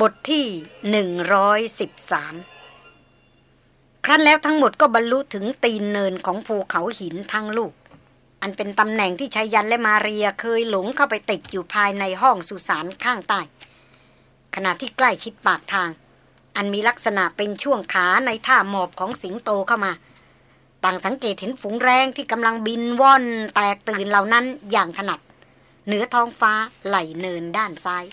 บทที่หนึ่งร้อยสิบสามครั้นแล้วทั้งหมดก็บรรลุถึงตีนเนินของภูเขาหินทั้งลูก อันเป็นตำแหน่งที่ชายันและมาเรียเคยหลงเข้าไปติดอยู่ภายในห้องสุสานข้างใต้ ขณะที่ใกล้ชิดปากทาง อันมีลักษณะเป็นช่วงขาในท่าหมอบของสิงโตเข้ามา ต่างสังเกตเห็นฝูงแรงที่กำลังบินว่อนแตกตื่นเหล่านั้นอย่างถนัด เหนือท้องฟ้าไหลเนินด้านซ้าย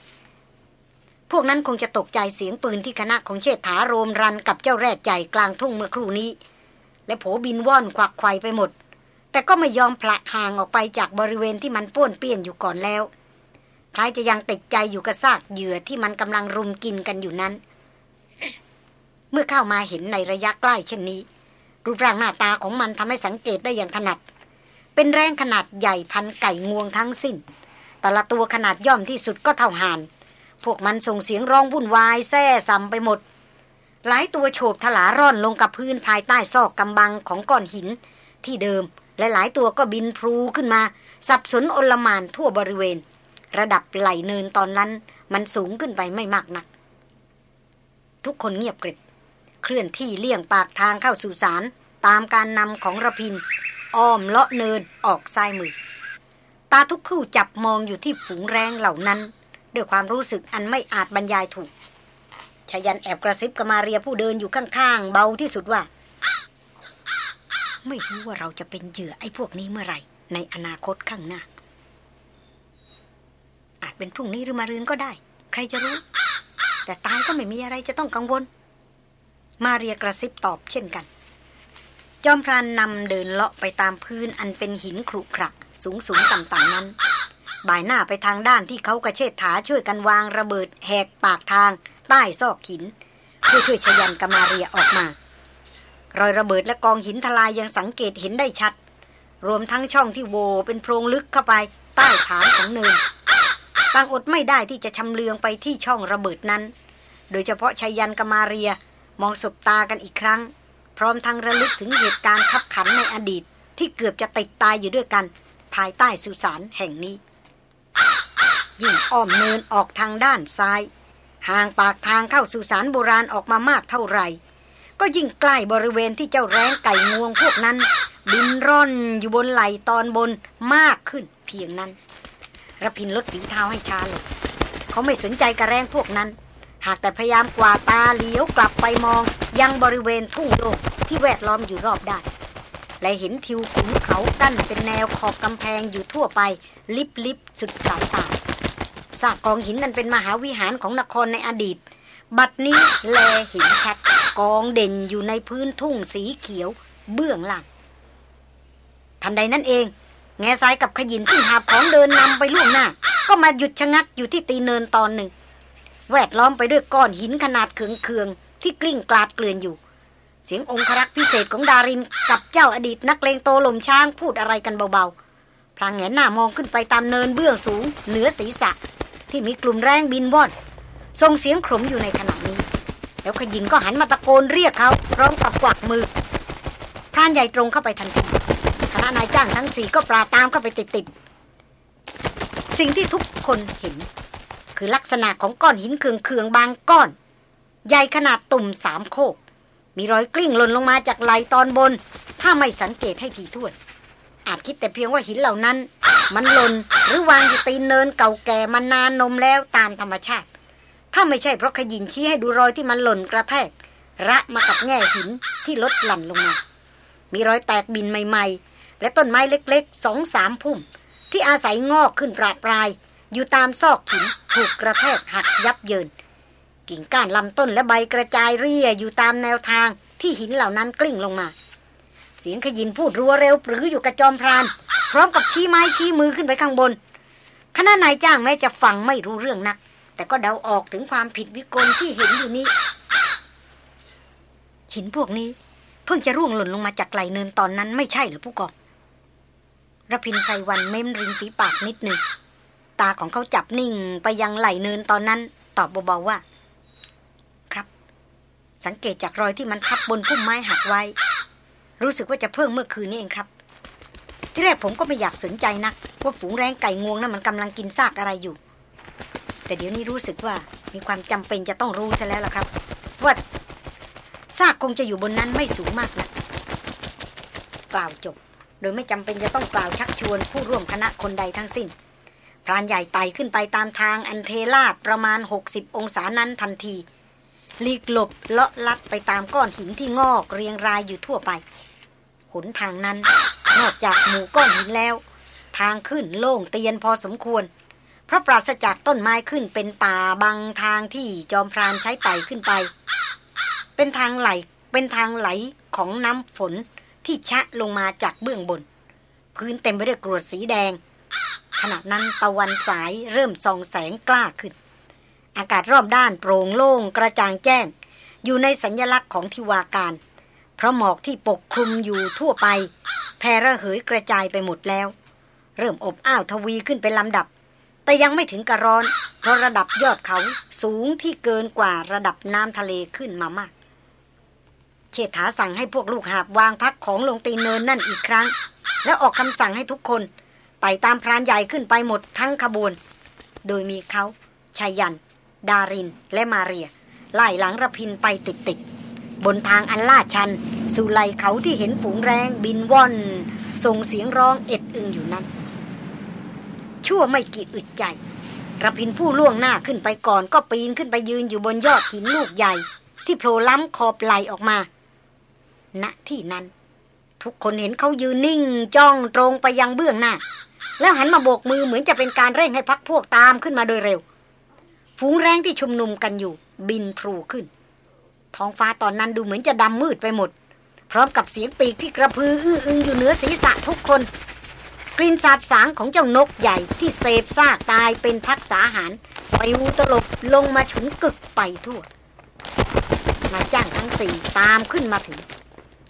พวกนั้นคงจะตกใจเสียงปืนที่คณะของเชษฐาโรมรันกับเจ้าแรดใหญ่กลางทุ่งเมื่อครู่นี้ และโผบินว่อนควักไขวไปหมด แต่ก็ไม่ยอมพละห่างออกไปจากบริเวณที่มันป้วนเปี้ยนอยู่ก่อนแล้วคล้ายจะยังติดใจอยู่กับซากเหยื่อที่มันกำลังรุมกินกันอยู่นั้น เมื่อเข้ามาเห็นในระยะใกล้เช่นนี้ รูปร่างหน้าตาของมันทำให้สังเกตได้อย่างถนัด เป็นแรงขนาดใหญ่พันไก่งวงทั้งสิ้น แต่ละตัวขนาดย่อมที่สุดก็เท่าหาน พวกมันส่งเสียงร้องวุ่นวายแซ่ซำไปหมด หลายตัวโฉบถลาร่อนลงกับพื้นภายใต้ซอกกำบังของก้อนหิน ที่เดิมและหลายตัวก็บินพลูขึ้นมา สับสนอลมานทั่วบริเวณ ระดับไหลเนินตอนนั้นมันสูงขึ้นไปไม่มากนัก ทุกคนเงียบกริบ เคลื่อนที่เลี่ยงปากทางเข้าสู่สารตามการนำของระพิน อ้อมเลาะเนินออกซ้ายมือ ตาทุกคู่จับมองอยู่ที่ฝูงแรงเหล่านั้น ด้วยความรู้สึกอันไม่อาจบรรยายถูกชายันแอบกระซิบกับมาเรียผู้เดินอยู่ข้างๆ เบาที่สุดว่า ไม่รู้ว่าเราจะเป็นเหยื่อไอ้พวกนี้เมื่อไหร่ ในอนาคตข้างหน้า อาจเป็นพรุ่งนี้หรือมารืนก็ได้ ใครจะรู้ แต่ตายก็ไม่มีอะไรจะต้องกังวล มาเรียกระซิบตอบเช่นกัน จอมพรานนำเดินเลาะไปตามพื้นอันเป็นหินครุขระสูงสูงต่ำๆนั้น บ่ายหน้าไปทางด้านที่เขากระเชิดถาช่วยกันวางระเบิดแหกปากทาง ใต้ซอกหินเพื่อช่วยชยันกมาเรียออกมา รอยระเบิดและกองหินทลายยังสังเกตเห็นได้ชัด รวมทั้งช่องที่โวเป็นโพรงลึกเข้าไป ใต้ฐานของเนินต่างอดไม่ได้ที่จะชำเลืองไปที่ช่องระเบิดนั้น โดยเฉพาะชายันกมาเรียมองสบตากันอีกครั้ง พร้อมทั้งระลึกถึงเหตุการณ์ขับขันในอดีตที่เกือบจะติดตายอยู่ด้วยกัน ภายใต้สุสานแห่งนี้ ยิ่งอ้อมเนินออกทางด้านซ้าย ห่างปากทางเข้าสู่สารโบราณออกมามากเท่าไหร่ ก็ยิ่งใกล้บริเวณที่เจ้าแร้งไก่งวงพวกนั้น บินร่อนอยู่บนไหลตอนบนมากขึ้นเพียงนั้นระพินลดฝีเท้าให้ช้าลงเขาไม่สนใจกระแรงพวกนั้น หากแต่พยายามกวาดตาเลี้ยวกลับไปมอง ยังบริเวณทุ่งโล่งที่แวดล้อมอยู่รอบด้านและเห็นทิวขุนเขาตั้นเป็นแนวขอบกำแพงอยู่ทั่วไป ลิบลิบสุดสายตา ซากกองหินนั้นเป็นมหาวิหารของนครในอดีต บัดนี้แลห็นชัดกองเด่นอยู่ในพื้นทุ่งสีเขียวเบื้องล่างทันใดนั้นเอง แง่ซ้ายกับขยินที่หาของเดินนำไปล่วงหน้า ก็มาหยุดชะงักอยู่ที่ตีเนินตอนหนึ่ง แวดล้อมไปด้วยก้อนหินขนาดเคืองๆที่กลิ้งกลาดเกลื่อนอยู่ เสียงองครักษ์พิเศษของดารินกับเจ้าอดีตนักเลงโตลมช้างพูดอะไรกันเบาๆพลางแงหน้ามองขึ้นไปตามเนินเบื้องสูง เหนือศีรษะ ที่มีกลุ่มแรงบินว่อนส่งเสียงขมอยู่ในขณะนี้ แล้วขยิงก็หันมาตะโกนเรียกเขาพร้อมกับกวักมือพรานใหญ่ตรงเข้าไปทันทีคณะนายจ้างทั้งสี่ก็ปราตามเข้าไปติดๆสิ่งที่ทุกคนเห็น คือลักษณะของก้อนหินเคืองๆบางก้อน ใหญ่ขนาดตุ่มสามโคกมีรอยกลิ้งหล่นลงมาจากไหลตอนบน ถ้าไม่สังเกตให้ถี่ถ้วน อาจคิดแต่เพียงว่าหินเหล่านั้น มันหล่นหรือวางอยู่ตีนเนินเก่าแก่มานานนมแล้วตามธรรมชาติ ถ้าไม่ใช่เพราะขยินชี้ให้ดูรอยที่มันหล่นกระแทก ระมากับแง่หินที่ลดหลั่นลงมา มีรอยแตกบินใหม่ ๆ และต้นไม้เล็กๆสองสามพุ่ม ที่อาศัยงอกขึ้นปราปราย อยู่ตามซอกหินถูกกระแทกหักยับเยิน กิ่งก้านลำต้นและใบกระจายเรียอยู่ตามแนวทางที่หินเหล่านั้นกลิ้งลงมา เสียงขยินพูดรัวเร็วปรืออยู่กับจอมพราน พร้อมกับชี้ไม้ชี้มือขึ้นไปข้างบนคณะนายจ้างแม้จะฟังไม่รู้เรื่องนัก แต่ก็เดาออกถึงความผิดวิกลที่เห็นอยู่นี้ หินพวกนี้ เพิ่งจะร่วงหล่นลงมาจากไหลเนินตอนนั้นไม่ใช่หรือผู้กองระพินไพวันเม้มริมฝีปากนิดหนึ่ง ตาของเขาจับนิ่งไปยังไหลเนินตอนนั้น ตอบเบาๆว่า ครับ สังเกตจากรอยที่มันทับบนพุ่มไม้หักไว้ รู้สึกว่าจะเพิ่งเมื่อคืนนี้เองครับ ที่แรกผมก็ไม่อยากสนใจนะว่าฝูงแรงไก่งวงนั้นมันกำลังกินซากอะไรอยู่ แต่เดี๋ยวนี้รู้สึกว่ามีความจำเป็นจะต้องรู้ซะแล้วล่ะครับ ว่าซากคงจะอยู่บนนั้นไม่สูงมากนะกล่าวจบ โดยไม่จำเป็นจะต้องกล่าวชักชวนผู้ร่วมคณะคนใดทั้งสิ้นพรานใหญ่ไต่ขึ้นไปตามทางอันเทลาดประมาณ 60 องศานั้นทันทีหลีกหลบเลาะลัดไปตามก้อนหินที่งอกเรียงรายอยู่ทั่วไป หนทางนั้น นอกจากหมู่ก้อนหินแล้ว ทางขึ้นโล่งเตียนพอสมควร เพราะปราศจากต้นไม้ขึ้นเป็นป่าบางทางที่จอมพรานใช้ไต่ขึ้นไป เป็นทางไหลเป็นทางไหลของน้ำฝนที่ชะลงมาจากเบื้องบน พื้นเต็มไปด้วยกรวดสีแดง ขณะนั้นตะวันสายเริ่มส่องแสงกล้าขึ้น อากาศรอบด้านโปร่งโล่งกระจ่างแจ้ง อยู่ในสัญญลักษณ์ของทิวาการ เพราะหมอกที่ปกคลุมอยู่ทั่วไปแผ่ระเหยกระจายไปหมดแล้ว เริ่มอบอ้าวทวีขึ้นเป็นลำดับ แต่ยังไม่ถึงกระร้อน เพราะระดับยอดเขาสูงที่เกินกว่าระดับน้ำทะเลขึ้นมามาก เชษฐาสั่งให้พวกลูกหาบวางพักของลงตีนเนินนั่นอีกครั้ง แล้วออกคำสั่งให้ทุกคนไต่ตามพรานใหญ่ขึ้นไปหมดทั้งขบวน โดยมีเขาชายัน ดารินและมาเรียไล่หลังระพินไปติดๆ บนทางอันลาดชัน สู่ไหลเขาที่เห็นฝูงแรงบินว่อน ส่งเสียงร้องเอ็ดอึงอยู่นั้น ชั่วไม่กี่อึดใจระพินผู้ล่วงหน้าขึ้นไปก่อนก็ปีนขึ้นไปยืนอยู่บนยอดหินลูกใหญ่ ที่โผล่ล้ำขอบไหลออกมา ณที่นั้น ทุกคนเห็นเขายืนนิ่ง จ้องตรงไปยังเบื้องหน้า แล้วหันมาโบกมือเหมือนจะเป็นการเร่งให้พักพวกตามขึ้นมาโดยเร็ว ฝูงแรงที่ชุมนุมกันอยู่ บินพลูขึ้น ท้องฟ้าตอนนั้นดูเหมือนจะดำมืดไปหมด พร้อมกับเสียงปีกที่กระพืออื้ออึงอยู่เหนือศีรษะทุกคน กลิ่นสาบสางของเจ้านกใหญ่ที่เสพซากตายเป็นพักษาหารไปวูตลบลงมาฉุนกึกไปทั่วนายจ้างทั้งสี่ตามขึ้นมาถึง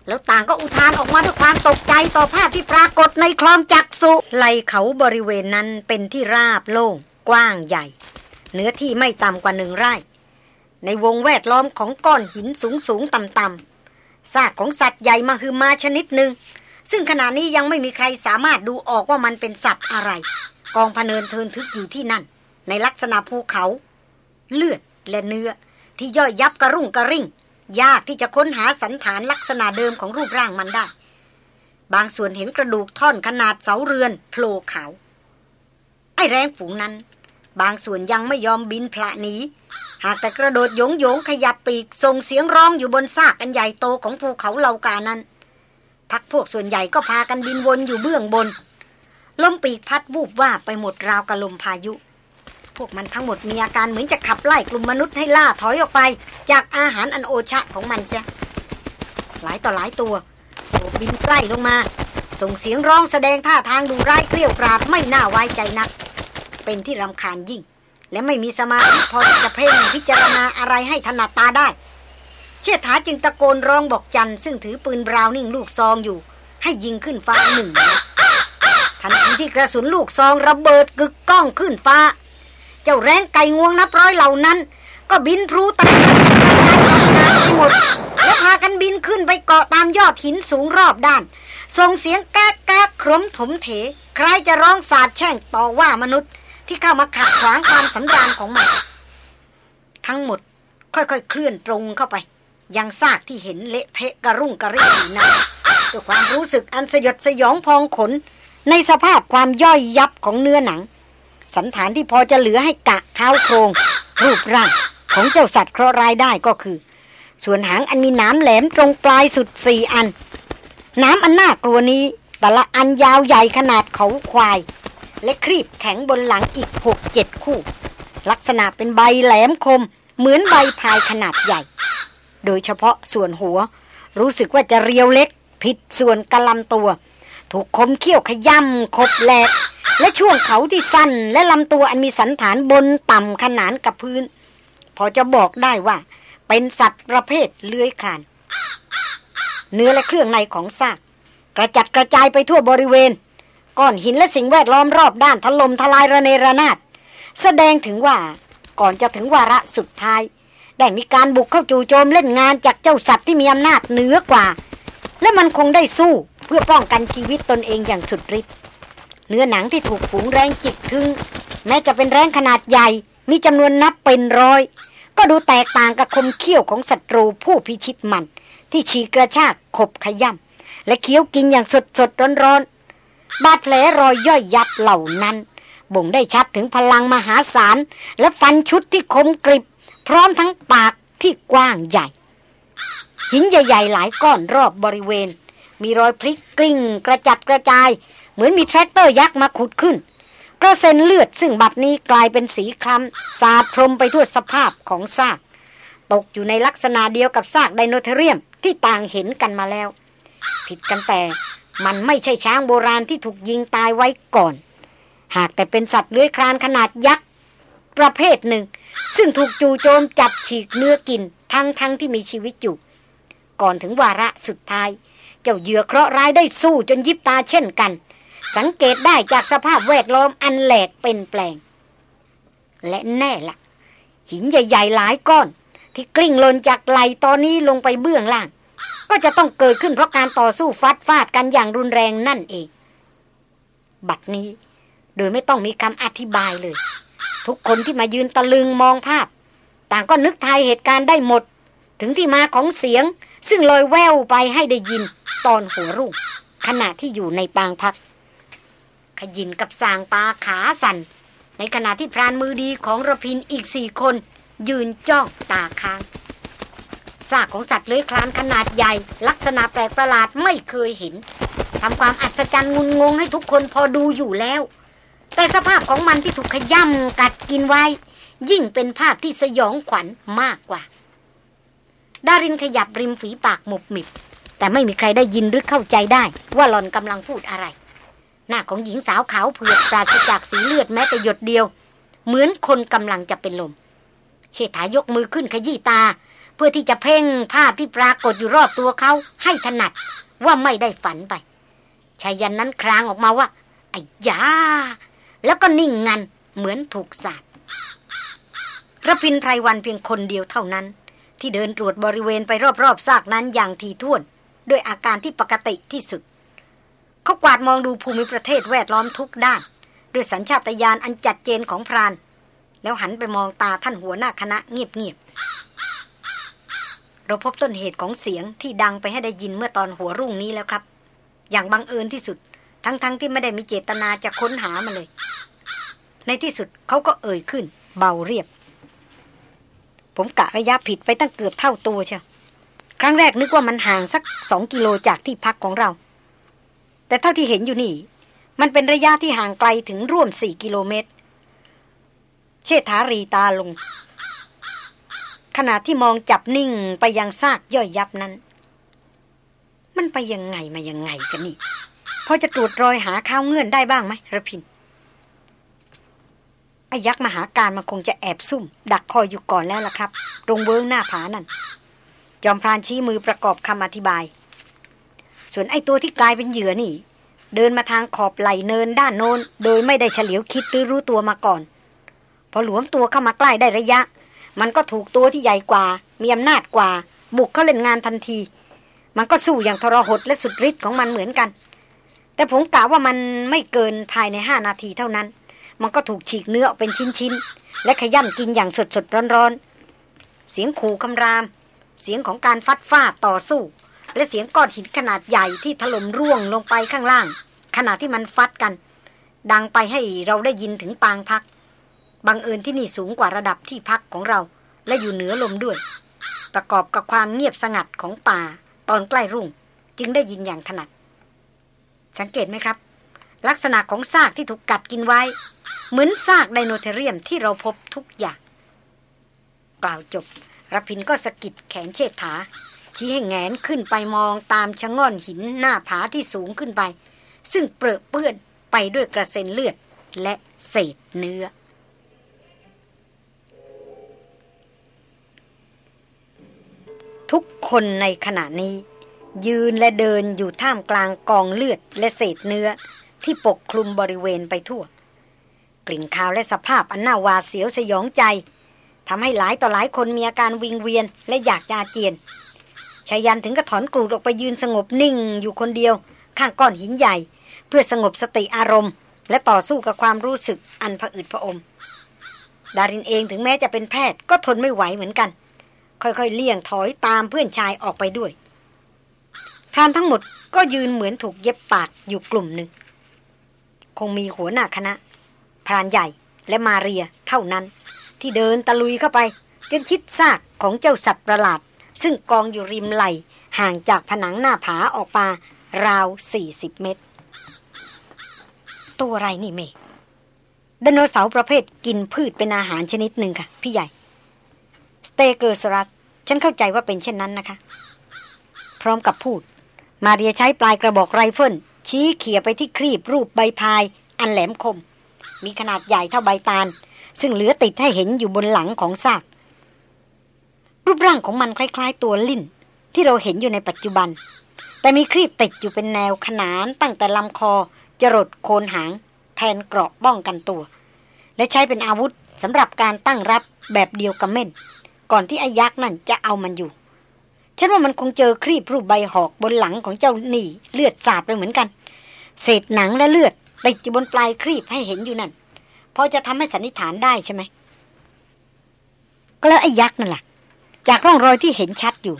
แล้วต่างก็อุทานออกมาด้วยความตกใจต่อภาพที่ปรากฏในคลองจักสุไหลเขาบริเวณนั้นเป็นที่ราบโล่งกว้างใหญ่ เนื้อที่ไม่ต่ำกว่าหนึ่งไร่ ในวงแวดล้อมของก้อนหินสูงสูงต่ำต่ำซากของสัตว์ใหญ่มาคือมาชนิดหนึ่ง ซึ่งขณะนี้ยังไม่มีใครสามารถดูออกว่ามันเป็นสัตว์อะไร กองพเนินเทินทึกอยู่ที่นั่น ในลักษณะภูเขา เลือดและเนื้อ ที่ย่อยยับกระรุ่งกระริ่ง ยากที่จะค้นหาสันฐานลักษณะเดิมของรูปร่างมันได้ บางส่วนเห็นกระดูกท่อนขนาดเสาเรือนโผล่เขาไอแรงฝูงนั้น บางส่วนยังไม่ยอมบินพละหนีหากแต่กระโดดโยงโยงขยับปีกส่งเสียงร้องอยู่บนซากอันใหญ่โตของภูเขาเหล่ากานั้นพักพวกส่วนใหญ่ก็พากันบินวนอยู่เบื้องบน ลมปีกพัดวูบว่าไปหมดราวกับลมพายุ พวกมันทั้งหมดมีอาการเหมือนจะขับไล่กลุ่มมนุษย์ให้ล่าถอยออกไป จากอาหารอันโอชะของมันเสียหลายต่อหลายตัวโอบบินใกล้ลงมา ส่งเสียงร้องแสดงท่าทางดูร้ายเกลียวกราดไม่น่าไว้ใจนัก เป็นที่รำคาญยิ่ง และไม่มีสมาธิพอที่จะเพ่งพิจารณาอะไรให้ถนัดตาได้ เชิดถาจึงตะโกนร้องบอกจันซึ่งถือปืนบราวนิ่งลูกซองอยู่ ให้ยิงขึ้นฟ้าหนึ่งทันทีที่กระสุนลูกซองระเบิดกึกก้องขึ้นฟ้า เจ้าแรงไก่งวงนับร้อยเหล่านั้น ก็บินพลูตามไปหมดแล้วพากันบินขึ้นไปเกาะตามยอดหินสูงรอบด้านส่งเสียงกากกากครมถมเถ ใครจะร้องสาดแช่งต่อว่ามนุษย์ ที่เข้ามาขัดขวางความสำราญของมัน ทั้งหมดค่อยๆเคลื่อนตรงเข้าไป ยังซากที่เห็นเละเทะกระรุ่งกระริ่งอยู่นั้นด้วยความรู้สึกอันสยดสยองพองขน ในสภาพความย่อยยับของเนื้อหนัง สันฐานที่พอจะเหลือให้กะเท้าโครง รูปร่างของเจ้าสัตว์เคราะห์ร้ายได้ก็คือ ส่วนหางอันมีน้ำแหลมตรงปลายสุดสี่อัน น้ำอันน่ากลัวนี้แต่ละอันยาวใหญ่ขนาดเขาควาย และครีบแข็งบนหลังอีกหกเจ็ดคู่ ลักษณะเป็นใบแหลมคม เหมือนใบพายขนาดใหญ่ โดยเฉพาะส่วนหัว รู้สึกว่าจะเรียวเล็ก ผิดส่วนกระลำตัว ถูกคมเขี้ยวขย่ำคบแหลก และช่วงเขาที่สั้น และลำตัวอันมีสันฐานบนต่ำขนานกับพื้น พอจะบอกได้ว่า เป็นสัตว์ประเภทเลื้อยคลาน เนื้อและเครื่องในของซากกระจัดกระจายไปทั่วบริเวณ ก้อนหินและสิ่งแวดล้อมรอบด้านถล่มทลายระเนระนาด แสดงถึงว่าก่อนจะถึงวาระสุดท้าย ได้มีการบุกเข้าจู่โจมเล่นงานจากเจ้าสัตว์ที่มีอำนาจเหนือกว่า และมันคงได้สู้เพื่อป้องกันชีวิตตนเองอย่างสุดฤทธิ์เนื้อหนังที่ถูกฝูงแรงจิกทึงแม้จะเป็นแรงขนาดใหญ่มีจำนวนนับเป็นร้อย ก็ดูแตกต่างกับคมเขี้ยวของศัตรูผู้พิชิตมัน ที่ฉีกระชากขบขย่ำและเคี้ยวกินอย่างสดสดร้อนร้อน บาดแผลรอยย่อยยับเหล่านั้น บ่งได้ชัดถึงพลังมหาศาล และฟันชุดที่คมกริบ พร้อมทั้งปากที่กว้างใหญ่ หินใหญ่ๆหลายก้อนรอบบริเวณ มีรอยพลิกกลิ้งกระจัดกระจาย เหมือนมีแทรกเตอร์ยักษ์มาขุดขึ้นกระเซ็นเลือดซึ่งบัดนี้กลายเป็นสีคล้ำสาดพรมไปทั่วสภาพของซาก ตกอยู่ในลักษณะเดียวกับซากไดโนเทเรียมที่ต่างเห็นกันมาแล้ว ผิดกันแต่ มันไม่ใช่ช้างโบราณที่ถูกยิงตายไว้ก่อน หากแต่เป็นสัตว์เลื้อยคลานขนาดยักษ์ประเภทหนึ่ง ซึ่งถูกจู่โจมจับฉีกเนื้อกินทั้งทั้งที่มีชีวิตอยู่ ก่อนถึงวาระสุดท้าย เจ้าเหยื่อเคราะห์ร้ายได้สู้จนยิบตาเช่นกัน สังเกตได้จากสภาพแวดล้อมอันแหลกเป็นแปลง และแน่ละ่ะ หินใหญ่ๆหลายก้อน ที่กลิ้งหล่นจากไหลตอนนี้ลงไปเบื้องล่าง ก็จะต้องเกิดขึ้นเพราะการต่อสู้ฟัดฟาดกันอย่างรุนแรงนั่นเอง บัดนี้ โดยไม่ต้องมีคำอธิบายเลย ทุกคนที่มายืนตะลึงมองภาพ ต่างก็นึกทายเหตุการณ์ได้หมด ถึงที่มาของเสียง ซึ่งลอยแววไปให้ได้ยินตอนหัวรุ่งขณะที่อยู่ในปางพัก ขยินกับสางปาขาสันในขณะที่พรานมือดีของระพินอีกสี่คน ยืนจ้องตาค้าง ซากของสัตว์เลื้อยคลานขนาดใหญ่ ลักษณะแปลกประหลาดไม่เคยเห็นทำความอัศจรรย์งุนงงให้ทุกคนพอดูอยู่แล้ว แต่สภาพของมันที่ถูกขย่ำกัดกินไว้ ยิ่งเป็นภาพที่สยองขวัญมากกว่า ดารินขยับริมฝีปากหมุบหมิบ แต่ไม่มีใครได้ยินหรือเข้าใจได้ ว่าหลอนกำลังพูดอะไร หน้าของหญิงสาวขาวเผือกปราศจากสีเลือดแม้แต่หยดเดียว เหมือนคนกำลังจะเป็นลมเชษฐายกมือขึ้นขยี้ตา พื่อที่จะเพ่งภาพที่ปรากฏอยู่รอบตัวเขาให้ถนัดว่าไม่ได้ฝันไปชายันนั้นครางออกมาว่าไอ้ยา แล้วก็นิ่งงันเหมือนถูกสาบระพินไพรวันเพียงคนเดียวเท่านั้น ที่เดินตรวจบริเวณไปรอบๆซากนั้นอย่างทีท่วนด้วยอาการที่ปกติที่สุด เขากวาดมองดูภูมิประเทศแวดล้อมทุกด้านด้วยสัญชาตญาณอันจัดเจนของพราน แล้วหันไปมองตาท่านหัวหน้าคณะเงียบ เราพบต้นเหตุของเสียงที่ดังไปให้ได้ยินเมื่อตอนหัวรุ่งนี้แล้วครับ อย่างบังเอิญที่สุด ทั้งๆทที่ไม่ได้มีเจตนาจะค้นหามาเลย ในที่สุดเขาก็เอ่ยขึ้น เบาเรียบ ผมกะระยะผิดไปตั้งเกือบเท่าตัวเชียวครั้งแรกนึกว่ามันห่างสักสองกิโลจากที่พักของเรา แต่เท่าที่เห็นอยู่นี่ มันเป็นระยะที่ห่างไกลถึงร่วมสี่กิโลเมตร เชษฐารีตาลง ขณะที่มองจับนิ่งไปยังซากย่อยยับนั้น มันไปยังไงมายังไงกันนี่พอจะตรวจรอยหาข้าวเงื่อนได้บ้างไหมระพินไอ้ยักษ์มหาการมันคงจะแอบซุ่ม ดักคอยอยู่ก่อนแล้วล่ะครับ ตรงเวิ้งหน้าผานั่น จอมพรานชี้มือประกอบคำอธิบาย ส่วนไอ้ตัวที่กลายเป็นเหยื่อนี่ เดินมาทางขอบไหลเนินด้านโน้น โดยไม่ได้เฉลียวคิดหรือรู้ตัวมาก่อน พอหลวมตัวเข้ามาใกล้ได้ระยะ มันก็ถูกตัวที่ใหญ่กว่า มีอำนาจกว่า บุกเข้าเล่นงานทันที มันก็สู้อย่างทรหดและสุดฤทธิ์ของมันเหมือนกัน แต่ผมกล่าวว่ามันไม่เกินภายในห้านาทีเท่านั้น มันก็ถูกฉีกเนื้อเป็นชิ้นๆ และขย่ำกินอย่างสดๆร้อนๆ เสียงขู่คำราม เสียงของการฟัดฟาดต่อสู้ และเสียงก้อนหินขนาดใหญ่ที่ถล่มร่วงลงไปข้างล่าง ขณะที่มันฟัดกัน ดังไปให้เราได้ยินถึงปางพัก บังเอิญที่นี่สูงกว่าระดับที่พักของเรา และอยู่เหนือลมด้วย ประกอบกับความเงียบสงัดของป่า ตอนใกล้รุ่ง จึงได้ยินอย่างถนัด สังเกตไหมครับ ลักษณะของซากที่ถูกกัดกินไว้ เหมือนซากไดโนเทเรียมที่เราพบทุกอย่าง กล่าวจบรพินก็สะกิดแขนเชิดถาชี้ให้แงนขึ้นไปมองตามชะง่อนหินหน้าผาที่สูงขึ้นไป ซึ่งเปรอะเปื้อนไปด้วยกระเซ็นเลือดและเศษเนื้อ ทุกคนในขณะนี้ ยืนและเดินอยู่ท่ามกลางกองเลือดและเศษเนื้อ ที่ปกคลุมบริเวณไปทั่ว กลิ่นคาวและสภาพอันน่าวาเสียวสยองใจทำให้หลายต่อหลายคนมีอาการวิงเวียนและอยากจาเจียนชายันถึงกระถอนกรูดออกไปยืนสงบนิ่งอยู่คนเดียว ข้างก้อนหินใหญ่ เพื่อสงบสติอารมณ์ และต่อสู้กับความรู้สึกอันผะอืดผะอม ดารินเองถึงแม้จะเป็นแพทย์ก็ทนไม่ไหวเหมือนกัน ค่อยๆเลี่ยงถอยตามเพื่อนชายออกไปด้วยพรานทั้งหมดก็ยืนเหมือนถูกเย็บปากอยู่กลุ่มหนึ่ง คงมีหัวหน้าคณะพรานใหญ่และมาเรียเท่านั้น ที่เดินตะลุยเข้าไปจนชิดซากของเจ้าสัตว์ประหลาด ซึ่งกองอยู่ริมไหลห่างจากผนังหน้าผาออกมาราวสี่สิบเมตร ตัวอะไรนี่เมไดโนเสาร์ประเภทกินพืชเป็นอาหารชนิดหนึ่งค่ะ พี่ใหญ่ stegosaurus ฉันเข้าใจว่าเป็นเช่นนั้นนะคะ พร้อมกับพูด มาเรียใช้ปลายกระบอกไรเฟิลชี้เขี่ยไปที่ครีบรูปใบพาย อันแหลมคม มีขนาดใหญ่เท่าใบตาล ซึ่งเหลือติดให้เห็นอยู่บนหลังของซากรูปร่างของมันคล้าย ๆ ตัวลิ่น ที่เราเห็นอยู่ในปัจจุบัน แต่มีครีบติดอยู่เป็นแนวขนานตั้งแต่ลำคอจรดโคนหาง แทนเกราะป้องกันตัว และใช้เป็นอาวุธสำหรับการตั้งรับแบบเดียวกับเม่น ก่อนที่ไอ้ยักษ์นั่นจะเอามันอยู่ ฉันว่ามันคงเจอครีบรูปใบหอกบนหลังของเจ้าหนี่เลือดสาดไปเหมือนกัน เศษหนังและเลือดติดอยู่บนปลายครีบให้เห็นอยู่นั่นพอจะทำให้สันนิษฐานได้ใช่ไหมก็แล้วไอ้ยักษ์นั่นล่ะ จากร่องรอยที่เห็นชัดอยู่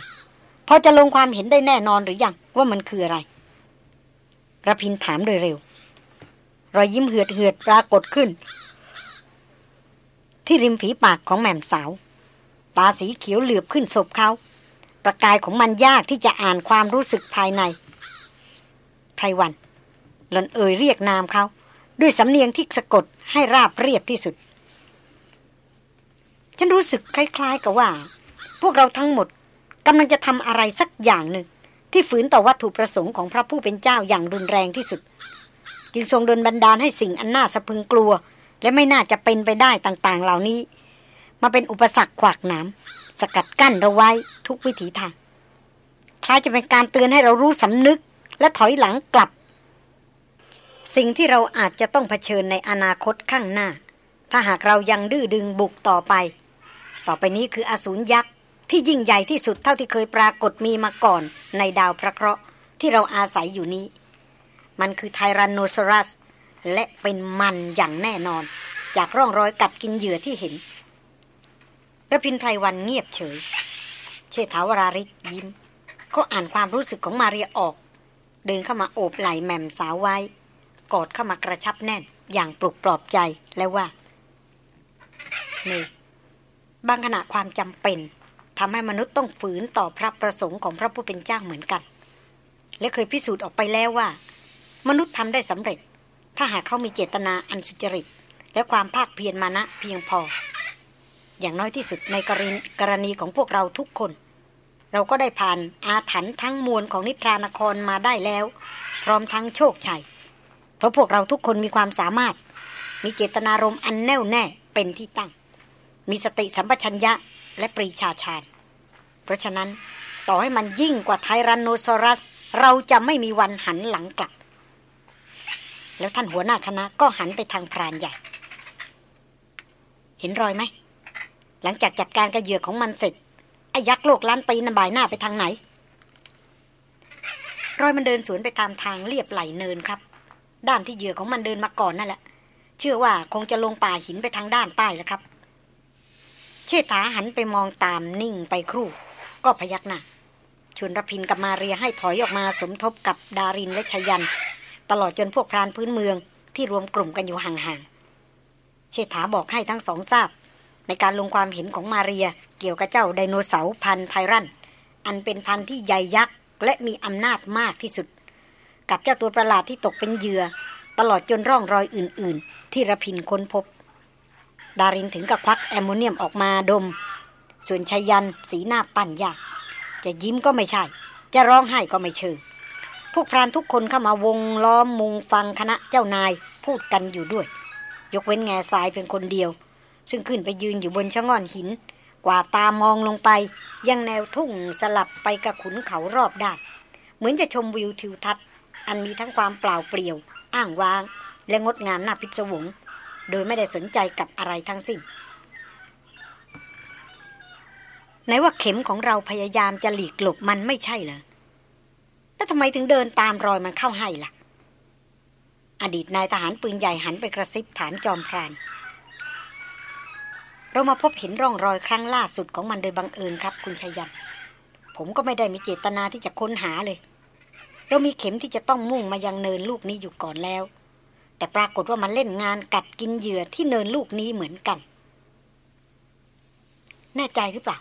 พอจะลงความเห็นได้แน่นอนหรือยังว่ามันคืออะไรระพินถามโดยเร็ว รอยยิ้มเหือดเหือดปรากฏขึ้น ที่ริมฝีปากของแม่มสาว ตาสีเขียวเหลือบขึ้นศพเขา ประกายของมันยากที่จะอ่านความรู้สึกภายในไพรวัน หลอนเอ่ยเรียกนามเขา ด้วยสำเนียงที่สะกดให้ราบเรียบที่สุด ฉันรู้สึกคล้าย ๆ กับว่า พวกเราทั้งหมดกำลังจะทำอะไรสักอย่างหนึ่ง ที่ฝืนต่อวัตถุประสงค์ของพระผู้เป็นเจ้าอย่างรุนแรงที่สุด จึงทรงดลบันดาลให้สิ่งอันน่าสะพึงกลัว และไม่น่าจะเป็นไปได้ต่างๆ เหล่านี้ มาเป็นอุปสรรคขวากหนามสกัดกั้นเราไว้ทุกวิถีทาง คล้ายจะเป็นการเตือนให้เรารู้สำนึกและถอยหลังกลับ สิ่งที่เราอาจจะต้องเผชิญในอนาคตข้างหน้า ถ้าหากเรายังดื้อดึงบุกต่อไป ต่อไปนี้คืออสูรยักษ์ที่ยิ่งใหญ่ที่สุดเท่าที่เคยปรากฏมีมาก่อนในดาวพระเคราะห์ที่เราอาศัยอยู่นี้ มันคือไทรันโนซอรัส และเป็นมันอย่างแน่นอน จากร่องรอยกัดกินเหยื่อที่เห็น ระพินไพรวันเงียบเฉย เชษฐาวราริกยิ้มเขาอ่านความรู้สึกของมาเรียออก เดินเข้ามาโอบไหล่แม่มสาวไว้ กอดเข้ามากระชับแน่น อย่างปลุกปลอบใจแล้วว่านี่บางขณะความจำเป็นทำให้มนุษย์ต้องฝืนต่อพระประสงค์ของพระผู้เป็นเจ้าเหมือนกัน และเคยพิสูจน์ออกไปแล้วว่า มนุษย์ทำได้สำเร็จ ถ้าหากเขามีเจตนาอันสุจริต และความภาคเพียรมานะเพียงพอ อย่างน้อยที่สุดในกรณีกรณีของพวกเราทุกคน เราก็ได้ผ่านอาถรรพ์ทั้งมวลของนิทรานครมาได้แล้ว พร้อมทั้งโชคชัย เพราะพวกเราทุกคนมีความสามารถ มีเจตนารมณ์อันแน่วแน่เป็นที่ตั้ง มีสติสัมปชัญญะและปรีชาชาญ เพราะฉะนั้นต่อให้มันยิ่งกว่าไทรันโนซอรัส เราจะไม่มีวันหันหลังกลับ แล้วท่านหัวหน้าคณะก็หันไปทางพรานใหญ่ เห็นรอยไหม หลังจากจัดการกระเหยื่อของมันเสร็จไอ้ยักษ์โลกล้านปีนบายหน้าไปทางไหน รอยมันเดินสวนไปตามทางเรียบไหลเนินครับ ด้านที่เหยื่อของมันเดินมาก่อนนั่นแหละ เชื่อว่าคงจะลงป่าหินไปทางด้านใต้แล้วครับ เชษฐาหันไปมองตามนิ่งไปครู่ ก็พยักหน้าชวนรพินกับมาเรียให้ถอยออกมาสมทบกับดารินและชยัน ตลอดจนพวกพรานพื้นเมืองที่รวมกลุ่มกันอยู่ห่างๆเชษฐาบอกให้ทั้งสองทราบ ในการลงความเห็นของมาเรียเกี่ยวกับเจ้าไดโนเสาร์พันไทรันอันเป็นพันธุ์ที่ใหญ่ยักษ์และมีอำนาจมากที่สุด กับเจ้าตัวประหลาดที่ตกเป็นเหยื่อ ตลอดจนร่องรอยอื่น ๆ ที่ระพินค้นพบ ดารินถึงกับควักแอมโมเนียมออกมาดม ส่วนชายันสีหน้าปั่นยาก จะยิ้มก็ไม่ใช่ จะร้องไห้ก็ไม่เชิงพวกพรานทุกคนเข้ามาวงล้อมมุงฟังคณะเจ้านายพูดกันอยู่ด้วย ยกเว้นแง่ทรายเพียงคนเดียว ซึ่งขึ้นไปยืนอยู่บนชะง่อนหิน กว่าตามองลงไปยังแนวทุ่งสลับไปกับขุนเขารอบด้าน เหมือนจะชมวิวทิวทัศน์ อันมีทั้งความเปล่าเปลี่ยว อ้างว้าง และงดงามน่าพิศวง โดยไม่ได้สนใจกับอะไรทั้งสิ้นไหนว่าเข็มของเราพยายามจะหลีกหลบมันไม่ใช่เหรอแล้วทำไมถึงเดินตามรอยมันเข้าให้ล่ะ อดีตนายทหารปืนใหญ่หันไปกระซิบถามจอมพราน เรามาพบเห็นร่องรอยครั้งล่าสุดของมันโดยบังเอิญครับ คุณชยยัน ผมก็ไม่ได้มีเจตนาที่จะค้นหาเลย เรามีเข็มที่จะต้องมุ่งมายังเนินลูกนี้อยู่ก่อนแล้ว แต่ปรากฏว่ามันเล่นงานกัดกินเหยื่อที่เนินลูกนี้เหมือนกัน แน่ใจหรือเปล่า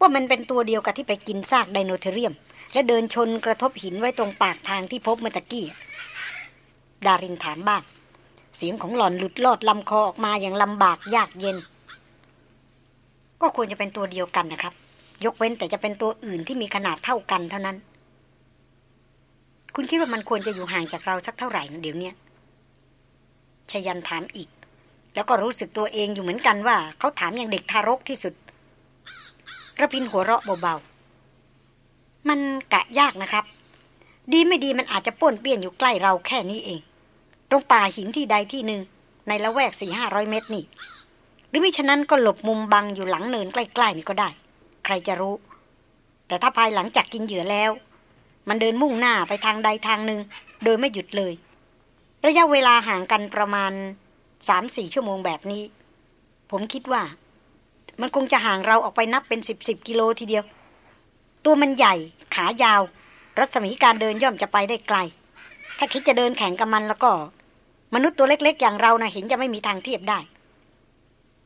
ว่ามันเป็นตัวเดียวกับที่ไปกินซากไดโนเทเรียม และเดินชนกระทบหินไว้ตรงปากทางที่พบเมื่อตะกี้ ดารินถามบ้างเสียงของหล่อนหลุดลอดลำคอออกมาอย่างลำบากยากเย็น ก็ควรจะเป็นตัวเดียวกันนะครับ ยกเว้นแต่จะเป็นตัวอื่นที่มีขนาดเท่ากันเท่านั้น คุณคิดว่ามันควรจะอยู่ห่างจากเราสักเท่าไหร่เดี๋ยวนี้ชยันถามอีก แล้วก็รู้สึกตัวเองอยู่เหมือนกันว่า เขาถามอย่างเด็กทารกที่สุดระพินหัวเราะเบาๆ มันกะยากนะครับ ดีไม่ดีมันอาจจะป้วนเปี้ยนอยู่ใกล้เราแค่นี้เอง ตรงป่าหินที่ใดที่หนึ่งในละแวกสี่ห้าร้อยเมตรนี่ รือมิฉะนั้นก็หลบมุมบังอยู่หลังเนินใกล้ๆนี่ก็ได้ ใครจะรู้ แต่ถ้าภายหลังจากกินเหยื่อแล้ว มันเดินมุ่งหน้าไปทางใดทางหนึ่ง โดยไม่หยุดเลย ระยะเวลาห่างกันประมาณสามสี่ชั่วโมงแบบนี้ ผมคิดว่า มันคงจะห่างเราออกไปนับเป็นสิบสิบกิโลทีเดียว ตัวมันใหญ่ ขายาว รัศมีการเดินย่อมจะไปได้ไกล ถ้าคิดจะเดินแข่งกับมันแล้วก็ มนุษย์ตัวเล็ก ๆ อย่างเรานะ่ะเห็นจะไม่มีทางเทียบได้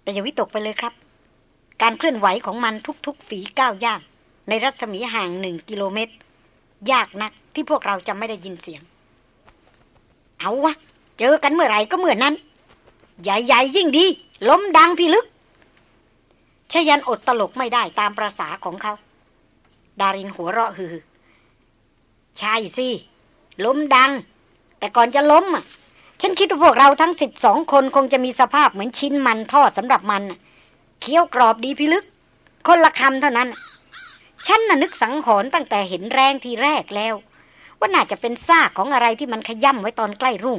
แต่อย่าวิตกไปเลยครับ การเคลื่อนไหวของมันทุกๆ ฝีก้าวย่างในรัศมีห่างหนึ่งกิโลเมตร ยากนักที่พวกเราจะไม่ได้ยินเสียง เอาวะ เจอกันเมื่อไหร่ก็เมื่อนั้น ใหญ่ๆยิ่งดี ล้มดังพี่ลึกชยันอดตลกไม่ได้ตามประษาของเขา ดารินหัวเราะฮือใช่สิ ล้มดัง แต่ก่อนจะล้มอะ ฉันคิดว่าพวกเราทั้งสิบสองคนคงจะมีสภาพเหมือนชิ้นมันทอดสำหรับมันเคี้ยวกรอบดีพิลึก คนละคำเท่านั้น ฉันน่ะนึกสังหรณ์ตั้งแต่เห็นแรงทีแรกแล้ว ว่าน่าจะเป็นซากของอะไรที่มันขย่ำไว้ตอนใกล้รุ่ง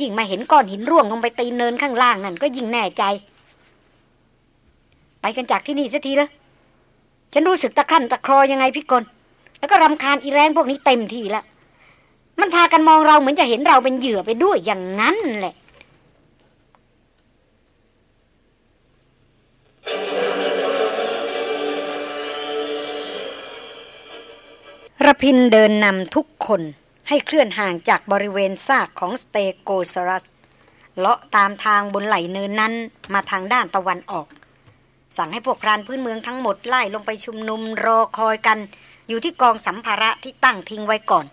ยิ่งมาเห็นก้อนหินร่วงลงไปตีเนินข้างล่างนั่นก็ยิ่งแน่ใจ ไปกันจากที่นี่สักทีเลยฉันรู้สึกตะครั่นตะครอยังไงพี่กลแล้วก็รำคาญอีแรงพวกนี้เต็มทีแล้ว มันพากันมองเราเหมือนจะเห็นเราเป็นเหยื่อไปด้วยอย่างนั้นแหละ ระพินเดินนำทุกคนให้เคลื่อนห่างจากบริเวณซากของสเตโกซรัส เลาะตามทางบนไหลเนินนั้นมาทางด้านตะวันออก สั่งให้พวกพรานพื้นเมืองทั้งหมดไล่ลงไปชุมนุมรอคอยกัน อยู่ที่กองสัมภาระที่ตั้งทิ้งไว้ก่อน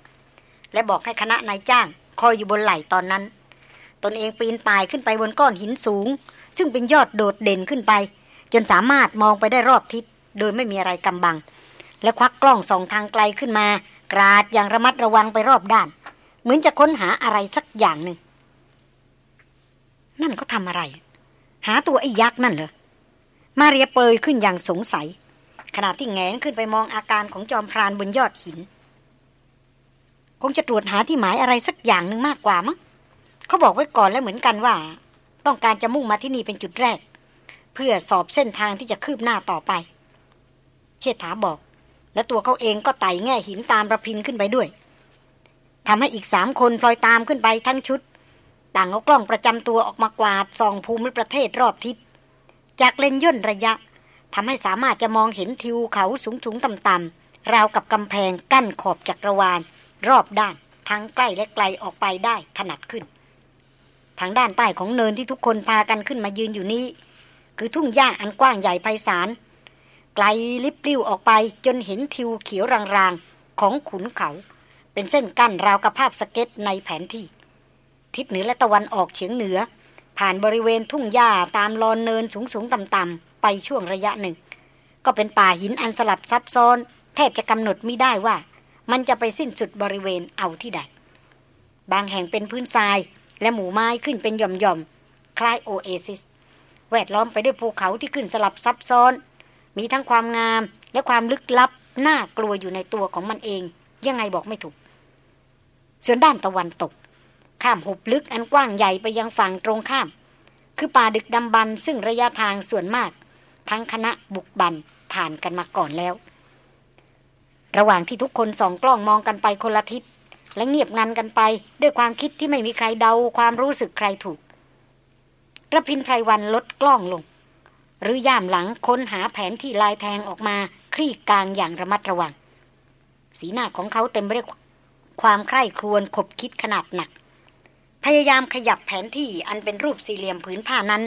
และบอกให้คณะนายจ้างคอยอยู่บนไหล่ตอนนั้น ตนเองปีนป่ายขึ้นไปบนก้อนหินสูง ซึ่งเป็นยอดโดดเด่นขึ้นไป จนสามารถมองไปได้รอบทิศ โดยไม่มีอะไรกำบัง และควักกล้องส่องทางไกลขึ้นมา กราดอย่างระมัดระวังไปรอบด้าน เหมือนจะค้นหาอะไรสักอย่างหนึ่ง นั่นเขาทำอะไร หาตัวไอ้ยักษ์นั่นเหรอมาเรียเปยขึ้นอย่างสงสัย ขณะที่แงนขึ้นไปมองอาการของจอมพรานบนยอดหิน คงจะตรวจหาที่หมายอะไรสักอย่างหนึ่งมากกว่ามั้งเขาบอกไว้ก่อนแล้วเหมือนกันว่า ต้องการจะมุ่งมาที่นี่เป็นจุดแรก เพื่อสอบเส้นทางที่จะคืบหน้าต่อไป เชษฐาบอก และตัวเขาเองก็ไต่แง่หินตามระพินขึ้นไปด้วยทำให้อีกสามคนพลอยตามขึ้นไปทั้งชุด ต่างเอากล้องประจำตัวออกมากวาดส่องภูมิประเทศรอบทิศจากเลนย่นระยะทำให้สามารถจะมองเห็นทิวเขาสูงสูงต่ำๆราวกับกำแพงกั้นขอบจักรวาล รอบด้านทั้งใกล้และไกลออกไปได้ถนัดขึ้น ทางด้านใต้ของเนินที่ทุกคนพากันขึ้นมายืนอยู่นี้ คือทุ่งหญ้าอันกว้างใหญ่ไพศาลไกลลิบลิ้วออกไปจนเห็นทิวเขียวรางๆ ของขุนเขา เป็นเส้นกั้นราวกับภาพสเก็ตในแผนที่ ทิศเหนือและตะวันออกเฉียงเหนือ ผ่านบริเวณทุ่งหญ้าตามลอนเนินสูงๆต่ำๆไปช่วงระยะหนึ่ง ก็เป็นป่าหินอันสลับซับซ้อน แทบจะกำหนดไม่ได้ว่า มันจะไปสิ้นสุดบริเวณเอาที่ใด บางแห่งเป็นพื้นทรายและหมู่ไม้ขึ้นเป็นหย่อมๆ คล้ายโอเอซิส แวดล้อมไปด้วยภูเขาที่ขึ้นสลับซับซ้อน มีทั้งความงามและความลึกลับ น่ากลัวอยู่ในตัวของมันเอง ยังไงบอกไม่ถูก ส่วนด้านตะวันตก ข้ามหุบลึกอันกว้างใหญ่ไปยังฝั่งตรงข้าม คือป่าดึกดำบรรซึ่งระยะทางส่วนมาก ทั้งคณะบุกบันผ่านกันมาก่อนแล้ว ระหว่างที่ทุกคนส่องกล้องมองกันไปคนละทิศ และเงียบงันกันไป ด้วยความคิดที่ไม่มีใครเดาความรู้สึกใครถูกระพินไพรวันลดกล้องลง หรือย่ามหลังค้นหาแผนที่ลายแทงออกมาคลี่กลางอย่างระมัดระวัง สีหน้าของเขาเต็มไปด้วยความใคร่ครวญขบคิดขนาดหนัก พยายามขยับแผนที่อันเป็นรูปสี่เหลี่ยมผืนผ้านั้น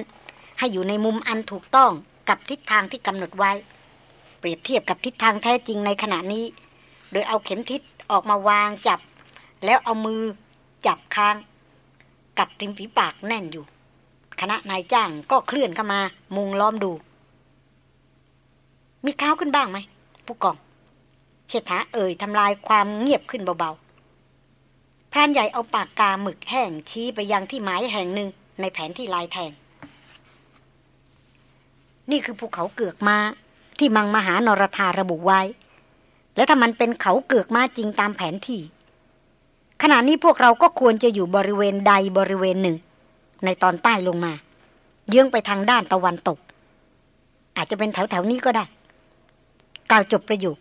ให้อยู่ในมุมอันถูกต้องกับทิศทางที่กำหนดไว้ เปรียบเทียบกับทิศทางแท้จริงในขณะนี้ โดยเอาเข็มทิศออกมาวางจับ แล้วเอามือจับค้าง กัดริมฝีปากแน่นอยู่ คณะนายจ้างก็เคลื่อนเข้ามา มุงล้อมดู มีข้าวขึ้นบ้างไหมผู้กองเชษฐาเอ่ยทำลายความเงียบขึ้นเบาๆพรานใหญ่เอาปากกาหมึกแห้งชี้ไปยังที่หมายแห่งหนึ่งในแผนที่ลายแทง นี่คือภูเขาเกือกมา ที่มังมหานรธาระบุไว้ และถ้ามันเป็นเขาเกือกมาจริงตามแผนที่ ขณะนี้พวกเราก็ควรจะอยู่บริเวณใดบริเวณหนึ่ง ในตอนใต้ลงมา เยื้องไปทางด้านตะวันตก อาจจะเป็นแถวๆนี้ก็ได้ กล่าวจบประโยค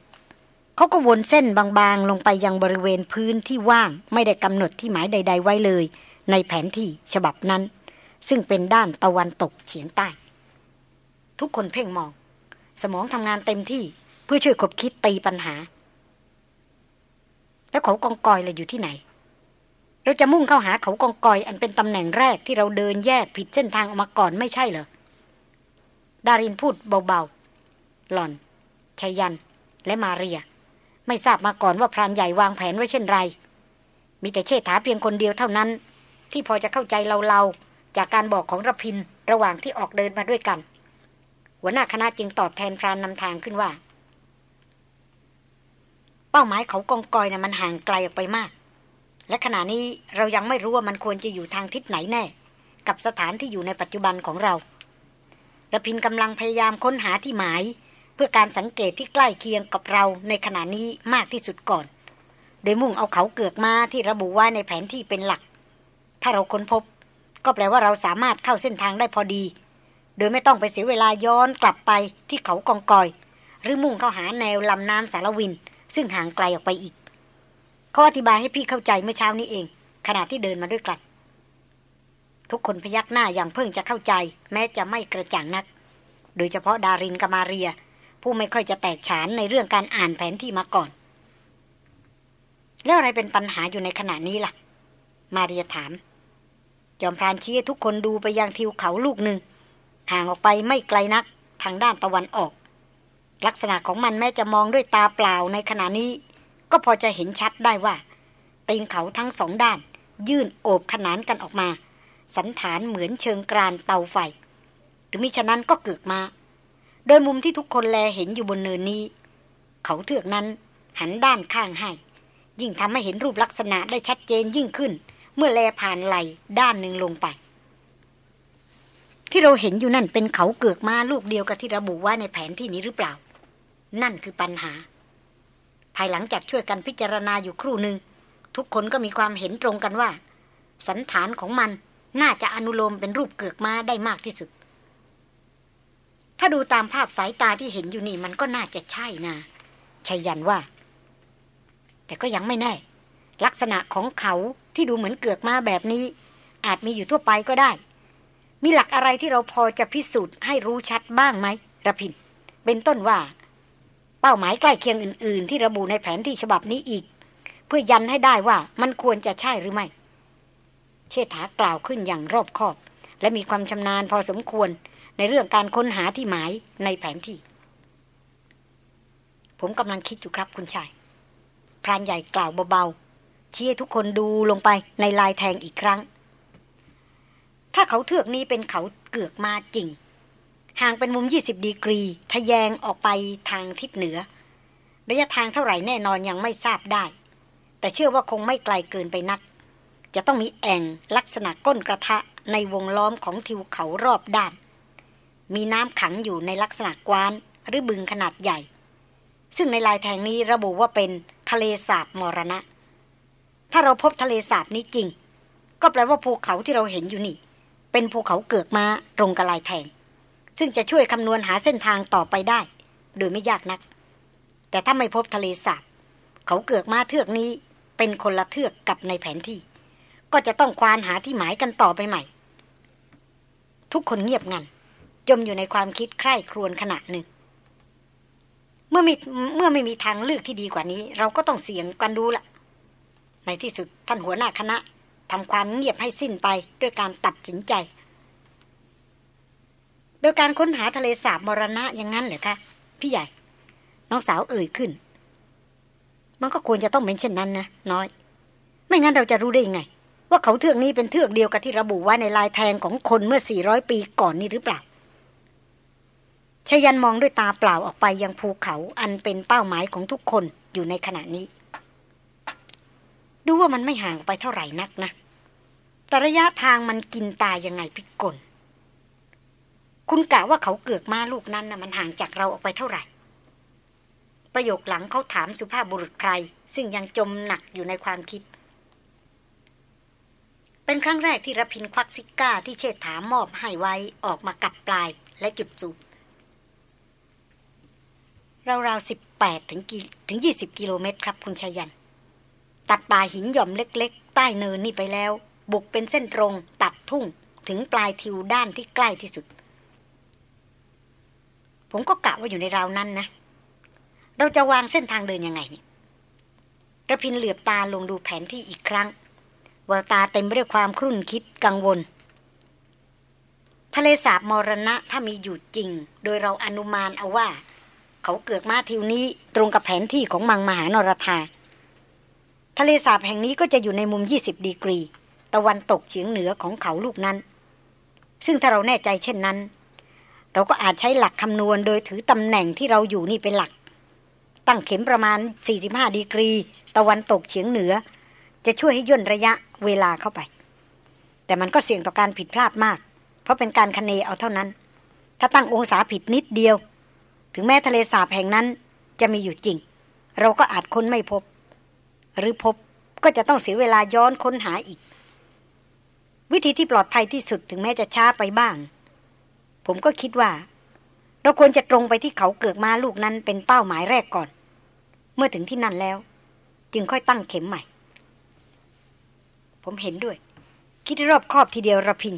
เขาก็วนเส้นบางๆ ลงไปยังบริเวณพื้นที่ว่างไม่ได้กำหนดที่หมายใด ๆ ไว้เลย ในแผนที่ฉบับนั้น ซึ่งเป็นด้านตะวันตกเฉียงใต้ ทุกคนเพ่งมอง สมองทำงานเต็มที่เพื่อช่วยคบคิดตีปัญหา แล้วเขากองกอยเลยอยู่ที่ไหน เราจะมุ่งเข้าหาเขากองกอย อันเป็นตำแหน่งแรกที่เราเดินแยกผิดเส้นทางออกมาก่อนไม่ใช่เหรอดารินพูดเบาๆ หล่อนชยัน และมาเรีย ไม่ทราบมาก่อนว่าพรานใหญ่วางแผนไว้เช่นไร มีแต่เชษฐาเพียงคนเดียวเท่านั้น ที่พอจะเข้าใจเราๆจากการบอกของระพินระหว่างที่ออกเดินมาด้วยกัน หัวหน้าคณะจึงตอบแทนพรานนำทางขึ้นว่า เป้าหมายเขากองกอยนะ่ะมันห่างไกลออกไปมาก และขณะนี้เรายังไม่รู้ว่ามันควรจะอยู่ทางทิศไหนแน่ กับสถานที่อยู่ในปัจจุบันของเราระพินกำลังพยายามค้นหาที่หมาย เพื่อการสังเกตที่ใกล้เคียงกับเราในขณะนี้มากที่สุดก่อน โดยมุ่งเอาเขาเกือกมาที่ระบุว่าในแผนที่เป็นหลัก ถ้าเราค้นพบ ก็แปลว่าเราสามารถเข้าเส้นทางได้พอดี โดยไม่ต้องไปเสียเวลาย้อนกลับไปที่เขากองกอย หรือมุ่งเข้าหาแนวลำน้ำสารวิน ซึ่งห่างไกลออกไปอีกเขาอธิบายให้พี่เข้าใจเมื่อเช้านี้เอง ขณะที่เดินมาด้วยกัน ทุกคนพยักหน้าอย่างเพิ่งจะเข้าใจ แม้จะไม่กระจ่างนัก โดยเฉพาะดารินกับมาเรีย ผู้ไม่ค่อยจะแตกฉานในเรื่องการอ่านแผนที่มาก่อน แล้วอะไรเป็นปัญหาอยู่ในขณะนี้ล่ะ มาเรียถาม จอมพรานชี้ทุกคนดูไปยังทิวเขาลูกหนึ่ง ห่างออกไปไม่ไกลนักทางด้านตะวันออก ลักษณะของมันแม้จะมองด้วยตาเปล่าในขณะนี้ ก็พอจะเห็นชัดได้ว่าตีนเขาทั้งสองด้าน ยื่นโอบขนานกันออกมา สันฐานเหมือนเชิงกรานเตาไฟ หรือมิฉะนั้นก็เกือกมา โดยมุมที่ทุกคนแลเห็นอยู่บนเนินนี้ เขาเถือกนั้นหันด้านข้างให้ ยิ่งทำให้เห็นรูปลักษณะได้ชัดเจนยิ่งขึ้น เมื่อแลผ่านไหลด้านหนึ่งลงไป ที่เราเห็นอยู่นั่นเป็นเขาเกือกมาลูกเดียวกับที่ระบุไว้ในแผนที่นี้หรือเปล่า นั่นคือปัญหา ภายหลังจากช่วยกันพิจารณาอยู่ครู่หนึ่งทุกคนก็มีความเห็นตรงกันว่า สันฐานของมันน่าจะอนุโลมเป็นรูปเกือกมาได้มากที่สุด ถ้าดูตามภาพสายตาที่เห็นอยู่นี่มันก็น่าจะใช่นะชัยยันว่า แต่ก็ยังไม่แน่ ลักษณะของเขาที่ดูเหมือนเกือกมาแบบนี้ อาจมีอยู่ทั่วไปก็ได้ มีหลักอะไรที่เราพอจะพิสูจน์ให้รู้ชัดบ้างไหมระพิน เป็นต้นว่า เป้าหมายใกล้เคียงอื่น ๆ ที่ระบุในแผนที่ฉบับนี้อีก เพื่อยันให้ได้ว่ามันควรจะใช่หรือไม่ เชษฐากล่าวขึ้นอย่างรอบคอบ และมีความชำนาญพอสมควรในเรื่องการค้นหาที่หมายในแผนที่ ผมกำลังคิดอยู่ครับคุณชาย พรานใหญ่กล่าวเบาๆชี้ทุกคนดูลงไปในลายแทงอีกครั้ง ถ้าเขาเทือกนี้เป็นเขาเกือกมาจริง ห่างเป็นมุม 20 ดีกรี ทะแยงออกไปทางทิศเหนือ ระยะทางเท่าไหร่แน่นอนยังไม่ทราบได้ แต่เชื่อว่าคงไม่ไกลเกินไปนัก จะต้องมีแอ่งลักษณะก้นกระทะในวงล้อมของทิวเขารอบด้าน มีน้ำขังอยู่ในลักษณะกวานหรือบึงขนาดใหญ่ ซึ่งในลายแทงนี้ระบุว่าเป็นทะเลสาบมรณะ ถ้าเราพบทะเลสาบนี้จริง ก็แปลว่าภูเขาที่เราเห็นอยู่นี่ เป็นภูเขาเกือกมาตรงกับลายแทง ซึ่งจะช่วยคำนวณหาเส้นทางต่อไปได้ โดยไม่ยากนัก แต่ถ้าไม่พบทะเลสาบเขาเกือกมาเทือกนี้เป็นคนละเทือกกับในแผนที่ ก็จะต้องควานหาที่หมายกันต่อไปใหม่ ทุกคนเงียบงัน จมอยู่ในความคิดใคร่ครวญขณะหนึ่ง เมื่อมีเมื่อไม่มีทางเลือกที่ดีกว่านี้ เราก็ต้องเสี่ยงกันดูละในที่สุดท่านหัวหน้าคณะ ทำความเงียบให้สิ้นไปด้วยการตัดสินใจ โดยการค้นหาทะเลสาบมรณะอย่างนั้นเหรอคะพี่ใหญ่ น้องสาวเอ่ยขึ้น มันก็ควรจะต้องเป็นเช่นนั้นนะน้อย ไม่งั้นเราจะรู้ได้ยังไง ว่าเขาเทือกนี้เป็นเทือกเดียวกับที่ระบุไว้ในลายแทงของคนเมื่อ 400 ปีก่อนนี้หรือเปล่าชยันมองด้วยตาเปล่าออกไปยังภูเขาอันเป็นเป้าหมายของทุกคนอยู่ในขณะนี้ ดูว่ามันไม่ห่างไปเท่าไหร่นักนะ แต่ระยะทางมันกินตายยังไงพิกล คุณกะว่าเขาเกือกมาลูกนั้นนะมันห่างจากเราออกไปเท่าไหร่ ประโยคหลังเขาถามสุภาพบุรุษใครซึ่งยังจมหนักอยู่ในความคิด เป็นครั้งแรกที่รพินควักซิก้าที่เชษฐามอบให้ไว้ออกมากัดปลายและจุดสูบราวๆสิบแปดถึงถึงยี่สิบกิโลเมตรครับคุณชายัน ตัดป่าหินหย่อมเล็ก ๆ ใต้เนินนี่ไปแล้ว บุกเป็นเส้นตรงตัดทุ่งถึงปลายทิวด้านที่ใกล้ที่สุด ผมก็กะว่าอยู่ในราวนั้นนะ เราจะวางเส้นทางเดินยังไงเนี่ยระพินเหลือบตาลงดูแผนที่อีกครั้งแววตาเต็มไปด้วยความครุ่นคิดกังวล ทะเลสาบมรณะถ้ามีอยู่จริง โดยเราอนุมานเอาว่า เขาเกือกมาทิวนี้ตรงกับแผนที่ของมังมหานรธา ทะเลสาบแห่งนี้ก็จะอยู่ในมุม 20 ดีกรี ตะวันตกเฉียงเหนือของเขาลูกนั้น ซึ่งถ้าเราแน่ใจเช่นนั้น เราก็อาจใช้หลักคำนวณโดยถือตำแหน่งที่เราอยู่นี่เป็นหลัก ตั้งเข็มประมาณ 45 ดีกรี ตะวันตกเฉียงเหนือ จะช่วยให้ย่นระยะเวลาเข้าไป แต่มันก็เสี่ยงต่อการผิดพลาดมาก เพราะเป็นการคเนเอาเท่านั้น ถ้าตั้งองศาผิดนิดเดียว ถึงแม้ทะเลสาบแห่งนั้นจะมีอยู่จริง เราก็อาจค้นไม่พบ หรือพบก็จะต้องเสียเวลาย้อนค้นหาอีก วิธีที่ปลอดภัยที่สุดถึงแม้จะช้าไปบ้าง ผมก็คิดว่า เราควรจะตรงไปที่เขาเกิดมาลูกนั้นเป็นเป้าหมายแรกก่อน เมื่อถึงที่นั่นแล้ว จึงค่อยตั้งเข็มใหม่ ผมเห็นด้วย คิดรอบครอบทีเดียวระพิน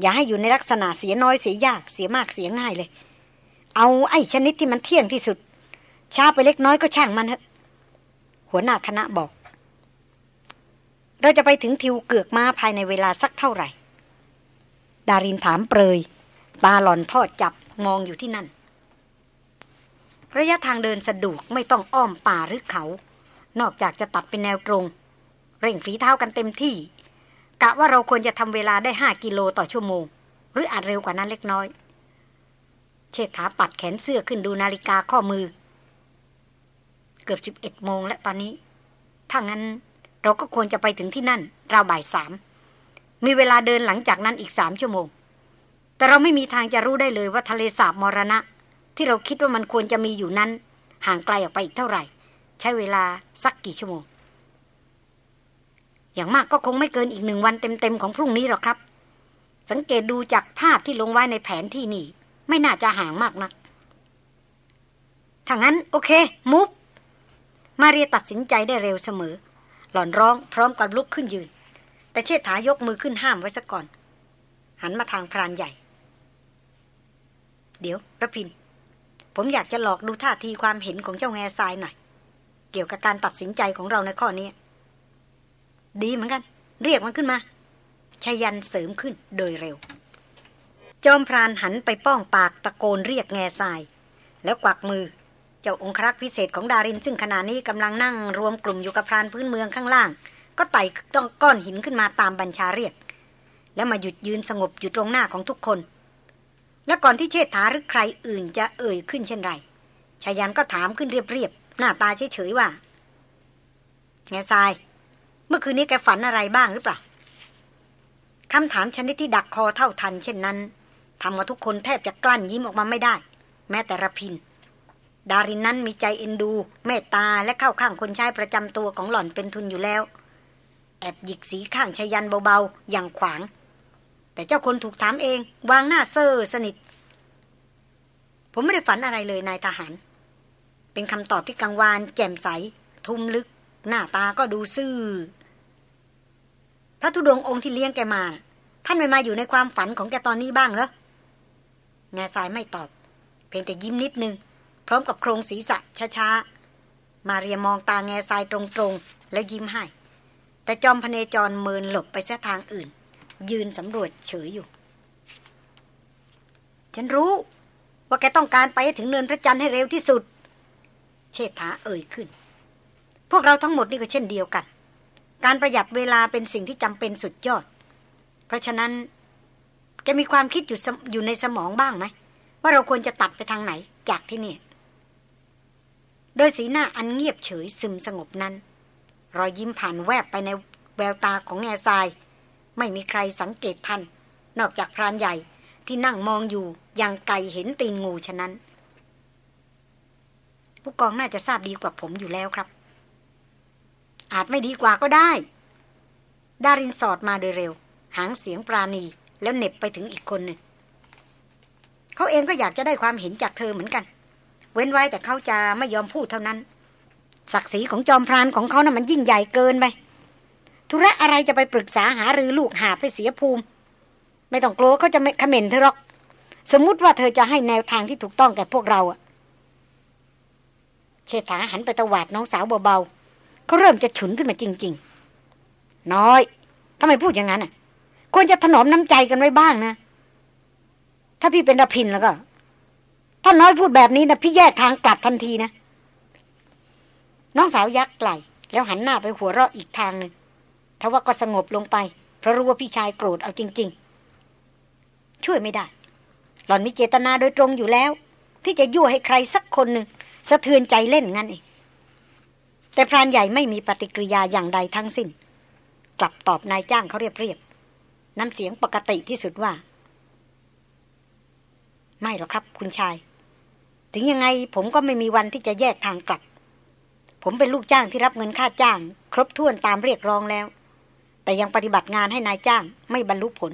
อย่าให้อยู่ในลักษณะเสียน้อยเสียยากเสียมากเสียง่ายเลย เอาไอ้ชนิดที่มันเที่ยงที่สุดช้าไปเล็กน้อยก็ช่างมันเถอะ หัวหน้าคณะบอก เราจะไปถึงทิวเกือกมาภายในเวลาสักเท่าไหร่ ดารินถามเปรย ตาหลอนทอดจับมองอยู่ที่นั่น ระยะทางเดินสะดวกไม่ต้องอ้อมป่าหรือเขา นอกจากจะตัดเป็นแนวตรง เร่งฝีเท้ากันเต็มที่ กะว่าเราควรจะทำเวลาได้ห้ากิโลต่อชั่วโมง หรืออาจเร็วกว่านั้นเล็กน้อย เชษฐาปัดแขนเสื้อขึ้นดูนาฬิกาข้อมือ เกือบสิบเอ็ดโมงและตอนนี้ ถ้างั้นเราก็ควรจะไปถึงที่นั่น ราวบ่ายสาม มีเวลาเดินหลังจากนั้นอีกสามชั่วโมง แต่เราไม่มีทางจะรู้ได้เลยว่าทะเลสาบมรณะ ที่เราคิดว่ามันควรจะมีอยู่นั้น ห่างไกลออกไปอีกเท่าไหร่ ใช้เวลาสักกี่ชั่วโมง อย่างมากก็คงไม่เกินอีกหนึ่งวันเต็มๆของพรุ่งนี้หรอกครับ สังเกตดูจากภาพที่ลงไว้ในแผนที่นี่ ไม่น่าจะห่างมากนักถ้างั้นโอเคมุฟ มาเรียตัดสินใจได้เร็วเสมอ หล่อนร้องพร้อมกับลุกขึ้นยืน แต่เชษฐายกมือขึ้นห้ามไว้ซะก่อน หันมาทางพรานใหญ่ เดี๋ยวระพิน ผมอยากจะหลอกดูท่าทีความเห็นของเจ้าแง่ทรายหน่อย เกี่ยวกับการตัดสินใจของเราในข้อนี้ ดีเหมือนกัน เรียกมันขึ้นมาชายันเสริมขึ้นโดยเร็ว จอมพรานหันไปป้องปากตะโกนเรียกแง่ทราย แล้วกวักมือ เจ้าองครักษ์พิเศษของดารินซึ่งขณะนี้กำลังนั่งรวมกลุ่มอยู่กับพรานพื้นเมืองข้างล่าง ก็ไต่ต้องก้อนหินขึ้นมาตามบัญชาเรียก แล้วมาหยุดยืนสงบอยู่ตรงหน้าของทุกคน และก่อนที่เชษฐาหรือใครอื่นจะเอ่ยขึ้นเช่นไรชายันก็ถามขึ้นเรียบๆหน้าตาเฉยๆว่าแง่ทราย เมื่อคืนนี้แกฝันอะไรบ้างหรือเปล่าคำถามชนิดที่ดักคอเท่าทัน เช่นนั้นทำมาทุกคนแทบจะกลั้นยิ้มออกมาไม่ได้ แม้แต่ระพิน ดารินนั้นมีใจเอ็นดู เมตตาและเข้าข้างคนใช้ประจำตัวของหล่อนเป็นทุนอยู่แล้ว แอบหยิกสีข้างชยันเบาๆ อย่างขวาง แต่เจ้าคนถูกถามเอง วางหน้าเซ่อสนิท ผมไม่ได้ฝันอะไรเลยนายทหาร เป็นคำตอบที่กังวานแจ่มใส ทุ่มลึก หน้าตาก็ดูซื่อ พระธุดงค์องค์ที่เลี้ยงแกมา ท่านไม่มาอยู่ในความฝันของแกตอนนี้บ้างเหรอแง่ทรายไม่ตอบ เพียงแต่ยิ้มนิดนึง พร้อมกับโครงศีรษะช้าๆ มาเรียมองตาแง่ทรายตรงๆ แล้วยิ้มให้ แต่จอมพเนจรเมินหลบไปซะทางอื่น ยืนสำรวจเฉยอยู่ ฉันรู้ ว่าแกต้องการไปถึงเนินพระจันทร์ให้เร็วที่สุด เชษฐาเอ่ยขึ้น พวกเราทั้งหมดนี่ก็เช่นเดียวกัน การประหยัดเวลาเป็นสิ่งที่จำเป็นสุดยอด เพราะฉะนั้นแกมีความคิดอยู่อยู่ในสมองบ้างไหมว่าเราควรจะตัดไปทางไหนจากที่นี่ โดยสีหน้าอันเงียบเฉยซึมสงบนั้น รอยยิ้มผ่านแวบไปในแววตาของแง่ทราย ไม่มีใครสังเกตทัน นอกจากพรานใหญ่ที่นั่งมองอยู่อย่างไก่เห็นตีนงูฉะนั้น ผู้กองน่าจะทราบดีกว่าผมอยู่แล้วครับ อาจไม่ดีกว่าก็ได้ ดารินสอดมาโดยเร็ว หางเสียงปราณีแล้วเน็บไปถึงอีกคนหนึ่งเขาเองก็อยากจะได้ความเห็นจากเธอเหมือนกัน เว้นไว้แต่เขาจะไม่ยอมพูดเท่านั้น ศักดิ์ศรีของจอมพรานของเขานะ่ะมันยิ่งใหญ่เกินไปธุระอะไรจะไปปรึกษาหารือลูกหาไปเสียภูมิ ไม่ต้องกลัวเขาจะไม่ขม่นเธอหรอก สมมุติว่าเธอจะให้แนวทางที่ถูกต้องแก่พวกเราอะเชษฐาหันไปตวาดน้องสาวเบาๆเขาเริ่มจะฉุนขึ้นมาจริง ๆ น้อยทำไมพูดอย่างนั้นอะควรจะถนอมน้ำใจกันไว้บ้างนะ ถ้าพี่เป็นระพินแล้วก็ ถ้าน้อยพูดแบบนี้นะพี่แยกทางกลับทันทีนะ น้องสาวยักไหลแล้วหันหน้าไปหัวเราะอีกทางหนึ่งทว่าก็สงบลงไป เพราะรู้ว่าพี่ชายโกรธเอาจริง ๆ ช่วยไม่ได้ หล่อนมีเจตนาโดยตรงอยู่แล้ว ที่จะยั่วให้ใครสักคนหนึ่งสะเทือนใจเล่นงั้นเองแต่พรานใหญ่ไม่มีปฏิกิริยาอย่างใดทั้งสิ้น กลับตอบนายจ้างเขาเรียบๆน้ำเสียงปกติที่สุดว่า ไม่หรอกครับ คุณชาย ถึงยังไงผมก็ไม่มีวันที่จะแยกทางกลับ ผมเป็นลูกจ้างที่รับเงินค่าจ้าง ครบถ้วนตามเรียกร้องแล้ว แต่ยังปฏิบัติงานให้นายจ้างไม่บรรลุผล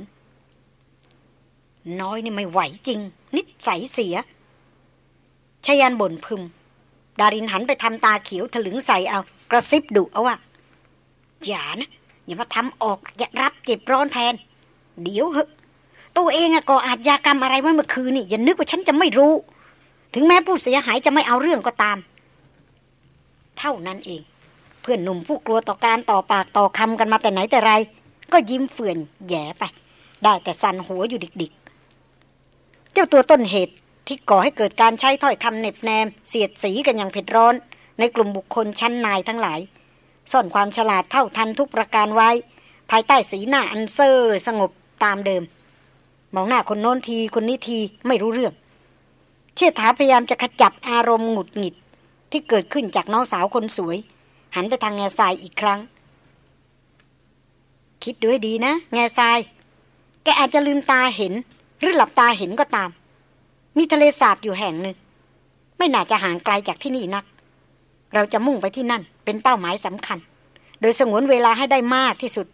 น้อยนี่ไม่ไหวจริง นิดใสเสียชายันบ่นพึม ดารินหันไปทำตาเขียวถลึงใส่เอา กระซิบดุเอาว่าอย่านะ อย่ามาทำออกอย่ารับเจ็บร้อนแทน เดี๋ยวเหอะตัวเองอะก่ออาชญากรรมอะไรไว้เมื่อคืนนี่อย่านึกว่าฉันจะไม่รู้ ถึงแม้ผู้เสียหายจะไม่เอาเรื่องก็ตาม เท่านั้นเอง เพื่อนหนุ่มผู้กลัวต่อการต่อปากต่อคำกันมาแต่ไหนแต่ไร ก็ยิ้มเฟื่อนแย่ไป ได้แต่สั่นหัวอยู่ดิกๆ เจ้าตัวต้นเหตุที่ก่อให้เกิดการใช้ถ้อยคำเน็บแนม เสียดสีกันอย่างเผ็ดร้อน ในกลุ่มบุคคลชั้นนายทั้งหลาย ซ่อนความฉลาดเท่าทันทุกประการไว้ ภายใต้สีหน้าอันเซอร์สงบตามเดิม มองหน้าคนโน้นทีคนนี้ทีไม่รู้เรื่อง เชษฐาพยายามจะขจับอารมณ์หงุดหงิดที่เกิดขึ้นจากน้องสาวคนสวย หันไปทางแง่ทรายอีกครั้ง คิดด้วยดีนะ แง่ทราย แกอาจจะลืมตาเห็น หรือหลับตาเห็นก็ตาม มีทะเลสาบอยู่แห่งหนึ่ง ไม่น่าจะห่างไกลจากที่นี่นัก เราจะมุ่งไปที่นั่น เป็นเป้าหมายสำคัญ โดยสงวนเวลาให้ได้มากที่สุด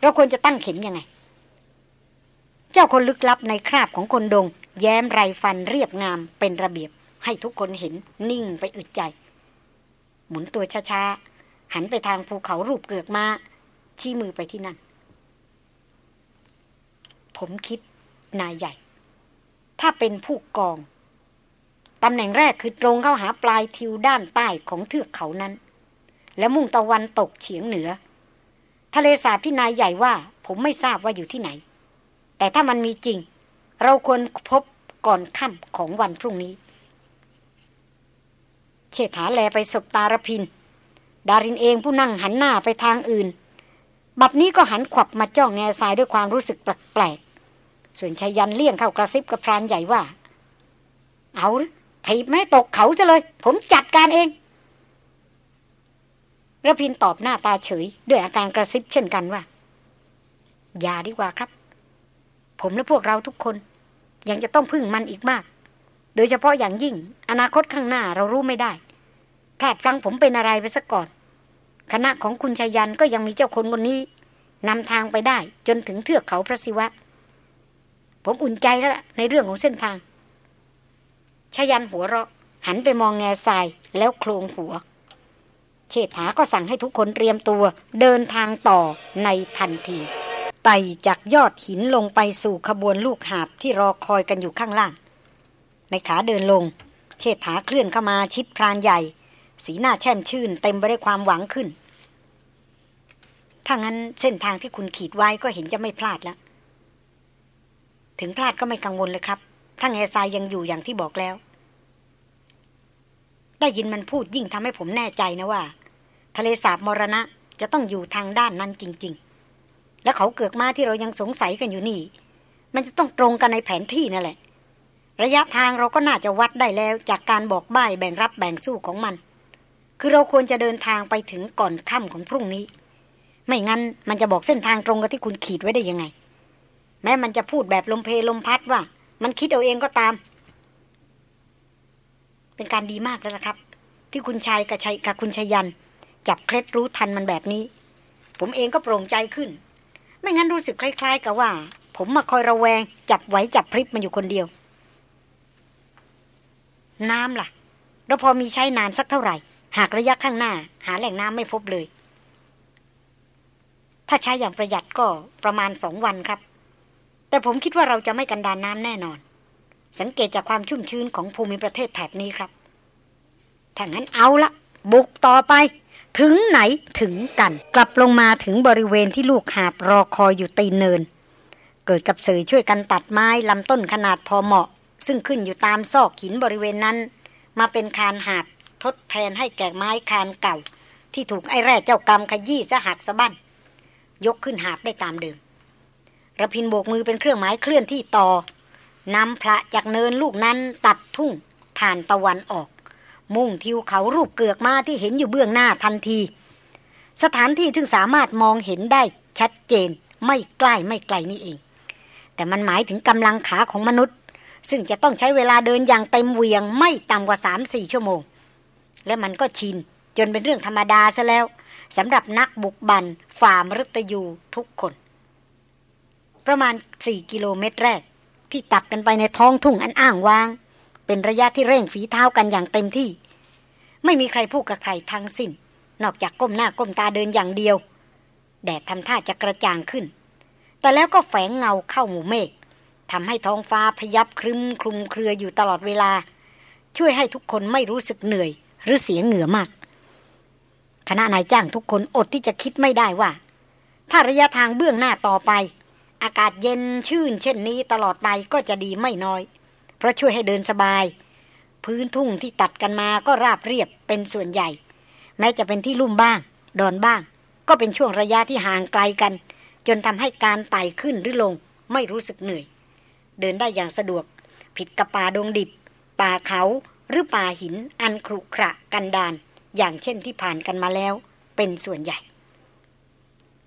เราควรจะตั้งเข็มยังไง เจ้าคนลึกลับในคราบของคนดง แย้มไรฟันเรียบงามเป็นระเบียบ ให้ทุกคนเห็นนิ่งไปอึดใจ หมุนตัวช้าๆ หันไปทางภูเขารูปเกือกมา ชี้มือไปที่นั่น ผมคิดนายใหญ่ ถ้าเป็นผู้กองตำแหน่งแรกคือตรงเข้าหาปลายทิวด้านใต้ของเทือกเขานั้น แล้วมุ่งตะวันตกเฉียงเหนือ ทะเลสาบที่นายใหญ่ว่า ผมไม่ทราบว่าอยู่ที่ไหน แต่ถ้ามันมีจริง เราควรพบก่อนค่ำของวันพรุ่งนี้ เชษฐาแลไปสบตารพิน ดารินเองผู้นั่งหันหน้าไปทางอื่น บัดนี้ก็หันขวับมาจ้องแง่ทรายด้วยความรู้สึกแปลกๆ ส่วนชายันเลี่ยงเข้ากระซิบกับพรานใหญ่ว่า เอาถีบไม่ตกเขาซะเลย ผมจัดการเองระพินตอบหน้าตาเฉย ด้วยอาการกระซิบเช่นกันว่า อย่าดีกว่าครับ ผมและพวกเราทุกคน ยังจะต้องพึ่งมันอีกมาก โดยเฉพาะอย่างยิ่ง อนาคตข้างหน้าเรารู้ไม่ได้ พลาดพลั้งผมเป็นอะไรไปซะก่อน คณะของคุณชายันก็ยังมีเจ้าคนคนนี้นำทางไปได้จนถึงเทือกเขาพระศิวะ ผมอุ่นใจแล้วในเรื่องของเส้นทางชายันหัวเราะ หันไปมองแง่ทรายแล้วโครงหัว เชษฐาก็สั่งให้ทุกคนเตรียมตัวเดินทางต่อในทันที ไต่จากยอดหินลงไปสู่ขบวนลูกหาบที่รอคอยกันอยู่ข้างล่าง ในขาเดินลง เชิดถาเคลื่อนเข้ามาชิดพรานใหญ่ สีหน้าแช่มชื่นเต็มไปด้วยความหวังขึ้น ถ้างั้นเส้นทางที่คุณขีดไว้ก็เห็นจะไม่พลาดแล้ว ถึงพลาดก็ไม่กังวลเลยครับ ถ้าแง่ทรายยังอยู่อย่างที่บอกแล้ว ได้ยินมันพูดยิ่งทำให้ผมแน่ใจนะว่า ทะเลสาบมรณะจะต้องอยู่ทางด้านนั้นจริง ๆ และเขาเกิดมาที่เรายังสงสัยกันอยู่นี่ มันจะต้องตรงกันในแผนที่นั่นแหละ ระยะทางเราก็น่าจะวัดได้แล้วจากการบอกใบ้แบ่งรับแบ่งสู้ของมัน คือเราควรจะเดินทางไปถึงก่อนค่ำของพรุ่งนี้ ไม่งั้นมันจะบอกเส้นทางตรงกับที่คุณขีดไว้ได้ยังไง แม้มันจะพูดแบบลมเพลลมพัดว่า มันคิดเอาเองก็ตาม เป็นการดีมากแล้วนะครับ ที่คุณชายกับชัยกับคุณชยัน จับเคล็ดรู้ทันมันแบบนี้ ผมเองก็โปร่งใจขึ้น ไม่งั้นรู้สึกคล้ายๆ กับว่า ผมมาคอยระแวง จับไหวจับพริบมันอยู่คนเดียว น้ำล่ะ เราพอมีใช้นานสักเท่าไหร่ หากระยะข้างหน้า หาแหล่งน้ำไม่พบเลย ถ้าใช้อย่างประหยัดก็ประมาณสองวันครับ แต่ผมคิดว่าเราจะไม่กันดานน้ำแน่นอน สังเกตจากความชุ่มชื้นของภูมิประเทศแถบนี้ครับถ้างั้นเอาละบุกต่อไป ถึงไหนถึงกัน กลับลงมาถึงบริเวณที่ลูกหาบรอคอยอยู่ตีเนิน เกิดกับเสยช่วยกันตัดไม้ลำต้นขนาดพอเหมาะ ซึ่งขึ้นอยู่ตามซอกหินบริเวณนั้น มาเป็นคานหาบทดแทนให้แก่ไม้คานเก่า ที่ถูกไอ้แร่เจ้ากรรมขยี้สหักสะบั้นยกขึ้นหาบได้ตามเดิมระพินโบกมือเป็นเครื่องหมายเคลื่อนที่ต่อนำพระจากเนินลูกนั้นตัดทุ่งผ่านตะวันออก มุ่งทิวเขารูปเกือกมาที่เห็นอยู่เบื้องหน้าทันที สถานที่ที่สามารถมองเห็นได้ชัดเจนไม่ใกล้ไม่ไกลนี่เอง แต่มันหมายถึงกำลังขาของมนุษย์ ซึ่งจะต้องใช้เวลาเดินอย่างเต็มเวียงไม่ต่ำกว่าสามสี่ชั่วโมง และมันก็ชินจนเป็นเรื่องธรรมดาซะแล้วสำหรับนักบุกบันฝ่ามรตยูทุกคน ประมาณสี่กิโลเมตรแรก ที่ตัดกันไปในท้องทุ่งอันอ้างว้าง เป็นระยะที่เร่งฝีเท้ากันอย่างเต็มที่ ไม่มีใครพูดกับใครทั้งสิ้น นอกจากก้มหน้าก้มตาเดินอย่างเดียว แดดทำท่าจะกระจ่างขึ้น แต่แล้วก็แฝงเงาเข้าหมู่เมฆทำให้ท้องฟ้าพยับครึมคลุมเครืออยู่ตลอดเวลา ช่วยให้ทุกคนไม่รู้สึกเหนื่อย หรือเสียเหงื่อมาก คณะนายจ้างทุกคนอดที่จะคิดไม่ได้ว่า ถ้าระยะทางเบื้องหน้าต่อไป อากาศเย็นชื่นเช่นนี้ตลอดไปก็จะดีไม่น้อย ราะช่วยให้เดินสบาย พื้นทุ่งที่ตัดกันมาก็ราบเรียบเป็นส่วนใหญ่ แม้จะเป็นที่ลุ่มบ้าง ดอนบ้าง ก็เป็นช่วงระยะที่ห่างไกลกัน จนทำให้การไต่ขึ้นหรือลงไม่รู้สึกเหนื่อย เดินได้อย่างสะดวก ผิดกับป่าดงดิบ ป่าเขาหรือป่าหินอันครุขระกันดาน อย่างเช่นที่ผ่านกันมาแล้ว เป็นส่วนใหญ่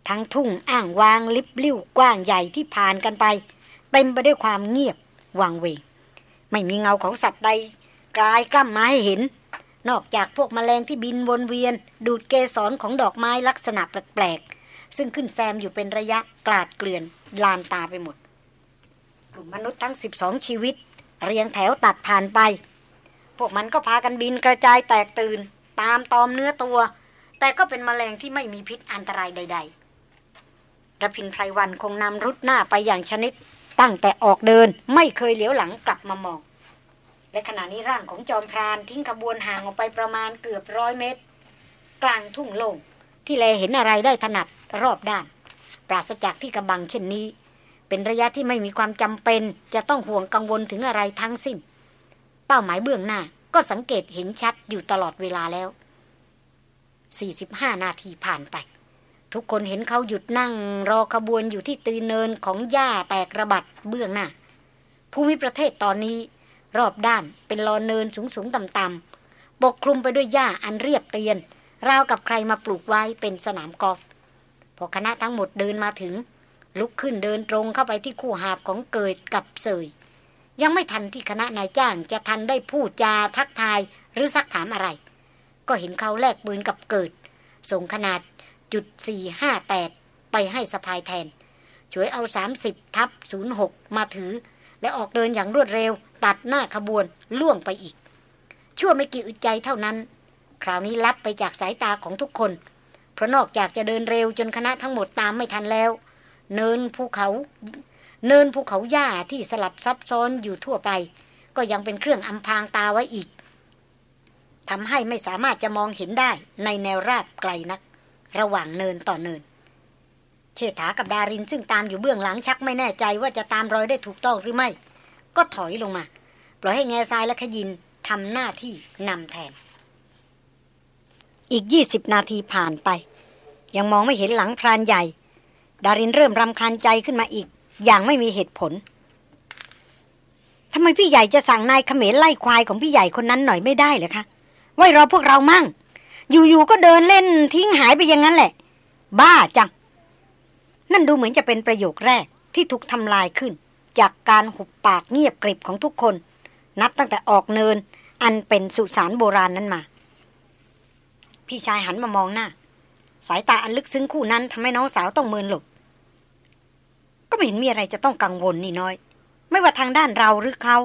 ทั้งทุ่งอ้างวางลิบลิ่วกว้างใหญ่ที่ผ่านกันไป เต็มไปด้วยความเงียบ วังเวง ไม่มีเงาของสัตว์ใดกลายกล้ำมาให้เห็น นอกจากพวกมแมลงที่บินวนเวียน ดูดเกสรของดอกไม้ลักษณะแปลกๆ ซึ่งขึ้นแซมอยู่เป็นระยะกลาดเกลื่อนลานตาไปหมด กลุ่มมนุษย์ทั้ง 12 ชีวิต เรียงแถวตัดผ่านไป พวกมันก็พากันบินกระจายแตกตื่น ตามตอมเนื้อตัว แต่ก็เป็นมแมลงที่ไม่มีพิษอันตรายใด ๆระพินไพรวันคงนำรุดหน้าไปอย่างชนิด ตั้งแต่ออกเดินไม่เคยเหลียวหลังกลับมามอง และขณะนี้ร่างของจอมพรานทิ้งขบวนห่างออกไปประมาณเกือบร้อยเมตร กลางทุ่งโล่งที่แลเห็นอะไรได้ถนัดรอบด้าน ปราศจากที่กำบังเช่นนี้ เป็นระยะที่ไม่มีความจำเป็น จะต้องห่วงกังวลถึงอะไรทั้งสิ้น เป้าหมายเบื้องหน้าก็สังเกตเห็นชัดอยู่ตลอดเวลาแล้ว 45 นาทีผ่านไป ทุกคนเห็นเขาหยุดนั่งรอขบวนอยู่ที่ตีนเนินของหญ้าแตกระบัดเบื้องหน้า ภูมิประเทศตอนนี้ รอบด้านเป็นลอนเนินสูงสูงต่ำต่ำปกคลุมไปด้วยหญ้าอันเรียบเตียน ราวกับใครมาปลูกไว้เป็นสนามกอล์ฟพอคณะทั้งหมดเดินมาถึง ลุกขึ้นเดินตรงเข้าไปที่คู่หาบของเกิดกับเสยยังไม่ทันที่คณะนายจ้างจะทันได้พูดจาทักทายหรือซักถามอะไร ก็เห็นเขาแลกปืนกับเกิด ส่งขนาด จุดสี่ห้าแปดไปให้สะพายแทน ช่วยเอาสามสิบทับศูนย์หกมาถือ และออกเดินอย่างรวดเร็ว ตัดหน้าขบวนล่วงไปอีก ชั่วไม่กี่อึดใจเท่านั้น คราวนี้ลับไปจากสายตาของทุกคน เพราะนอกจากจะเดินเร็วจนคณะทั้งหมดตามไม่ทันแล้ว เนินภูเขาเนินภูเขาหญ้าที่สลับซับซ้อนอยู่ทั่วไป ก็ยังเป็นเครื่องอำพรางตาไว้อีกทำให้ไม่สามารถจะมองเห็นได้ในแนวราบไกลนัก ระหว่างเนินต่อเนิน เชษฐากับดารินซึ่งตามอยู่เบื้องหลังชักไม่แน่ใจว่าจะตามรอยได้ถูกต้องหรือไม่ ก็ถอยลงมา ปล่อยให้แง่ทรายและขยินทำหน้าที่นำแทน อีกยี่สิบนาทีผ่านไป ยังมองไม่เห็นหลังพรานใหญ่ ดารินเริ่มรำคาญใจขึ้นมาอีก อย่างไม่มีเหตุผลทำไมพี่ใหญ่จะสั่งนายเขมรไล่ควายของพี่ใหญ่คนนั้นหน่อยไม่ได้เหรอคะไว้รอพวกเรามั่ง อยู่ๆก็เดินเล่นทิ้งหายไปอย่างนั้นแหละ บ้าจัง นั่นดูเหมือนจะเป็นประโยคแรกที่ถูกทำลายขึ้น จากการหุบปากเงียบกริบของทุกคน นับตั้งแต่ออกเนิน อันเป็นสุสานโบราณนนั้นมา พี่ชายหันมามองหน้า สายตาอันลึกซึ้งคู่นั้นทำให้น้องสาวต้องเมินหลบ ก็ไม่เห็นมีอะไรจะต้องกังวลนี่น้อย ไม่ว่าทางด้านเราหรือเขา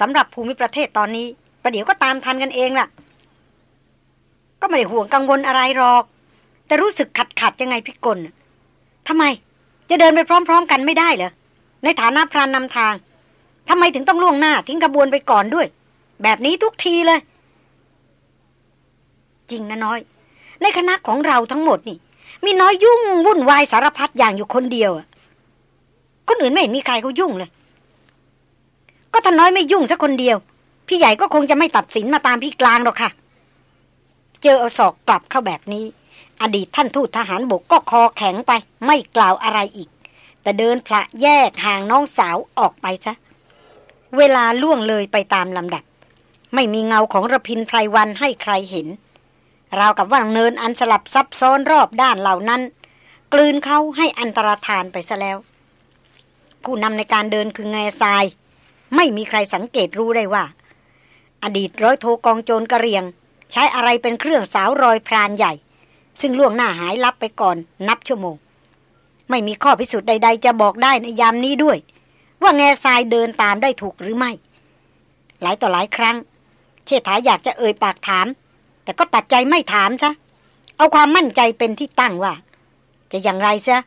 สำหรับภูมิประเทศตอนนี้ประเดี๋ยวก็ตามทันกันเองล่ะ ก็ไม่ได้ห่วงกังวลอะไรหรอก แต่รู้สึกขัดขัดยังไงพี่กลทำไม จะเดินไปพร้อม ๆ กันไม่ได้เหรอ ในฐานะพรานนำทางทำไมถึงต้องล่วงหน้าทิ้งกระบวนไปก่อนด้วย แบบนี้ทุกทีเลย จริงนะน้อย ในคณะของเราทั้งหมดนี่ มีน้อยยุ่งวุ่นวายสารพัดอย่างอยู่คนเดียวคนอื่นไม่เห็นมีใครเขายุ่งเลย ก็ถ้าน้อยไม่ยุ่งสักคนเดียว พี่ใหญ่ก็คงจะไม่ตัดสินมาตามพี่กลางหรอกค่ะ เจอเอาศอกกลับเข้าแบบนี้ อดีตท่านทูตทหารบกก็คอแข็งไปไม่กล่าวอะไรอีก แต่เดินพระแยกห่างน้องสาวออกไปซะ เวลาล่วงเลยไปตามลำดับ ไม่มีเงาของระพินไพรวันให้ใครเห็น ราวกับว่างเนินอันสลับซับซ้อนรอบด้านเหล่านั้น กลืนเขาให้อันตรธานไปซะแล้ว ผู้นำในการเดินคือแง่ทราย ไม่มีใครสังเกตรู้ได้ว่าอดีตร้อยโทกองโจรกระเรียง ใช้อะไรเป็นเครื่องสาวรอยพรานใหญ่ ซึ่งล่วงหน้าหายลับไปก่อนนับชั่วโมง ไม่มีข้อพิสูจน์ใด ๆ จะบอกได้ในยามนี้ด้วย ว่าแง่ทรายเดินตามได้ถูกหรือไม่ หลายต่อหลายครั้ง เชษฐาอยากจะเอ่ยปากถาม แต่ก็ตัดใจไม่ถามซะเอาความมั่นใจเป็นที่ตั้งว่า จะอย่างไรซะ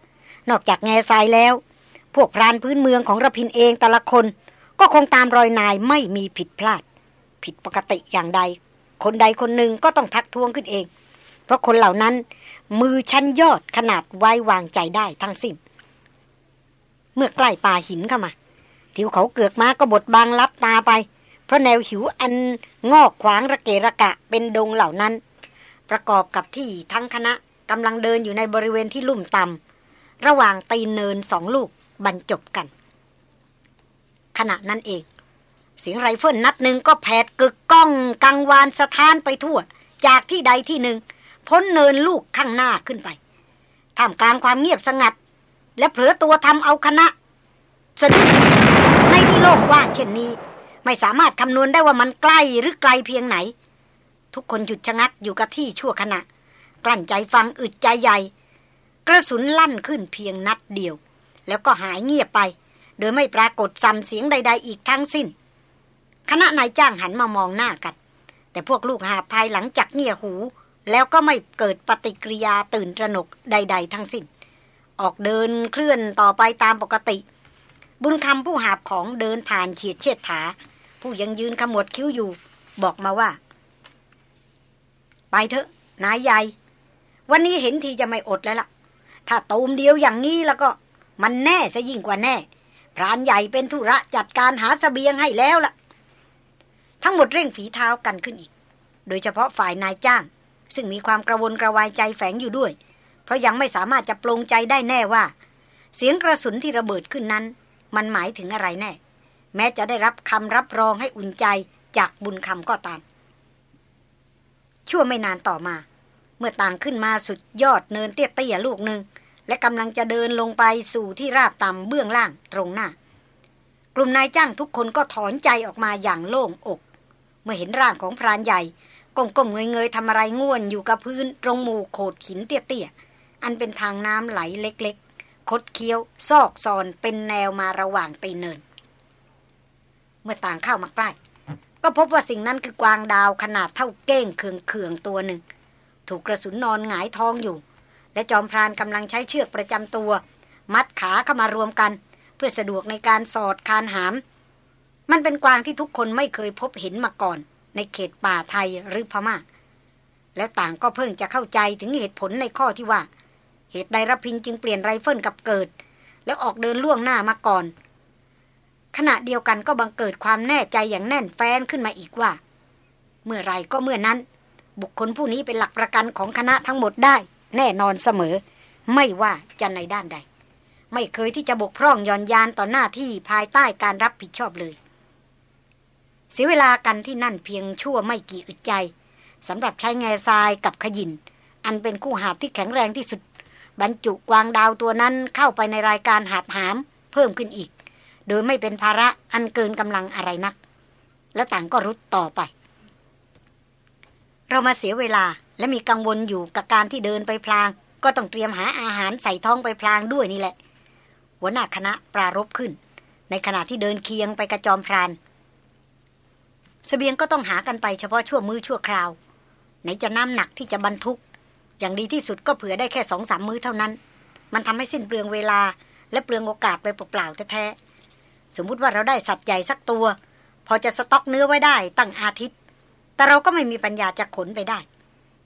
นอกจากแง่ทรายแล้ว พวกพรานพื้นเมืองของระพินเองแต่ละคน ก็คงตามรอยนายไม่มีผิดพลาด ผิดปกติอย่างใด คนใดคนหนึ่งก็ต้องทักท้วงขึ้นเอง เพราะคนเหล่านั้นมือชั้นยอดขนาดไว้วางใจได้ทั้งสิ้น เมื่อใกล้ป่าหินเข้ามา ทิวเขาเกือกม้าก็บดบังลับตาไป เพราะแนวหินอันงอกขวางระเกระกะเป็นดงเหล่านั้น ประกอบกับที่ทั้งคณะกำลังเดินอยู่ในบริเวณที่ลุ่มต่ำระหว่างตีนเนินสองลูกบรรจบกัน ขณะนั้นเอง เสียงไรเฟิลนัดหนึ่งก็แผดกึกก้องกังวานสะท้านไปทั่ว จากที่ใดที่หนึ่ง พ้นเนินลูกข้างหน้าขึ้นไปท่ามกลางความเงียบสงัด และเผลอตัวทำเอาคณะสะดุดในที่โลกว่างเช่นนี้ ไม่สามารถคำนวณได้ว่ามันใกล้หรือไกลเพียงไหน ทุกคนหยุดชะงักอยู่กับที่ชั่วขณะ กลั้นใจฟังอึดใจใหญ่ กระสุนลั่นขึ้นเพียงนัดเดียว แล้วก็หายเงียบไป โดยไม่ปรากฏซ้ำเสียงใด ๆ อีกทั้งสิ้น คณะนายจ้างหันมามองหน้ากัน แต่พวกลูกหาภายหลังจากเงี่ยหู แล้วก็ไม่เกิดปฏิกิริยาตื่นตระหนกใด ๆ ทั้งสิ้น ออกเดินเคลื่อนต่อไปตามปกติ บุญคำผู้หาบของเดินผ่านเฉียดเชิดถา ผู้ยังยืนขมวดคิ้วอยู่ บอกมาว่า ไปเถอะนายใหญ่ วันนี้เห็นทีจะไม่อดแล้วล่ะ ถ้าตูมเดียวอย่างนี้แล้วก็มันแน่จะยิ่งกว่าแน่พรานใหญ่เป็นธุระจัดการหาสเสบียงให้แล้วล่ะ ทั้งหมดเร่งฝีเท้ากันขึ้นอีก โดยเฉพาะฝ่ายนายจ้าง ซึ่งมีความกระวนกระวายใจแฝงอยู่ด้วย เพราะยังไม่สามารถจะปลงใจได้แน่ว่า เสียงกระสุนที่ระเบิดขึ้นนั้น มันหมายถึงอะไรแน่ แม้จะได้รับคำรับรองให้อุ่นใจจากบุญคำก็ตาม ชั่วไม่นานต่อมา เมื่อต่างขึ้นมาสุดยอดเนินเตี้ยๆลูกหนึ่งและกำลังจะเดินลงไปสู่ที่ราบต่ำเบื้องล่างตรงหน้า กลุ่มนายจ้างทุกคนก็ถอนใจออกมาอย่างโล่งอก เมื่อเห็นร่างของพรานใหญ่ก้มๆเงยๆทำอะไรง่วนอยู่กับพื้นตรงหมู่โขดหินเตี้ยๆอันเป็นทางน้ำไหลเล็กๆ คดเคี้ยว ซอกซอนเป็นแนวมาระหว่างตีเนิน เมื่อต่างเข้ามาใกล้ ก็พบว่าสิ่งนั้นคือกวางดาวขนาดเท่าเก้งเคืองๆตัวหนึ่ง ถูกกระสุนนอนหงายท้องอยู่ และจอมพรานกำลังใช้เชือกประจำตัว มัดขาเข้ามารวมกัน เพื่อสะดวกในการสอดคานหาม มันเป็นกวางที่ทุกคนไม่เคยพบเห็นมาก่อน ในเขตป่าไทยหรือพมา่า แล้วต่างก็เพิ่งจะเข้าใจถึงเหตุผลในข้อที่ว่า เหตุใดรพินจึงเปลี่ยนไรเฟิลกับเกิด แล้วออกเดินล่วงหน้ามาก่อน ขณะเดียวกันก็บังเกิดความแน่ใจอย่างแน่นแฟ้นขึ้นมาอีกว่า เมื่อไรก็เมื่อนั้น บุคคลผู้นี้เป็นหลักประกันของคณะทั้งหมดได้ แน่นอนเสมอ ไม่ว่าจะในด้านใด ไม่เคยที่จะบกพร่องย่อนยานต่อหน้าที่ภายใต้การรับผิดชอบเลย เสียเวลากันที่นั่นเพียงชั่วไม่กี่อึดใจสำหรับใช้แง่ทรายกับขยิน อันเป็นคู่หาบที่แข็งแรงที่สุด บรรจุกวางดาวตัวนั้นเข้าไปในรายการหาบหาม เพิ่มขึ้นอีก โดยไม่เป็นภาระอันเกินกำลังอะไรนัก และต่างก็รุดต่อไป เรามาเสียเวลาและมีกังวลอยู่กับการที่เดินไปพลาง ก็ต้องเตรียมหาอาหารใส่ท้องไปพลางด้วยนี่แหละ หัวหน้าคณะปรารบขึ้น ในขณะที่เดินเคียงไปกระจอมพราน สเสบียงก็ต้องหากันไปเฉพาะชั่วมือชั่วคราว ไหนจะน้ำหนักที่จะบรรทุก อย่างดีที่สุดก็เผื่อได้แค่สองสามมื้อเท่านั้น มันทำให้สิ้นเปลืองเวลา และเปลืองโอกาสไปเปล่าๆแท้ๆสมมุติว่าเราได้สัตว์ใหญ่สักตัว พอจะสต็อกเนื้อไว้ได้ตั้งอาทิตย์ แต่เราก็ไม่มีปัญญาจะขนไปได้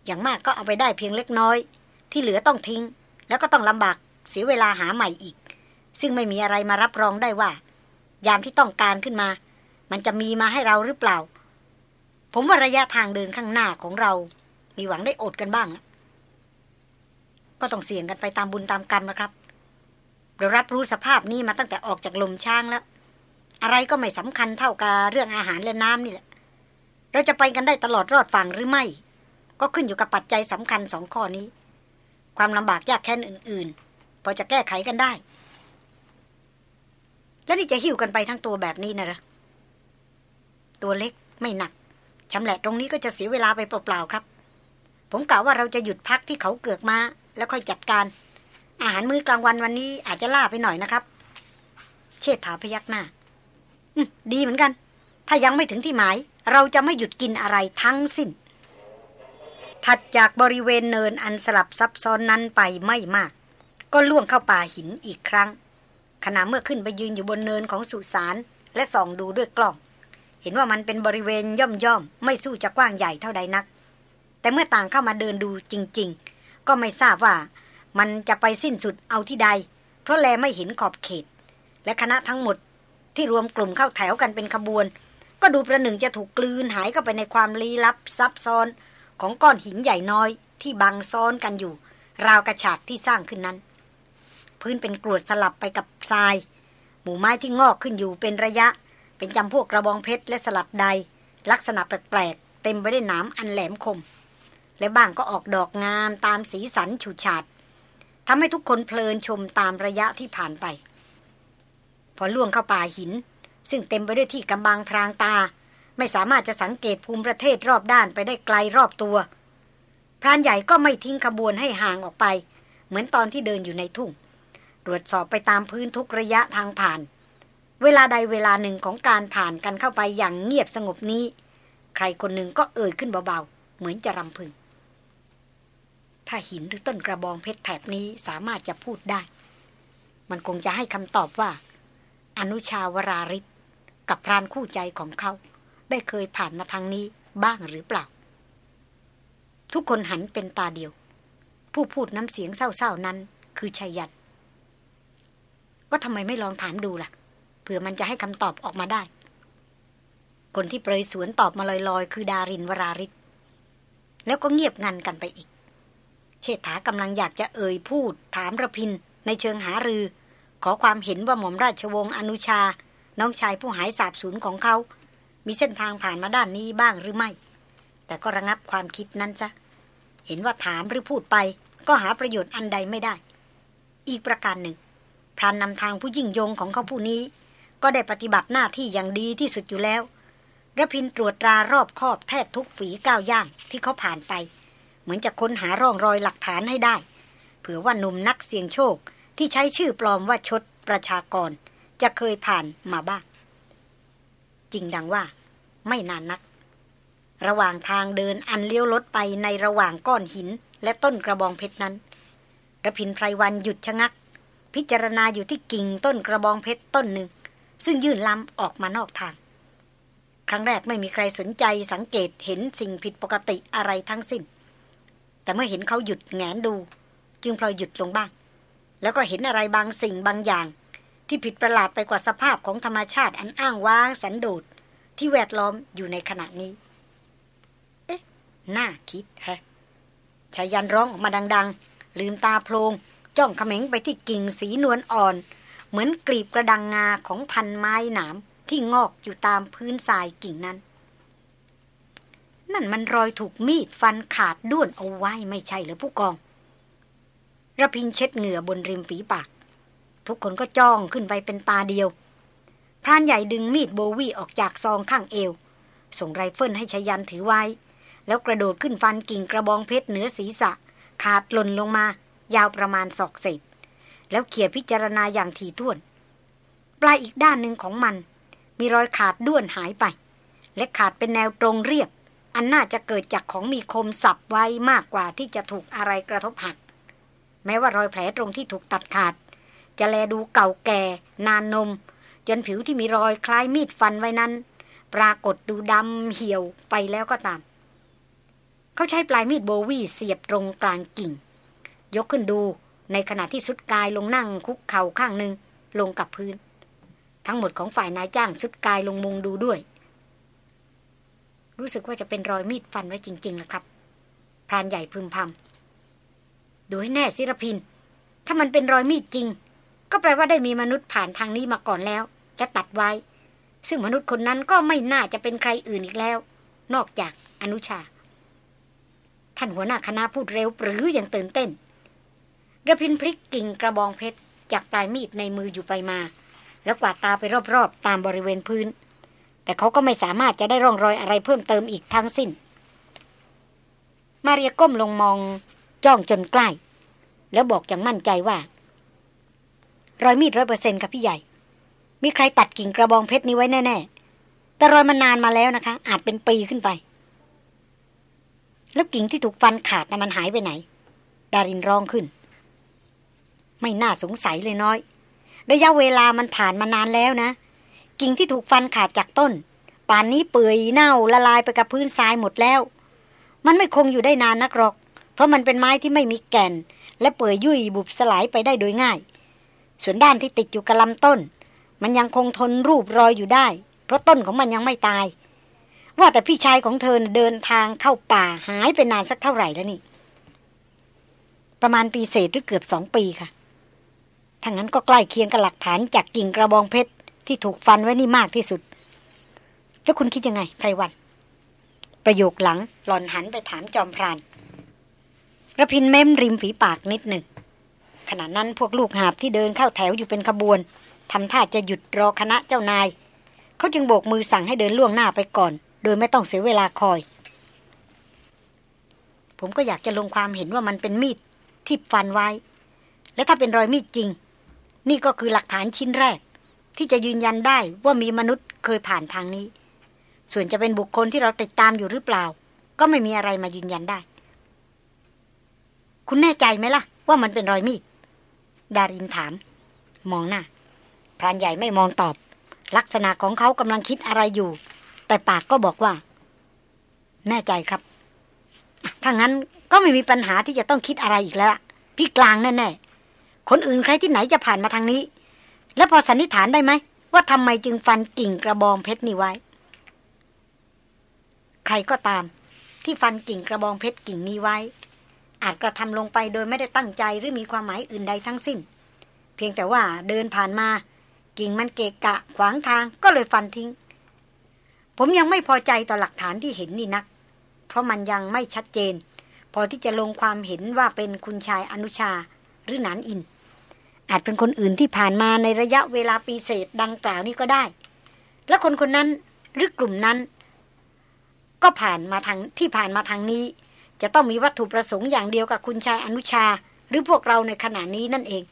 อย่างมากก็เอาไปได้เพียงเล็กน้อย ที่เหลือต้องทิ้ง แล้วก็ต้องลำบากเสียเวลาหาใหม่อีก ซึ่งไม่มีอะไรมารับรองได้ว่า ยามที่ต้องการขึ้นมา มันจะมีมาให้เราหรือเปล่า ผมว่าระยะทางเดินข้างหน้าของเรา มีหวังได้อดกันบ้าง ก็ต้องเสี่ยงกันไปตามบุญตามกรรมนะครับเรารับรู้สภาพนี้มาตั้งแต่ออกจากลมช้างแล้ว อะไรก็ไม่สำคัญเท่ากับเรื่องอาหารและน้ำนี่แหละ เราจะไปกันได้ตลอดรอดฝั่งหรือไม่ ก็ขึ้นอยู่กับปัจจัยสำคัญสองข้อนี้ ความลำบากยากแค้นอื่น ๆ พอจะแก้ไขกันได้ แล้วนี่จะหิ้วกันไปทั้งตัวแบบนี้นะหรอ ตัวเล็กไม่หนักชำแหละตรงนี้ก็จะเสียเวลาไปเปล่าๆครับ ผมกล่าวว่าเราจะหยุดพักที่เขาเกือกมาแล้วค่อยจัดการ อาหารมื้อกลางวันวันนี้อาจจะล่าไปหน่อยนะครับ เชษฐาพยักหน้าดีเหมือนกัน ถ้ายังไม่ถึงที่หมาย เราจะไม่หยุดกินอะไรทั้งสิ้น ถัดจากบริเวณเนินอันสลับซับซ้อนนั้นไปไม่มาก ก็ล่วงเข้าป่าหินอีกครั้งขณะเมื่อขึ้นไปยืนอยู่บนเนินของสุสานและส่องดูด้วยกล้อง เห็นว่ามันเป็นบริเวณย่อมย่อมไม่สู้จะกว้างใหญ่เท่าใดนัก แต่เมื่อต่างเข้ามาเดินดูจริง ๆ ก็ไม่ทราบว่ามันจะไปสิ้นสุดเอาที่ใด เพราะแลไม่เห็นขอบเขต และคณะทั้งหมดที่รวมกลุ่มเข้าแถวกันเป็นขบวน ก็ดูประหนึ่งจะถูกกลืนหายเข้าไปในความลี้ลับซับซ้อนของก้อนหินใหญ่น้อยที่บังซ้อนกันอยู่ ราวกระฉากที่สร้างขึ้นนั้น พื้นเป็นกรวดสลับไปกับทราย หมู่ไม้ที่งอกขึ้นอยู่เป็นระยะ เป็นจำพวกกระบองเพชรและสลัดใด ลักษณะแปลกๆ เต็มไปด้วยหนามอันแหลมคม และบ้างก็ออกดอกงามตามสีสันฉูดฉาดทำให้ทุกคนเพลินชมตามระยะที่ผ่านไป พอล่วงเข้าป่าหิน ซึ่งเต็มไปด้วยที่กำบังพรางตา ไม่สามารถจะสังเกตภูมิประเทศรอบด้านไปได้ไกลรอบตัว พรานใหญ่ก็ไม่ทิ้งขบวนให้ห่างออกไป เหมือนตอนที่เดินอยู่ในทุ่ง ตรวจสอบไปตามพื้นทุกระยะทางผ่าน เวลาใดเวลาหนึ่งของการผ่านกันเข้าไปอย่างเงียบสงบนี้ ใครคนหนึ่งก็เอ่ยขึ้นเบาๆ เหมือนจะรำพึง ถ้าหินหรือต้นกระบองเพชรแถบนี้สามารถจะพูดได้ มันคงจะให้คำตอบว่า อนุชาวราริศกับพรานคู่ใจของเขา ได้เคยผ่านมาทางนี้บ้างหรือเปล่า ทุกคนหันเป็นตาเดียว ผู้พูดน้ำเสียงเศร้าๆนั้นคือชัยยันว่าทำไมไม่ลองถามดูล่ะ ผื่อมันจะให้คำตอบออกมาได้ คนที่เปรยสวนตอบมาลอยๆ คือดารินวราริศแล้วก็เงียบงันกันไปอีก เชษฐากำลังอยากจะเอ่ยพูด ถามระพิน ในเชิงหารือ ขอความเห็นว่าหม่อมราชวงศ์อนุชา น้องชายผู้หายสาบสูญของเขา มีเส้นทางผ่านมาด้านนี้บ้างหรือไม่ แต่ก็ระงับความคิดนั้นซะเห็นว่าถามหรือพูดไป ก็หาประโยชน์อันใดไม่ได้ อีกประการหนึ่งพรานนำทางผู้ยิ่งยงของเขาผู้นี้ ก็ได้ปฏิบัติหน้าที่อย่างดีที่สุดอยู่แล้วระพินตรวจตรารอบคอบแทบทุกฝีก้าวย่างที่เขาผ่านไป เหมือนจะค้นหาร่องรอยหลักฐานให้ได้ เผื่อว่าหนุ่มนักเสี่ยงโชคที่ใช้ชื่อปลอมว่าชดประชากร จะเคยผ่านมาบ้าง จริงดังว่า ไม่นานนัก ระหว่างทางเดินอันเลี้ยวรถไปในระหว่างก้อนหินและต้นกระบองเพชรนั้นระพินไพรวันหยุดชะงัก พิจารณาอยู่ที่กิ่งต้นกระบองเพชรต้นหนึ่ง ซึ่งยื่นล้ำออกมานอกทาง ครั้งแรกไม่มีใครสนใจสังเกตเห็นสิ่งผิดปกติอะไรทั้งสิ้น แต่เมื่อเห็นเขาหยุดแงนดู จึงพลอยหยุดลงบ้าง แล้วก็เห็นอะไรบางสิ่งบางอย่าง ที่ผิดประหลาดไปกว่าสภาพของธรรมชาติอันอ้างว้างสันโดษที่แวดล้อมอยู่ในขณะนี้ เอ๊ะ น่าคิดแฮะชายันร้องออกมาดัง ๆ ลืมตาโพลงจ้องเขม็งไปที่กิ่งสีนวลอ่อน เหมือนกลีบกระดังงาของพันไม้หนามที่งอกอยู่ตามพื้นทรายกิ่งนั้น นั่นมันรอยถูกมีดฟันขาดด้วนเอาไว้ไม่ใช่หรือผู้กองรพินทร์เช็ดเหงื่อบนริมฝีปาก ทุกคนก็จ้องขึ้นไปเป็นตาเดียว พรานใหญ่ดึงมีดโบวี่ออกจากซองข้างเอว ส่งไรเฟิลให้ไชยยันต์ถือไว้ แล้วกระโดดขึ้นฟันกิ่งกระบองเพชรเหนือศีรษะ ขาดหล่นลงมา ยาวประมาณศอกเศษ แล้วเขี่ยพิจารณาอย่างถี่ถ้วน ปลายอีกด้านหนึ่งของมัน มีรอยขาดด้วนหายไป และขาดเป็นแนวตรงเรียบ อันน่าจะเกิดจากของมีคมสับไว้มากกว่าที่จะถูกอะไรกระทบหัก แม้ว่ารอยแผลตรงที่ถูกตัดขาด จะแลดูเก่าแก่ นานนม จนผิวที่มีรอยคล้ายมีดฟันไว้นั้น ปรากฏดูดำเหี่ยวไปแล้วก็ตาม เขาใช้ปลายมีดโบวี่เสียบตรงกลางกิ่ง ยกขึ้นดู ในขณะที่สุดกายลงนั่งคุกเข่าข้างหนึ่งลงกับพื้น ทั้งหมดของฝ่ายนายจ้างสุดกายลงมุงดูด้วย รู้สึกว่าจะเป็นรอยมีดฟันไว้จริงๆนะครับพรานใหญ่พึมพำดูให้แน่ศิรพิน ถ้ามันเป็นรอยมีดจริง ก็แปลว่าได้มีมนุษย์ผ่านทางนี้มาก่อนแล้วและตัดไว้ ซึ่งมนุษย์คนนั้นก็ไม่น่าจะเป็นใครอื่นอีกแล้ว นอกจากอนุชา ท่านหัวหน้าคณะพูดเร็วปรืออย่างตื่นเต้น ระพินพลิกกิ่งกระบองเพชร จากปลายมีดในมืออยู่ไปมา แล้วกวาดตาไปรอบๆ ตามบริเวณพื้น แต่เขาก็ไม่สามารถจะได้ร่องรอยอะไรเพิ่มเติมอีกทั้งสิ้น มาเรียก้มลงมองจ้องจนใกล้ แล้วบอกอย่างมั่นใจว่า รอยมีดร้อยเปอร์เซ็นต์ครับพี่ใหญ่ มีใครตัดกิ่งกระบองเพชรนี้ไว้แน่ๆ แต่รอยมันนานมาแล้วนะคะ อาจเป็นปีขึ้นไป แล้วกิ่งที่ถูกฟันขาดนะมันหายไปไหน ดารินร้องขึ้น ไม่น่าสงสัยเลยน้อย ระยะเวลามันผ่านมานานแล้วนะ กิ่งที่ถูกฟันขาดจากต้น ป่านนี้เปื่อยเน่าละลายไปกับพื้นทรายหมดแล้ว มันไม่คงอยู่ได้นานนักหรอก เพราะมันเป็นไม้ที่ไม่มีแก่น และเปื่อยยุ่ยบุบสลายไปได้โดยง่าย ส่วนด้านที่ติดอยู่กับลำต้น มันยังคงทนรูปรอยอยู่ได้ เพราะต้นของมันยังไม่ตาย ว่าแต่พี่ชายของเธอเดินทางเข้าป่าหายไปนานสักเท่าไหร่แล้วนี่ประมาณปีเศษหรือเกือบสองปีค่ะ ถ้างั้นก็ใกล้เคียงกับหลักฐานจากกิ่งกระบองเพชรที่ถูกฟันไว้นี่มากที่สุด แล้วคุณคิดยังไงไพรวัน ประโยคหลังหลอนหันไปถามจอมพรานระพินเม้มริมฝีปากนิดหนึ่งขณะนั้นพวกลูกหาบที่เดินเข้าแถวอยู่เป็นขบวนทำท่าจะหยุดรอคณะเจ้านาย เขาจึงโบกมือสั่งให้เดินล่วงหน้าไปก่อน โดยไม่ต้องเสียเวลาคอย ผมก็อยากจะลงความเห็นว่ามันเป็นมีดที่ฟันไว้ และถ้าเป็นรอยมีดจริง นี่ก็คือหลักฐานชิ้นแรก ที่จะยืนยันได้ว่ามีมนุษย์เคยผ่านทางนี้ ส่วนจะเป็นบุคคลที่เราติดตามอยู่หรือเปล่า ก็ไม่มีอะไรมายืนยันได้ คุณแน่ใจไหมล่ะ ว่ามันเป็นรอยมีดดารินถาม มองหน้าพรานใหญ่ไม่มองตอบ ลักษณะของเขากำลังคิดอะไรอยู่ แต่ปากก็บอกว่า แน่ใจครับถ้างั้นก็ไม่มีปัญหาที่จะต้องคิดอะไรอีกแล้ว พี่กลางแน่ๆ คนอื่นใครที่ไหนจะผ่านมาทางนี้ แล้วพอสันนิษฐานได้ไหม ว่าทำไมจึงฟันกิ่งกระบองเพชรนี่ไว้ ใครก็ตาม ที่ฟันกิ่งกระบองเพชรกิ่งนี้ไว้ อาจกระทำลงไปโดยไม่ได้ตั้งใจหรือมีความหมายอื่นใดทั้งสิ้น เพียงแต่ว่าเดินผ่านมา กิ่งมันเกะกะขวางทางก็เลยฟันทิ้ง ผมยังไม่พอใจต่อหลักฐานที่เห็นนี่นัก เพราะมันยังไม่ชัดเจน พอที่จะลงความเห็นว่าเป็นคุณชายอนุชาหรือนานอิน อาจเป็นคนอื่นที่ผ่านมาในระยะเวลาปีเศษดังกล่าวนี้ก็ได้ และคนคนนั้นหรือกลุ่มนั้น ก็ผ่านมาทางที่ผ่านมาทางนี้ จะต้องมีวัตถุประสงค์อย่างเดียวกับคุณชายอนุชา หรือพวกเราในขณะนี้นั่นเอง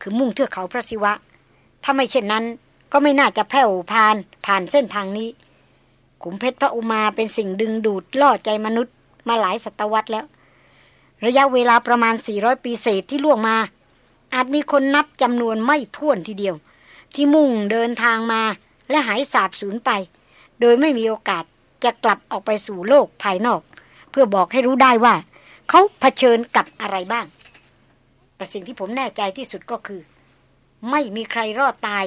คือมุ่งเทือกเขาพระศิวะ ถ้าไม่เช่นนั้นก็ไม่น่าจะแผ่วผ่านผ่านเส้นทางนี้ ขุมเพชรพระอุมาเป็นสิ่งดึงดูดล่อใจมนุษย์มาหลายศตวรรษแล้ว ระยะเวลาประมาณ 400 ปีเศษที่ล่วงมา อาจมีคนนับจำนวนไม่ถ้วนทีเดียว ที่มุ่งเดินทางมาและหายสาบสูญไป โดยไม่มีโอกาสจะกลับออกไปสู่โลกภายนอก เพื่อบอกให้รู้ได้ว่า เขาเผชิญกับอะไรบ้าง แต่สิ่งที่ผมแน่ใจที่สุดก็คือ ไม่มีใครรอดตาย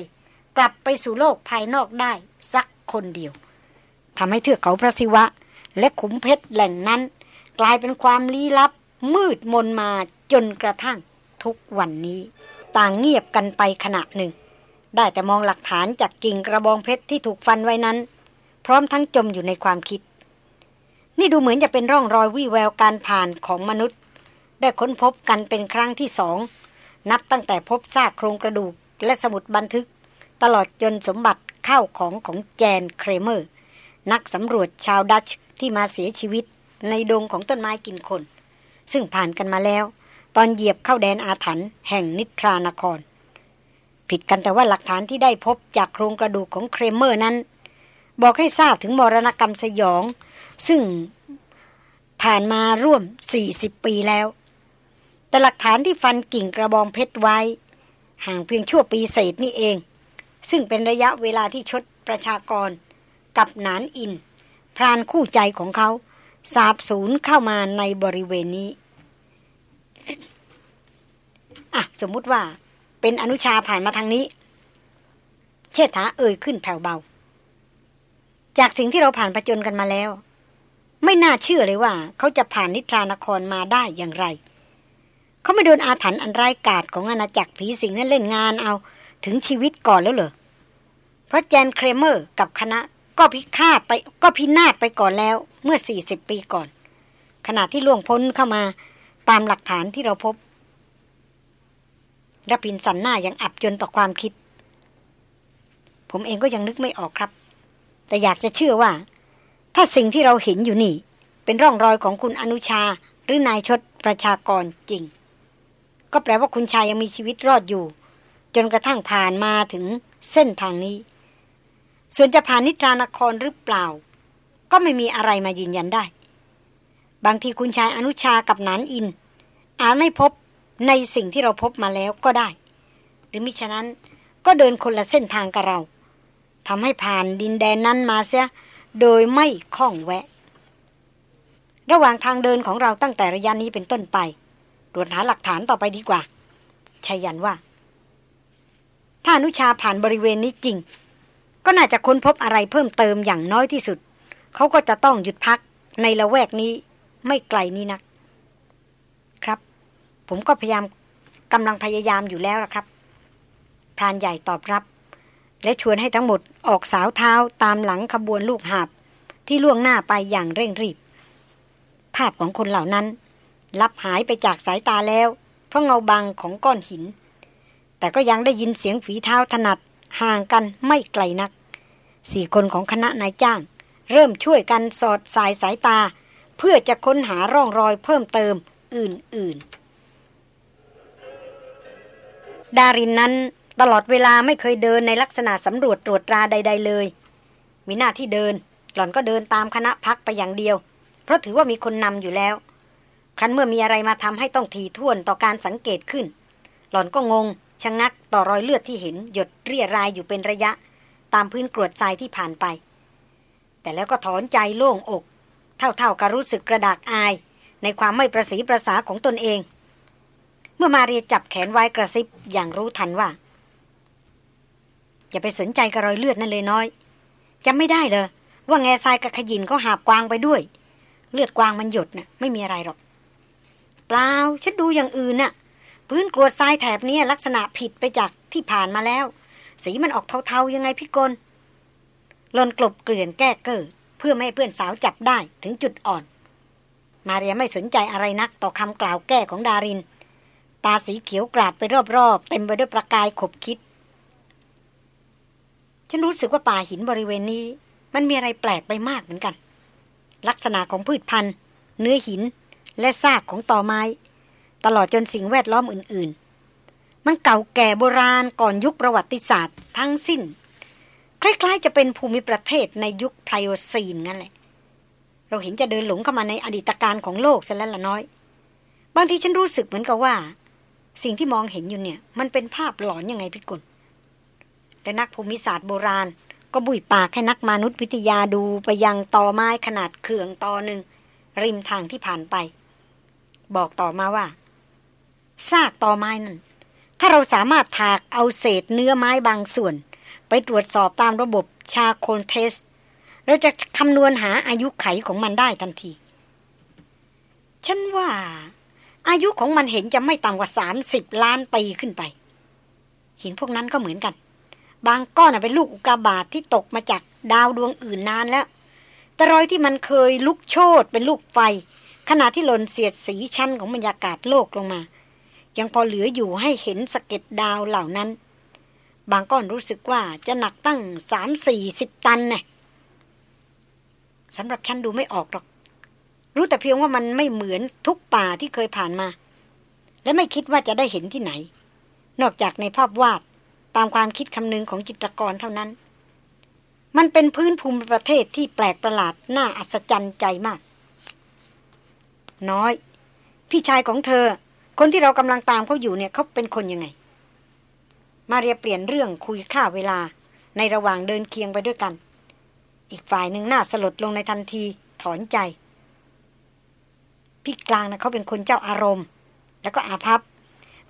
กลับไปสู่โลกภายนอกได้สักคนเดียวทำให้เทือกเขาพระศิวะ และขุมเพชรแหล่งนั้น กลายเป็นความลี้ลับมืดมนมาจนกระทั่ง ทุกวันนี้ ต่างเงียบกันไปขณะหนึ่ง ได้แต่มองหลักฐานจากกิ่งกระบองเพชรที่ถูกฟันไว้นั้น พร้อมทั้งจมอยู่ในความคิด นี่ดูเหมือนจะเป็นร่องรอยวิแววการผ่านของมนุษย์ ได้ค้นพบกันเป็นครั้งที่สอง นับตั้งแต่พบซากโครงกระดูกและสมุดบันทึก ตลอดจนสมบัติเข้าของของแจนเครเมอร์ นักสำรวจชาวดัตช์ที่มาเสียชีวิตในดงของต้นไม้กินคน ซึ่งผ่านกันมาแล้ว ตอนเหยียบเข้าแดนอาถรรพ์แห่งนิทรานคร ผิดกันแต่ว่าหลักฐานที่ได้พบจากโครงกระดูกของเครเมอร์นั้น บอกให้ทราบถึงมรณกรรมสยอง ซึ่งผ่านมาร่วม 40 ปีแล้ว แต่หลักฐานที่ฟันกิ่งกระบองเพชรไว้ ห่างเพียงชั่วปีเศษนี่เอง ซึ่งเป็นระยะเวลาที่ชดประชากร กับนานอิน พรานคู่ใจของเขา สาบสูญเข้ามาในบริเวณนี้ อะสมมุติว่า เป็นอนุชาผ่านมาทางนี้ เชษฐาเอ่ยขึ้นแผ่วเบา จากสิ่งที่เราผ่านประจนกันมาแล้ว ไม่น่าเชื่อเลยว่า เขาจะผ่านนิทรานครมาได้อย่างไร เขาไม่โดนอาถรรพ์อันร้ายกาจของอาณาจักรผีสิงนั้นเล่นงานเอา ถึงชีวิตก่อนแล้วเหรอเพราะแจนเครเมอร์กับคณะก็พิฆาตไปก็พินาศไปก่อนแล้ว เมื่อสี่สิบปีก่อน ขณะที่ล่วงพ้นเข้ามา ตามหลักฐานที่เราพบรพินสันหน้ายังอับจนต่อความคิด ผมเองก็ยังนึกไม่ออกครับ แต่อยากจะเชื่อว่า ถ้าสิ่งที่เราเห็นอยู่นี่ เป็นร่องรอยของคุณอนุชาหรือนายชดประชากรจริง ก็แปลว่าคุณชายยังมีชีวิตรอดอยู่ จนกระทั่งผ่านมาถึงเส้นทางนี้ ส่วนจะผ่านนิทรานครหรือเปล่า ก็ไม่มีอะไรมายืนยันได้ บางทีคุณชายอนุชากับนานอิน อาจไม่พบในสิ่งที่เราพบมาแล้วก็ได้ หรือมิฉะนั้นก็เดินคนละเส้นทางกับเราทำให้ผ่านดินแดนนั้นมาเสียโดยไม่ข้องแวะ ระหว่างทางเดินของเราตั้งแต่ระยะนี้เป็นต้นไปตรวจหาหลักฐานต่อไปดีกว่าชัยยันว่า ถ้าอนุชาผ่านบริเวณนี้จริง ก็น่าจะค้นพบอะไรเพิ่มเติมอย่างน้อยที่สุด เขาก็จะต้องหยุดพักในละแวกนี้ ไม่ไกลนี้นัก ครับ ผมก็พยายามกำลังพยายามอยู่แล้วละครับ พรานใหญ่ตอบรับ และชวนให้ทั้งหมดออกสาวเท้าตามหลังขบวนลูกหาบ ที่ล่วงหน้าไปอย่างเร่งรีบ ภาพของคนเหล่านั้น ลับหายไปจากสายตาแล้ว เพราะเงาบังของก้อนหิน แต่ก็ยังได้ยินเสียงฝีเท้าถนัดห่างกันไม่ไกลนัก สี่คนของคณะนายจ้าง เริ่มช่วยกันสอดสายสายตา เพื่อจะค้นหาร่องรอยเพิ่มเติมอื่นๆ ดารินนั้นตลอดเวลาไม่เคยเดินในลักษณะสำรวจตรวจตราใด ๆ เลย มีหน้าที่เดิน หล่อนก็เดินตามคณะพักไปอย่างเดียว เพราะถือว่ามีคนนำอยู่แล้ว ครั้นเมื่อมีอะไรมาทำให้ต้องทีท่วนต่อการสังเกตขึ้น หล่อนก็งงชะงงักต่อรอยเลือดที่เห็น หยดเรียรายอยู่เป็นระยะ ตามพื้นกรวดทรายที่ผ่านไป แต่แล้วก็ถอนใจโล่งอก เท่าๆกับรู้สึกกระดากอาย ในความไม่ประสีประสาของตนเอง เมื่อมาเรียจับแขนไว้กระซิบอย่างรู้ทันว่า อย่าไปสนใจกระรอยเลือดนั่นเลยน้อยจำไม่ได้เลยว่าแง่ทรายกับขยินเขาหาบกวางไปด้วย เลือดกวางมันหยดนะ่ะ ไม่มีอะไรหรอก เปล่าฉันดูอย่างอื่นน่ะ พื้นกรวดทรายแถบนี้ลักษณะผิดไปจากที่ผ่านมาแล้ว สีมันออกเทาๆยังไงพี่กลลนกลบเกลื่อนแก้เกอ เพื่อไม่ให้เพื่อนสาวจับได้ถึงจุดอ่อน มาเรียไม่สนใจอะไรนักต่อคำกล่าวแก้ของดาริน ตาสีเขียวกราดไปรอบๆ เต็มไปด้วยประกายขบคิด ฉันรู้สึกว่าป่าหินบริเวณนี้ มันมีอะไรแปลกไปมากเหมือนกัน ลักษณะของพืชพันธุ์ เนื้อหินและซากของตอไม้ ตลอดจนสิ่งแวดล้อมอื่น ๆ มันเก่าแก่โบราณก่อนยุคประวัติศาสตร์ทั้งสิ้น คล้ายๆ จะเป็นภูมิประเทศในยุคไพโอซีนงั้นแหละ เราเห็นจะเดินหลงเข้ามาในอดีตการของโลกซะแล้วละน้อย บางทีฉันรู้สึกเหมือนกับว่า สิ่งที่มองเห็นอยู่เนี่ย มันเป็นภาพหลอนยังไงพี่กุลแต่นักภูมิศาสตร์โบราณก็ก็บุยปากให้นักมนุษยวิทยาดูไปยังตอไม้ขนาดเขื่องตอหนึ่ง ริมทางที่ผ่านไป บอกต่อมาว่าซากตอไม้นั้นถ้าเราสามารถถากเอาเศษเนื้อไม้บางส่วน ไปตรวจสอบตามระบบชาโคนเทส เราจะคำนวณหาอายุไขของมันได้ทันที ฉันว่า อายุของมันเห็นจะไม่ต่ำกว่าสามสิบล้านปีขึ้นไป หินพวกนั้นก็เหมือนกัน บางก้อนเป็นลูกอุกาบาตทที่ตกมาจากดาวดวงอื่นนานแล้ว แต่รอยที่มันเคยลุกโชนเป็นลูกไฟ ขณะที่หล่นเสียดสีชั้นของบรรยากาศโลกลงมา ยังพอเหลืออยู่ให้เห็นสะเก็ดดาวเหล่านั้น บางก้อนรู้สึกว่าจะหนักตั้งสามสี่สิบตันเน่สำหรับฉันดูไม่ออกหรอก รู้แต่เพียงว่ามันไม่เหมือนทุกป่าที่เคยผ่านมา และไม่คิดว่าจะได้เห็นที่ไหน นอกจากในภาพวาดตามความคิดคำนึงของจิตรกรเท่านั้น มันเป็นพื้นภูมิประเทศที่แปลกประหลาดน่าอัศจรรย์ใจมาก น้อย พี่ชายของเธอ คนที่เรากำลังตามเขาอยู่เนี่ยเขาเป็นคนยังไง มาเรียเปลี่ยนเรื่องคุยค่าเวลา ในระหว่างเดินเคียงไปด้วยกัน อีกฝ่ายหนึ่งหน้าสลดลงในทันทีถอนใจ พี่กลางนะเขาเป็นคนเจ้าอารมณ์ แล้วก็อาภัพ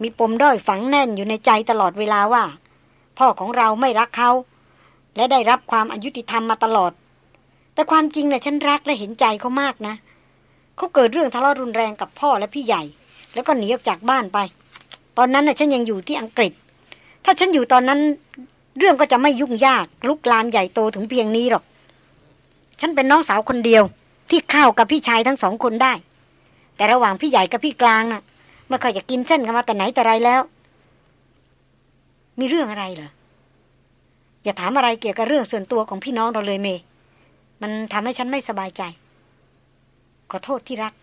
มีปมด้อยฝังแน่นอยู่ในใจตลอดเวลาว่า พ่อของเราไม่รักเขา และได้รับความอายุติธรรมมาตลอด แต่ความจริงนะ่ะฉันรักและเห็นใจเขามากนะเขาเกิดเรื่องทะเลาะรุนแรงกับพ่อและพี่ใหญ่ แล้วก็หนีออกจากบ้านไป ตอนนั้นน่ะฉันยังอยู่ที่อังกฤษ ถ้าฉันอยู่ตอนนั้น เรื่องก็จะไม่ยุ่งยากลุกลามใหญ่โตถึงเพียงนี้หรอก ฉันเป็นน้องสาวคนเดียว ที่เข้ากับพี่ชายทั้งสองคนได้ แต่ระหว่างพี่ใหญ่กับพี่กลางน่ะไม่ค่อยจะกินเส้นกันมาแต่ไหนแต่ไรแล้ว มีเรื่องอะไรเหรออย่าถามอะไรเกี่ยวกับเรื่องส่วนตัวของพี่น้องเราเลยเม มันทำให้ฉันไม่สบายใจ ขอโทษที่รัก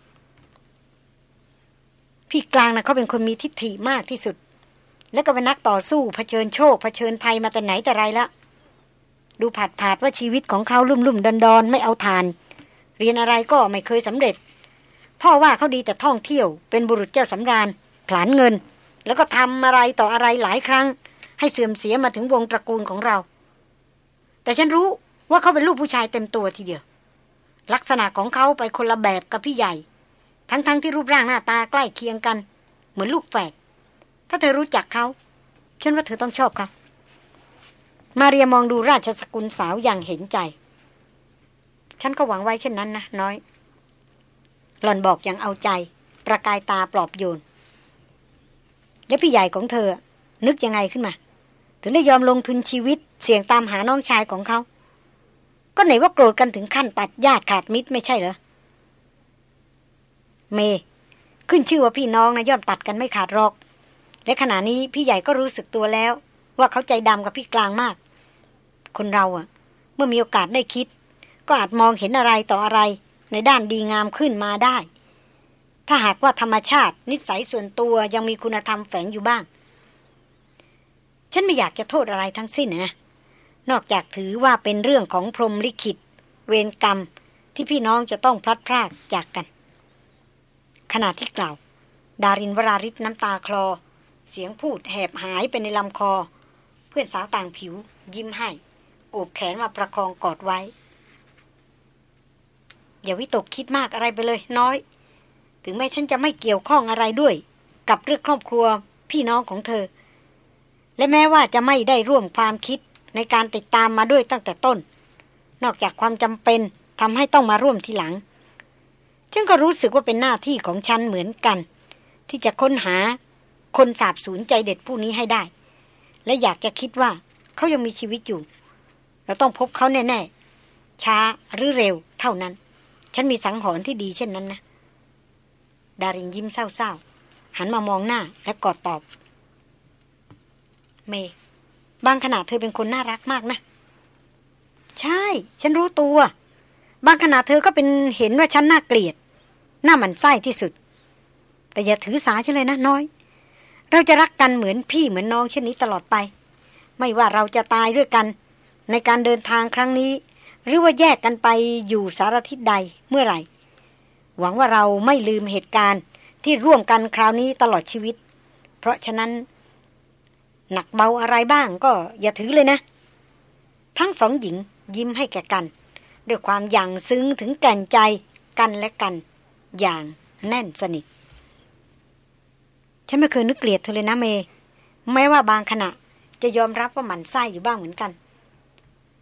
พี่กลางนะเขาเป็นคนมีทิฏฐิมากที่สุด แล้วก็เป็นนักต่อสู้เผชิญโชคเผชิญภัยมาแต่ไหนแต่ไรละ ดูผาดผาดว่าชีวิตของเขาลุ่มลุ่มดอนดอนไม่เอาทาน เรียนอะไรก็ไม่เคยสำเร็จ พ่อว่าเขาดีแต่ท่องเที่ยว เป็นบุรุษเจ้าสำราญผลานเงิน แล้วก็ทำอะไรต่ออะไรหลายครั้ง ให้เสื่อมเสียมาถึงวงตระกูลของเรา แต่ฉันรู้ว่าเขาเป็นลูกผู้ชายเต็มตัวทีเดียว ลักษณะของเขาไปคนละแบบกับพี่ใหญ่ ทั้งๆทที่รูปร่างหน้าตาใกล้เคียงกัน เหมือนลูกแฝด ถ้าเธอรู้จักเขา ฉันว่าเธอต้องชอบเขา มาเรียมองดูราชสกุลสาวอย่างเห็นใจ ฉันก็หวังไว้เช่นนั้นนะน้อย หล่อนบอกอย่างเอาใจ ประกายตาปลอบโยน แล้วพี่ใหญ่ของเธอ นึกยังไงขึ้นมา ถึงได้ยอมลงทุนชีวิตเสี่ยงตามหาน้องชายของเขา ก็ไหนว่าโกรธกันถึงขั้นตัดญาติขาดมิตรไม่ใช่เหรอ เม ขึ้นชื่อว่าพี่น้องนะย่อมตัดกันไม่ขาดรอก และขณะนี้พี่ใหญ่ก็รู้สึกตัวแล้ว ว่าเขาใจดำกับพี่กลางมาก คนเราอะเมื่อมีโอกาสได้คิด ก็อาจมองเห็นอะไรต่ออะไร ในด้านดีงามขึ้นมาได้ ถ้าหากว่าธรรมชาตินิสัยส่วนตัวยังมีคุณธรรมแฝงอยู่บ้าง ฉันไม่อยากจะโทษอะไรทั้งสิ้นนะ นอกจากถือว่าเป็นเรื่องของพรหมลิขิต เวรกรรมที่พี่น้องจะต้องพลัดพรากจากกัน ขณะที่กล่าว ดารินวราริศน้ำตาคลอ เสียงพูดแหบหายไปในลำคอ เพื่อนสาวต่างผิว ยิ้มให้ โอบแขนมาประคองกอดไว้ อย่าวิตกคิดมากอะไรไปเลยน้อย ถึงแม้ฉันจะไม่เกี่ยวข้องอะไรด้วย กับเรื่องครอบครัวพี่น้องของเธอ และแม้ว่าจะไม่ได้ร่วมความคิดในการติดตามมาด้วยตั้งแต่ต้น นอกจากความจำเป็นทำให้ต้องมาร่วมทีหลัง ฉันก็รู้สึกว่าเป็นหน้าที่ของฉันเหมือนกัน ที่จะค้นหา คนสาบสูญใจเด็ดผู้นี้ให้ได้ และอยากจะคิดว่าเขายังมีชีวิตอยู่ เราต้องพบเขาแน่ๆ ช้าหรือเร็วเท่านั้น ฉันมีสังหรณ์ที่ดีเช่นนั้นนะ ดารินยิ้มเศร้าๆ หันมามองหน้าและกอดตอบ เมย์บางขณะเธอเป็นคนน่ารักมากนะ ใช่ ฉันรู้ตัว บางขณะเธอก็เป็นเห็นว่าฉันน่าเกลียดหน้ามันไส้ที่สุด แต่อย่าถือสาฉันเลยนะน้อย เราจะรักกันเหมือนพี่เหมือนน้องเช่นนี้ตลอดไป ไม่ว่าเราจะตายด้วยกัน ในการเดินทางครั้งนี้ หรือว่าแยกกันไปอยู่สารทิศใดเมื่อไหร่ หวังว่าเราไม่ลืมเหตุการณ์ที่ร่วมกันคราวนี้ตลอดชีวิต เพราะฉะนั้น หนักเบาอะไรบ้างก็อย่าถือเลยนะ ทั้งสองหญิงยิ้มให้แก่กัน ด้วยความอย่างซึ้งถึงแก่นใจกันและกัน อย่างแน่นสนิท ฉันไม่เคยนึกเกลียดเธอเลยนะเม แม้ว่าบางขณะจะยอมรับว่าหมันไส้อยู่บ้างเหมือนกัน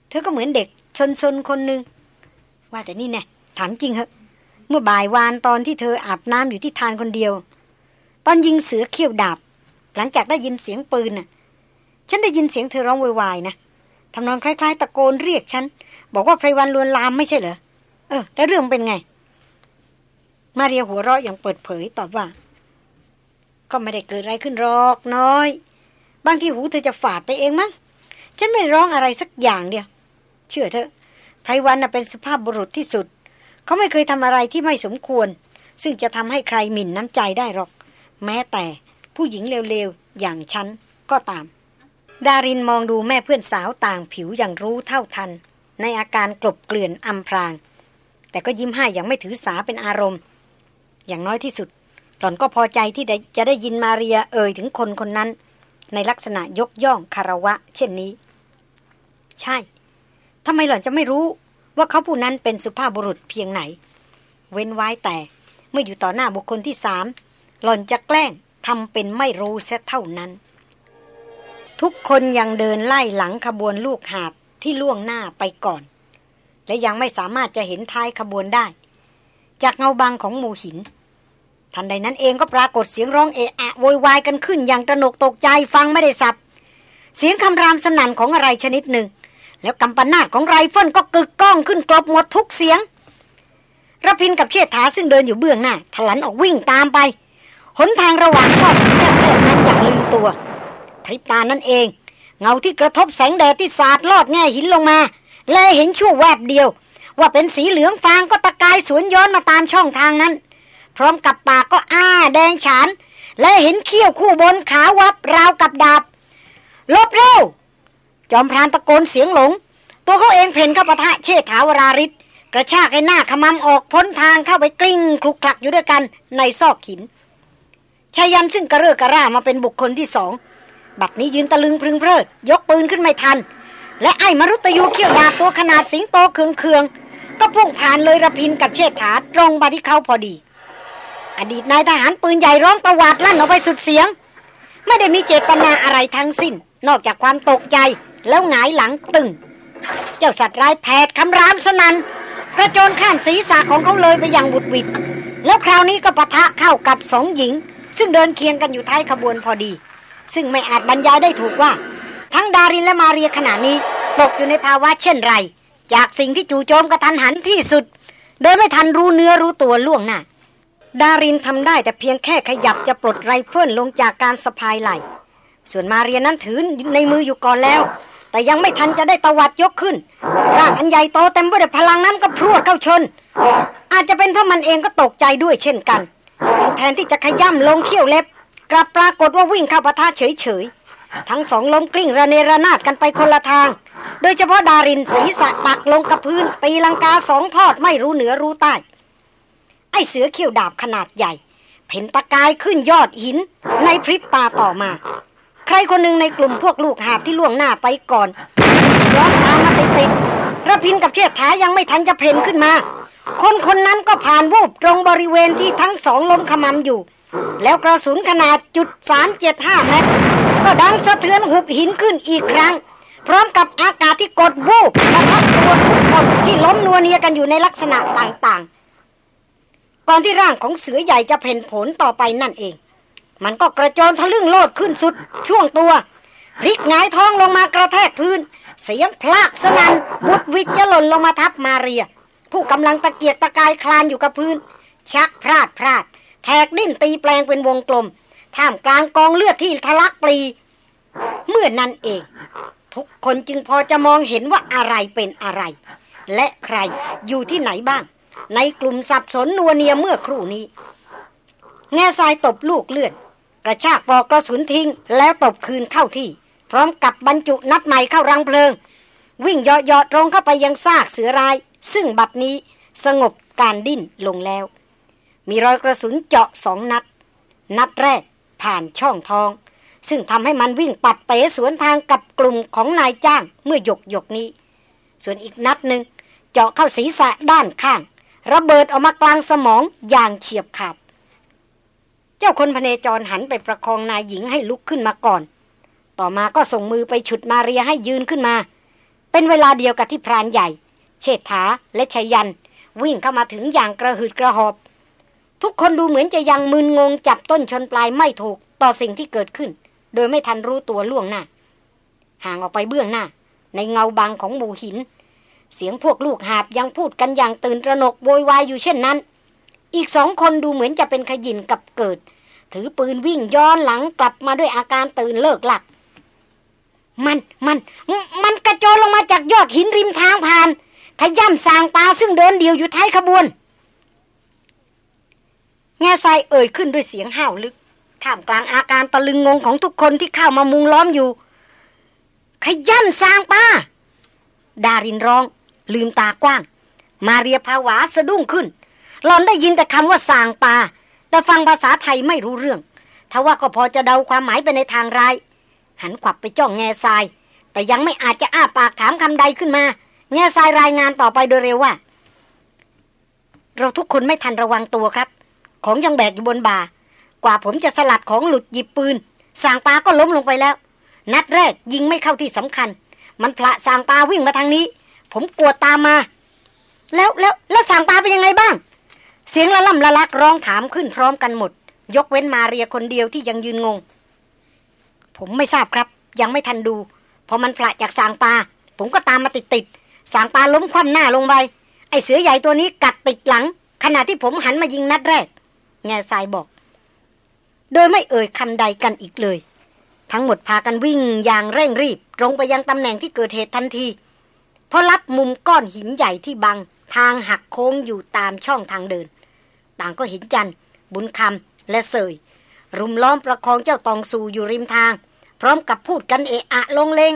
เธอก็เหมือนเด็กซนๆคนหนึ่งว่าแต่นี่แน่ถามจริงเหอะ เมื่อบ่ายวานตอนที่เธออาบน้ำอยู่ที่ทานคนเดียว ตอนยิงเสือเขี้ยวดาบ หลังจากได้ยินเสียงปืนน่ะ ฉันได้ยินเสียงเธอร้องวายๆนะทำนองคล้าย ๆ ตะโกนเรียกฉัน บอกว่าไพรวันลวนลามไม่ใช่เหรอเออแต่เรื่องเป็นไง มาเรียหัวเราะอย่างเปิดเผยตอบว่า ก็ไม่ได้เกิดอะไรขึ้นหรอกน้อย บางทีหูเธอจะฝาดไปเองมั้งฉันไม่ร้องอะไรสักอย่างเดียว เชื่อเถอะไพรวันน่ะเป็นสุภาพบุรุษที่สุด เขาไม่เคยทำอะไรที่ไม่สมควร ซึ่งจะทำให้ใครหมิ่นน้ำใจได้หรอก แม้แต่ผู้หญิงเลวๆ อย่างฉันก็ตาม ดารินมองดูแม่เพื่อนสาวต่างผิวอย่างรู้เท่าทัน ในอาการกลบเกลื่อนอำพราง แต่ก็ยิ้มให้อย่างไม่ถือสาเป็นอารมณ์ อย่างน้อยที่สุด หล่อนก็พอใจที่จะได้ยินมาเรียเอ่ยถึงคนคนนั้น ในลักษณะยกย่องคารวะ เช่นนี้ ใช่ทำไมหล่อนจะไม่รู้ว่าเขาผู้นั้นเป็นสุภาพบุรุษเพียงไหน เว้นไว้แต่เมื่ออยู่ต่อหน้าบุคคลที่สามหล่อนจะแกล้งทำเป็นไม่รู้เสียเท่านั้น ทุกคนยังเดินไล่หลังขบวนลูกหาบที่ล่วงหน้าไปก่อน และยังไม่สามารถจะเห็นท้ายขบวนได้ จากเงาบางของหมู่หิน ทันใดนั้นเองก็ปรากฏเสียงร้องเอะอะโวยวายกันขึ้นอย่างตระหนกตกใจฟังไม่ได้ศัพท์ เสียงคำรามสนั่นของอะไรชนิดหนึ่ง แล้วกัมปนาทของไรเฟิลก็กึกก้องขึ้นกลบหมดทุกเสียงรพินทร์กับเชษฐาซึ่งเดินอยู่เบื้องหน้าถลันออกวิ่งตามไป หนทางระหว่างซอกแคบๆนั้นอย่างลืมตัวพริบตานั่นเอง เงาที่กระทบแสงแดดที่สาดลอดแง่หินลงมา และเห็นชั่วแวบเดียว ว่าเป็นสีเหลืองฟางก็ตะกายสวนย้อนมาตามช่องทางนั้น พร้อมกับปากก็อ้าแดงฉาน และเห็นเขี้ยวคู่บนขาวับราวกับดาบลบเร็ว จอมพรานตะโกนเสียงหลง ตัวเขาเองเพ่นเข้าปะทะเชษฐาวราริศกระชากให้หน้าขมำออกพ้นทางเข้าไปกลิ้งคลุกคลักอยู่ด้วยกันในซอกหินชายันซึ่งกระเรือกระร่ามาเป็นบุคคลที่สอง บัดนี้ยืนตะลึงพึงเพลิด ยกปืนขึ้นไม่ทัน และไอ้มรุตยูเขี้ยวดาตัวขนาดสิงโตเคืองเคืองก็พุ่งผ่านเลยระพินกับเชษฐาตรงมาที่เขาพอดี อดีตนายทหารปืนใหญ่ร้องตะวาดลั่นออกไปสุดเสียง ไม่ได้มีเจตนาอะไรทั้งสิ้น นอกจากความตกใจแล้วหงายหลังตึง เจ้าสัตว์ร้ายแผดคำรามสนันกระโจนข้ามศีรษะของเขาเลยไปอย่างบุดวิดแล้วคราวนี้ก็ปะทะเข้ากับสองหญิง ซึ่งเดินเคียงกันอยู่ท้ายขบวนพอดี ซึ่งไม่อาจบรรยายได้ถูกว่า ทั้งดารินและมาเรียขณะนี้ตกอยู่ในภาวะเช่นไร จากสิ่งที่จู่โจมกะทันหันที่สุด โดยไม่ทันรู้เนื้อรู้ตัวล่วงหน้า ดารินทำได้แต่เพียงแค่ขยับจะปลดไรเฟิลลงจากการสะพายไหล่ ส่วนมาเรียนั้นถือในมืออยู่ก่อนแล้ว แต่ยังไม่ทันจะได้ตวัดยกขึ้น ร่างอันใหญ่โตเต็มไปด้วยพลังนั้นก็พรวดเข้าชน อาจจะเป็นเพราะมันเองก็ตกใจด้วยเช่นกัน แทนที่จะขย่ำลงเขี้ยวเล็บ กลับปรากฏว่าวิ่งเข้าปะทะเฉยๆ ทั้งสองล้มกลิ้งระเนระนาดกันไปคนละทาง โดยเฉพาะดารินศีรษะปักลงกับพื้นตีลังกาสองทอดไม่รู้เหนือรู้ใต้ ไอเสือเขี้ยวดาบขนาดใหญ่ เพ่นตะกายขึ้นยอดหินในพริบตาต่อมา ใครคนหนึ่งในกลุ่มพวกลูกหาบที่ล่วงหน้าไปก่อนย้อนตามมาติดติดระพินกับเชิดถายังไม่ทันจะเพ่นขึ้นมา คนคนนั้นก็ผ่านวูบตรงบริเวณที่ทั้งสองล้มขมำอยู่ แล้วกระสุนขนาดจุดสามเจ็ดห้าเมตรก็ดังสะเทือนหุบหินขึ้นอีกครั้งพร้อมกับอากาศที่กดวูบมาทับตัวทุกคนที่ล้มนัวเนียกันอยู่ในลักษณะต่างๆ ก่อนที่ร่างของเสือใหญ่จะเพ่นผลต่อไปนั่นเอง มันก็กระโจนทะลึ่งโลดขึ้นสุดช่วงตัวพลิกหงายท้องลงมากระแทกพื้น เสียงพลากสนันบุดวิดจะหล่นลงมาทับมาเรีย ผู้กำลังตะเกียกตะกายคลานอยู่กับพื้น ชักพลาดพลาด แทกดิ้นตีแปลงเป็นวงกลม ท่ามกลางกองเลือดที่ทะลักปรีเมื่อนนั้นเอง ทุกคนจึงพอจะมองเห็นว่าอะไรเป็นอะไร และใครอยู่ที่ไหนบ้าง ในกลุ่มสับสนนัวเนียเมื่อครู่นี้ แง่ทรายตบลูกเลื่อดกระชากปอกกระสุนทิ้ง แล้วตบคืนเข้าที่ พร้อมกับบรรจุนัดใหม่เข้ารังเพลิง วิ่งเหาะๆตรงเข้าไปยังซากเสือราย ซึ่งบัดนี้สงบการดิ้นลงแล้ว มีรอยกระสุนเจาะสองนัด นัดแรกผ่านช่องทอง ซึ่งทำให้มันวิ่งปัดเป๋สวนทางกับกลุ่มของนายจ้างเมื่อหยกหยกนี้ ส่วนอีกนัดหนึ่งเจาะเข้าศีรษะด้านข้าง ระเบิดออกมากลางสมองอย่างเฉียบขาด เจ้าคนพเนจรหันไปประคองนายหญิงให้ลุกขึ้นมาก่อน ต่อมาก็ส่งมือไปฉุดมาเรียให้ยืนขึ้นมา เป็นเวลาเดียวกับที่พรานใหญ่ เชษฐาและชยัน วิ่งเข้ามาถึงอย่างกระหืดกระหอบ ทุกคนดูเหมือนจะยังมึนงงจับต้นชนปลายไม่ถูกต่อสิ่งที่เกิดขึ้น โดยไม่ทันรู้ตัวล่วงหน้า ห่างออกไปเบื้องหน้า ในเงาบางของหมู่หิน เสียงพวกลูกหาบยังพูดกันอย่างตื่นตระหนกโวยวายอยู่เช่นนั้น อีกสองคนดูเหมือนจะเป็นขยินกับเกิด ถือปืนวิ่งย้อนหลังกลับมาด้วยอาการตื่นเลิกหลัก มันมันมันกระโจนลงมาจากยอดหินริมทางผ่าน ขย่ำสางปลาซึ่งเดินเดียวอยู่ท้ายขบวน แง่ทรายเอ่ยขึ้นด้วยเสียงห้าวลึกท่ามกลางอาการตะลึงงงของทุกคนที่เข้ามามุงล้อมอยู่ ขย่ำสางปลาดารินร้อง ลืมตากว้าง มาเรียภาวาสะดุ้งขึ้น หลอนได้ยินแต่คำว่าสางปา แต่ฟังภาษาไทยไม่รู้เรื่องทว่าก็พอจะเดาความหมายไปในทางร้าย หันขวับไปจ้องแง่ทราย แต่ยังไม่อาจจะอ้าปากถามคำใดขึ้นมา แง่ทรายรายงานต่อไปโดยเร็วว่า เราทุกคนไม่ทันระวังตัวครับ ของยังแบกอยู่บนบ่ากว่าผมจะสลัดของหลุดหยิบปืนสางปาก็ล้มลงไปแล้ว นัดแรกยิงไม่เข้าที่สำคัญ มันพระสางปลาวิ่งมาทางนี้ ผมกลัวตามมา แล้วแล้วแล้วสางปลาเป็นยังไงบ้าง เสียงละล่ำละลักร้องถามขึ้นพร้อมกันหมด ยกเว้นมาเรียคนเดียวที่ยังยืนงง ผมไม่ทราบครับ ยังไม่ทันดูพอมันพระจากสางปลาผมก็ตามมาติดติดสางปลาล้มคว่ำหน้าลงไปไอเสือใหญ่ตัวนี้กัดติดหลัง ขณะที่ผมหันมายิงนัดแรกแง่ทรายบอก โดยไม่เอ่ยคำใดกันอีกเลย ทั้งหมดพากันวิ่งอย่างเร่งรีบ ตรงไปยังตำแหน่งที่เกิดเหตุทันที เพราะรับมุมก้อนหินใหญ่ที่บัง ทางหักโค้งอยู่ตามช่องทางเดิน ต่างก็เห็นจันบุญคำและเสย รุมล้อมประคองเจ้าตองสูอยู่ริมทาง พร้อมกับพูดกันเอะอะลงเลง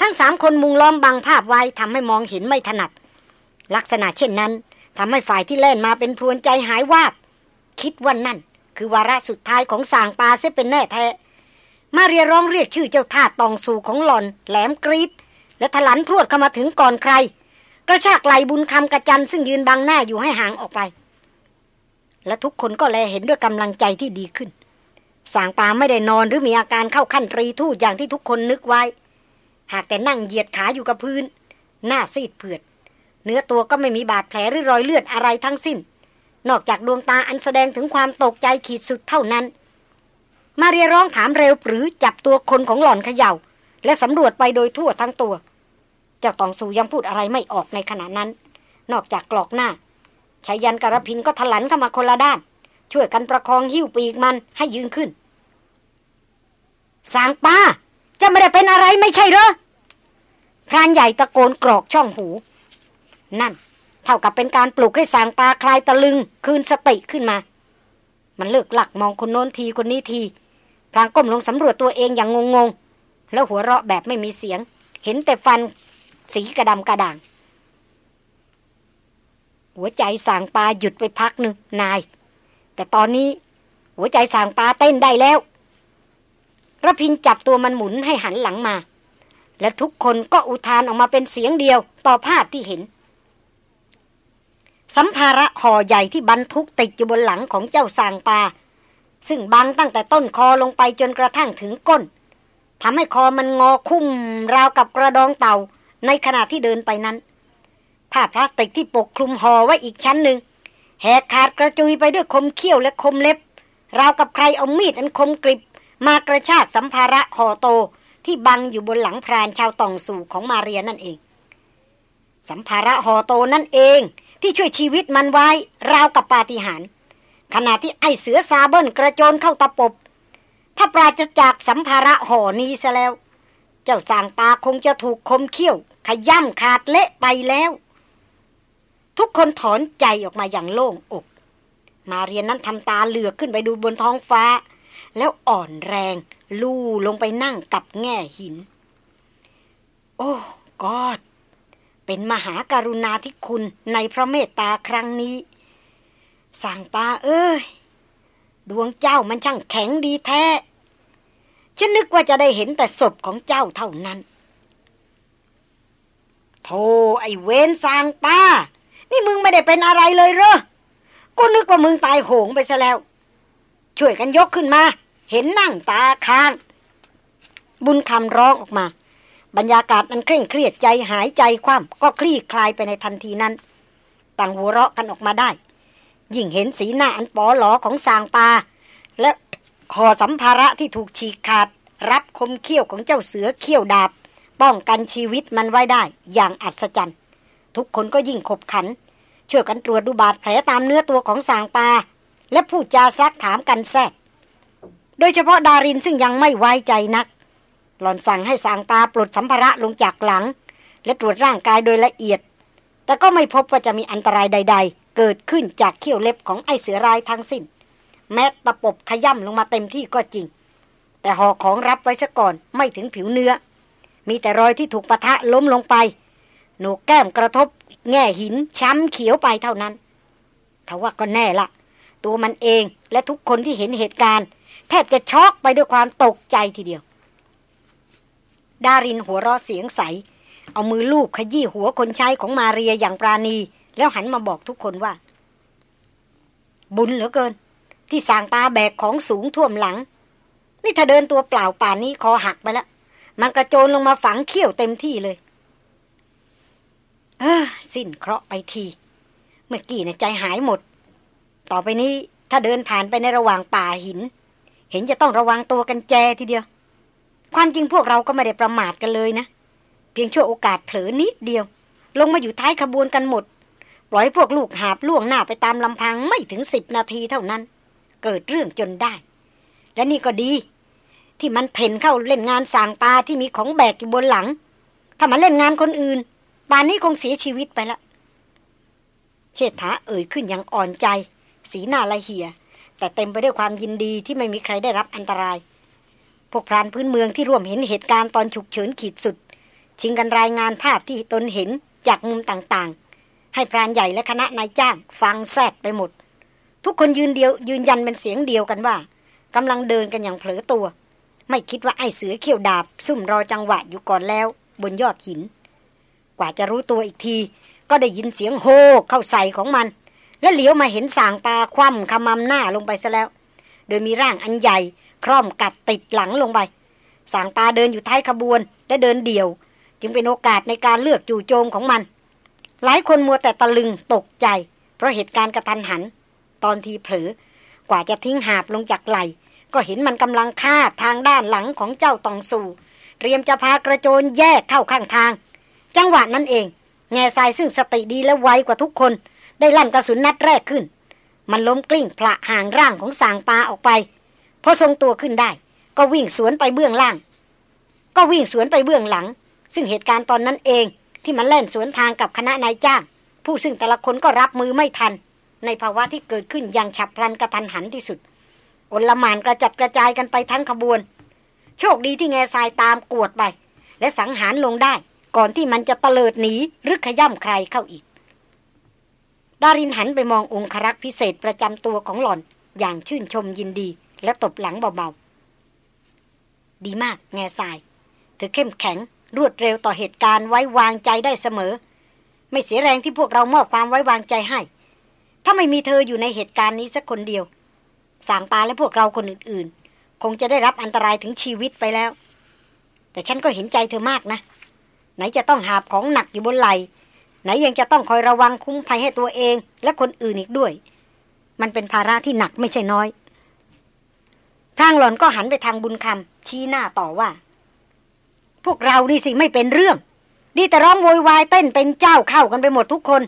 ทั้งสามคนมุงล้อมบังภาพไว้ทำให้มองเห็นไม่ถนัด ลักษณะเช่นนั้นทำให้ฝ่ายที่เล่นมาเป็นพรวนใจหายวาบ คิดว่านั่น คือวาระสุดท้ายของสางปาเสียเป็นแน่แท้ มาเรียร้องเรียกชื่อเจ้าท่าตองสูของหล่อน แหลมกรีด และถลันพรวดเข้ามาถึงก่อนใคร กระชากไหลบุญคำกระจันซึ่งยืนบังหน้าอยู่ให้ห่างออกไป และทุกคนก็แลเห็นด้วยกำลังใจที่ดีขึ้นสางปาไม่ได้นอนหรือมีอาการเข้าขั้นตรีทู่อย่างที่ทุกคนนึกไว้ หากแต่นั่งเหยียดขาอยู่กับพื้น หน้าซีดเผือด เนื้อตัวก็ไม่มีบาดแผลหรือรอยเลือดอะไรทั้งสิ้น นอกจากดวงตาอันแสดงถึงความตกใจขีดสุดเท่านั้น มาเรียร้องถามเร็วหรือจับตัวคนของหล่อนเขยา่า และสำรวจไปโดยทั่วทั้งตัว เจ้าตองสูยังพูดอะไรไม่ออกในขณะนั้น นอกจากกรอกหน้าชายันกระพินก็ทลันเข้ามาคนละด้าน ช่วยกันประคองหิ้วปีกมันให้ยืนขึ้น สางป้า จะไม่ได้เป็นอะไรไม่ใช่เหรอพรานใหญ่ตะโกนกรอกช่องหู นั่น เท่ากับเป็นการปลุกให้สางปลาคลายตะลึง คืนสติขึ้นมา มันเลิกหลักมองคนโน้นทีคนนี้ทีพลางก้มลงสำรวจตัวเองอย่างงงๆ แล้วหัวเราะแบบไม่มีเสียง เห็นแต่ฟันสีกระดำกระด่าง หัวใจสางปลาหยุดไปพักหนึ่งนาย แต่ตอนนี้หัวใจสางปลาเต้นได้แล้วระพินจับตัวมันหมุนให้หันหลังมา และทุกคนก็อุทานออกมาเป็นเสียงเดียวต่อภาพที่เห็น สัมภาระห่อใหญ่ที่บรรทุกติดอยู่บนหลังของเจ้าสางปลาซึ่งบังตั้งแต่ต้นคอลงไปจนกระทั่งถึงก้น ทำให้คอมันงอคุ้มราวกับกระดองเต่าในขณะที่เดินไปนั้นผ้าพลาสติกที่ปกคลุมห่อไว้อีกชั้นหนึ่งแหกขาดกระจุยไปด้วยคมเขี้ยวและคมเล็บ ราวกับใครเอามีดอันคมกริบ มากระชากสัมภาระห่อโตที่บังอยู่บนหลังพรานชาวตองสู่ของมาเรียนั่นเอง สัมภาระห่อโตนั่นเองที่ช่วยชีวิตมันไว้ราวกับปาฏิหาริย์ขณะที่ไอเสือซาเบิลกระโจนเข้าตะปบ ถ้าปราจะจากสัมภาระห่อนี้ซะแล้ว เจ้าสางปาคงจะถูกคมเขี้ยว ขย่ำขาดเละไปแล้ว ทุกคนถอนใจออกมาอย่างโล่งอก มาเรียนนั้นทำตาเหลือกขึ้นไปดูบนท้องฟ้า แล้วอ่อนแรง ลู่ลงไปนั่งกับแง่หิน โอ้กอดเป็นมหาการุณาธิคุณในพระเมตตาครั้งนี้ สั่งปาเอ้ย ดวงเจ้ามันช่างแข็งดีแท้ ฉันนึกว่าจะได้เห็นแต่ศพของเจ้าเท่านั้น โธ่ไอเวนสางป้า นี่มึงไม่ได้เป็นอะไรเลยเหรอ ก็นึกว่ามึงตายโหงไปซะแล้ว ช่วยกันยกขึ้นมา เห็นนั่งตาค้าง บุญคำร้องออกมา บรรยากาศมันเคร่งเครียดใจหายใจคว่ำก็คลี่คลายไปในทันทีนั้น ต่างหัวเราะกันออกมาได้ ยิ่งเห็นสีหน้าอันปอหลอของสางปา และห่อสัมภาระที่ถูกฉีกขาด รับคมเขี้ยวของเจ้าเสือเขี้ยวดาบ ป้องกันชีวิตมันไว้ได้ อย่างอัศจรรย์ ทุกคนก็ยิ่งขบขัน ช่วยกันตรวจดูบาดแผลตามเนื้อตัวของสางปา และพูดจาซักถามกันแซดโดยเฉพาะดารินซึ่งยังไม่ไว้ใจนัก หล่อนสั่งให้สางปาปลดสัมภาระลงจากหลัง และตรวจร่างกายโดยละเอียด แต่ก็ไม่พบว่าจะมีอันตรายใดๆ เกิดขึ้นจากเขี้ยวเล็บของไอเสือรายทั้งสิ้น แม้ตะปบขย่ำลงมาเต็มที่ก็จริง แต่ห่อของรับไว้ซะก่อนไม่ถึงผิวเนื้อ มีแต่รอยที่ถูกปะทะล้มลงไป หนูแก้มกระทบ แง่หินช้ำเขียวไปเท่านั้นทว่าก็แน่ละ ตัวมันเองและทุกคนที่เห็นเหตุการณ์ แทบจะช็อกไปด้วยความตกใจทีเดียว ดารินหัวเราะเสียงใส เอามือลูบขยี้หัวคนใช้ของมาเรียอย่างปราณี แล้วหันมาบอกทุกคนว่า บุญเหลือเกิน ที่สางตาแบกของสูงท่วมหลัง นี่ถ้าเดินตัวเปล่าป่านนี้คอหักไปแล้วมันกระโจนลงมาฝังเขี้ยวเต็มที่เลยเออสิ้นเคราะห์ไปที เมื่อกี้นะใจหายหมด ต่อไปนี้ถ้าเดินผ่านไปในระหว่างป่าหิน เห็นจะต้องระวังตัวกันแจทีเดียว ความจริงพวกเราก็ไม่ได้ประมาทกันเลยนะ เพียงชั่วโอกาสเผลอนิดเดียว ลงมาอยู่ท้ายขบวนกันหมด ปล่อยพวกลูกหาบล่วงหน้าไปตามลำพังไม่ถึงสิบนาทีเท่านั้น เกิดเรื่องจนได้ และนี่ก็ดี ที่มันเพ่นเข้าเล่นงานสางปลาที่มีของแบกอยู่บนหลัง ถ้ามาเล่นงานคนอื่นป่านนี้คงเสียชีวิตไปละ เชษฐาเอ่ยขึ้นอย่างอ่อนใจ สีหน้าละเหีย แต่เต็มไปด้วยความยินดีที่ไม่มีใครได้รับอันตราย พวกพรานพื้นเมืองที่ร่วมเห็นเหตุการณ์ตอนฉุกเฉินขีดสุด ชิงกันรายงานภาพที่ตนเห็นจากมุมต่างๆ ให้พรานใหญ่และคณะนายจ้าง ฟังแซดไปหมด ทุกคนยืนเดียว ยืนยันเป็นเสียงเดียวกันว่ากำลังเดินกันอย่างเผลอตัว ไม่คิดว่าไอ้เสือเขี้ยวดาบ ซุ่มรอจังหวะอยู่ก่อนแล้ว บนยอดหิน กว่าจะรู้ตัวอีกที ก็ได้ยินเสียงโฮเข้าใส่ของมัน และเหลียวมาเห็นสางปลาคว่ำขมำหน้าลงไปซะแล้ว โดยมีร่างอันใหญ่คร่อมกัดติดหลังลงไปสางปลาเดินอยู่ท้ายขบวนและเดินเดี่ยว จึงเป็นโอกาสในการเลือกจู่โจมของมัน หลายคนมัวแต่ตะลึงตกใจ เพราะเหตุการณ์กระทันหัน ตอนทีเผลอกว่าจะทิ้งหาบลงจากไหล ก็เห็นมันกำลังคาทางด้านหลังของเจ้าตองสูเตรียมจะพากระโจนแยกเข้าข้างทาง จังหวะนั้นเอง แง่ทรายซึ่งสติดีและไวกว่าทุกคน ได้ลั่นกระสุนนัดแรกขึ้น มันล้มกลิ้งพละห่างร่างของสางปลาออกไปพอทรงตัวขึ้นได้ ก็วิ่งสวนไปเบื้องล่าง ก็วิ่งสวนไปเบื้องหลัง ซึ่งเหตุการณ์ตอนนั้นเอง ที่มันแล่นสวนทางกับคณะนายจ้าง ผู้ซึ่งแต่ละคนก็รับมือไม่ทัน ในภาวะที่เกิดขึ้นอย่างฉับพลันกระทันหันที่สุดอลหมานกระจัดกระจายกันไปทั้งขบวน โชคดีที่แง่ทรายตามกวดไป และสังหารลงได้ ก่อนที่มันจะเตลิดหนีหรือขย่ำใครเข้าอีก ดารินหันไปมององครักษ์พิเศษประจำตัวของหล่อนอย่างชื่นชมยินดี และตบหลังเบาๆ ดีมาก แง่ทราย เธอเข้มแข็ง รวดเร็วต่อเหตุการณ์ไว้วางใจได้เสมอ ไม่เสียแรงที่พวกเรามอบความไว้วางใจให้ ถ้าไม่มีเธออยู่ในเหตุการณ์นี้สักคนเดียว สางปาและพวกเราคนอื่นๆ คงจะได้รับอันตรายถึงชีวิตไปแล้ว แต่ฉันก็เห็นใจเธอมากนะ ไหนจะต้องหาบของหนักอยู่บนไหลไหนยังจะต้องคอยระวังคุ้มภัยให้ตัวเอง และคนอื่นอีกด้วย มันเป็นภาระที่หนักไม่ใช่น้อยพรางหล่อนก็หันไปทางบุญคำชี้หน้าต่อว่า พวกเรานี่สิไม่เป็นเรื่อง ดีแต่ร้องโวยวายเต้นเป็นเจ้าเข้ากันไปหมดทุกคน